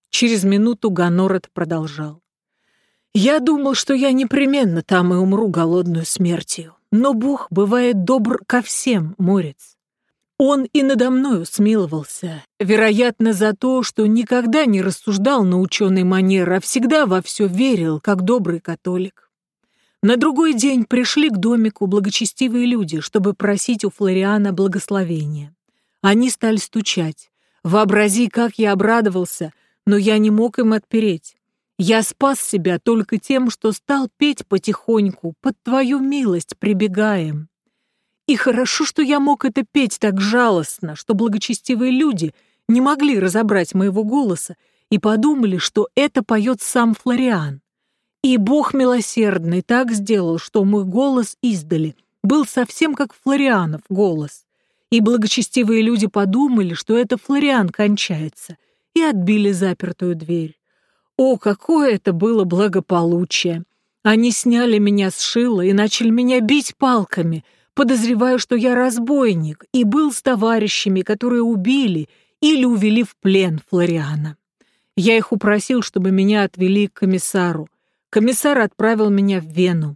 Через минуту Ганорет продолжал. «Я думал, что я непременно там и умру голодную смертью, но Бог бывает добр ко всем, морец. Он и надо мною смиловался, вероятно, за то, что никогда не рассуждал на ученый манер, а всегда во все верил, как добрый католик. На другой день пришли к домику благочестивые люди, чтобы просить у Флориана благословения. Они стали стучать. Вообрази, как я обрадовался, но я не мог им отпереть. Я спас себя только тем, что стал петь потихоньку, под твою милость прибегаем. И хорошо, что я мог это петь так жалостно, что благочестивые люди не могли разобрать моего голоса и подумали, что это поет сам Флориан. И Бог милосердный так сделал, что мой голос издали был совсем как Флорианов голос и благочестивые люди подумали, что это Флориан кончается, и отбили запертую дверь. О, какое это было благополучие! Они сняли меня с шила и начали меня бить палками, подозревая, что я разбойник, и был с товарищами, которые убили или увели в плен Флориана. Я их упросил, чтобы меня отвели к комиссару. Комиссар отправил меня в Вену.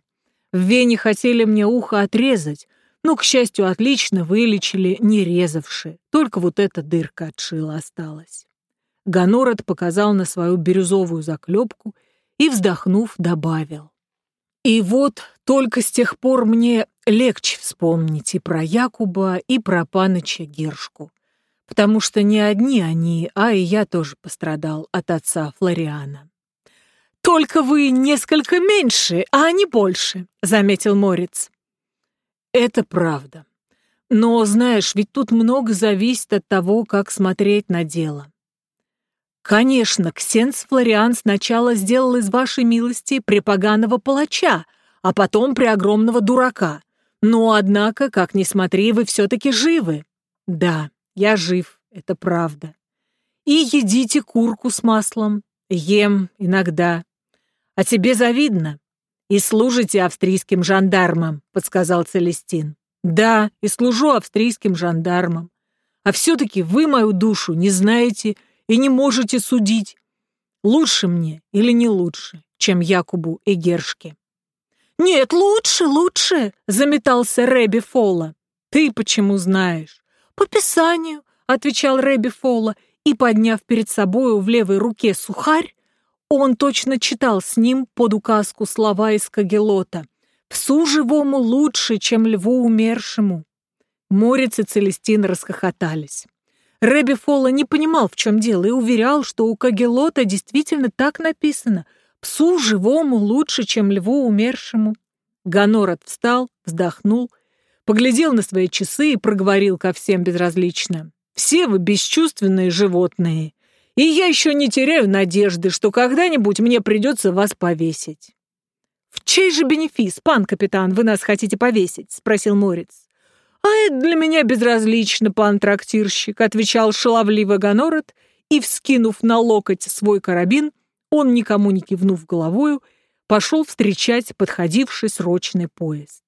В Вене хотели мне ухо отрезать, но, к счастью, отлично вылечили, не резавши. Только вот эта дырка от шила осталась. Гонород показал на свою бирюзовую заклепку и, вздохнув, добавил. И вот только с тех пор мне легче вспомнить и про Якуба, и про Паныча Гершку. Потому что не одни они, а и я тоже пострадал от отца Флориана. «Только вы несколько меньше, а не больше», — заметил Морец. Это правда. Но, знаешь, ведь тут много зависит от того, как смотреть на дело. Конечно, Ксенс Флориан сначала сделал из вашей милости препоганого палача, а потом преогромного дурака. Но, однако, как ни смотри, вы все-таки живы. Да, я жив, это правда. И едите курку с маслом. Ем иногда. А тебе завидно. И служите австрийским жандармам, подсказал Целестин. Да, и служу австрийским жандармам. А все-таки вы мою душу не знаете и не можете судить, лучше мне или не лучше, чем Якубу и Гершке. «Нет, лучше, лучше!» — заметался Рэби Фола. «Ты почему знаешь?» «По Писанию», — отвечал Рэби Фола, и, подняв перед собою в левой руке сухарь, он точно читал с ним под указку слова из Кагелота «Псу живому лучше, чем льву умершему». Морец и Целестин расхохотались. Рэби Фола не понимал, в чем дело, и уверял, что у Кагелота действительно так написано «Псу живому лучше, чем льву умершему». Ганорат встал, вздохнул, поглядел на свои часы и проговорил ко всем безразлично. «Все вы бесчувственные животные, и я еще не теряю надежды, что когда-нибудь мне придется вас повесить». «В чей же бенефис, пан капитан, вы нас хотите повесить?» — спросил Морец. «А это для меня безразлично, пан трактирщик», — отвечал шаловливо Гонорет, и, вскинув на локоть свой карабин, он, никому не кивнув головою, пошел встречать подходивший срочный поезд.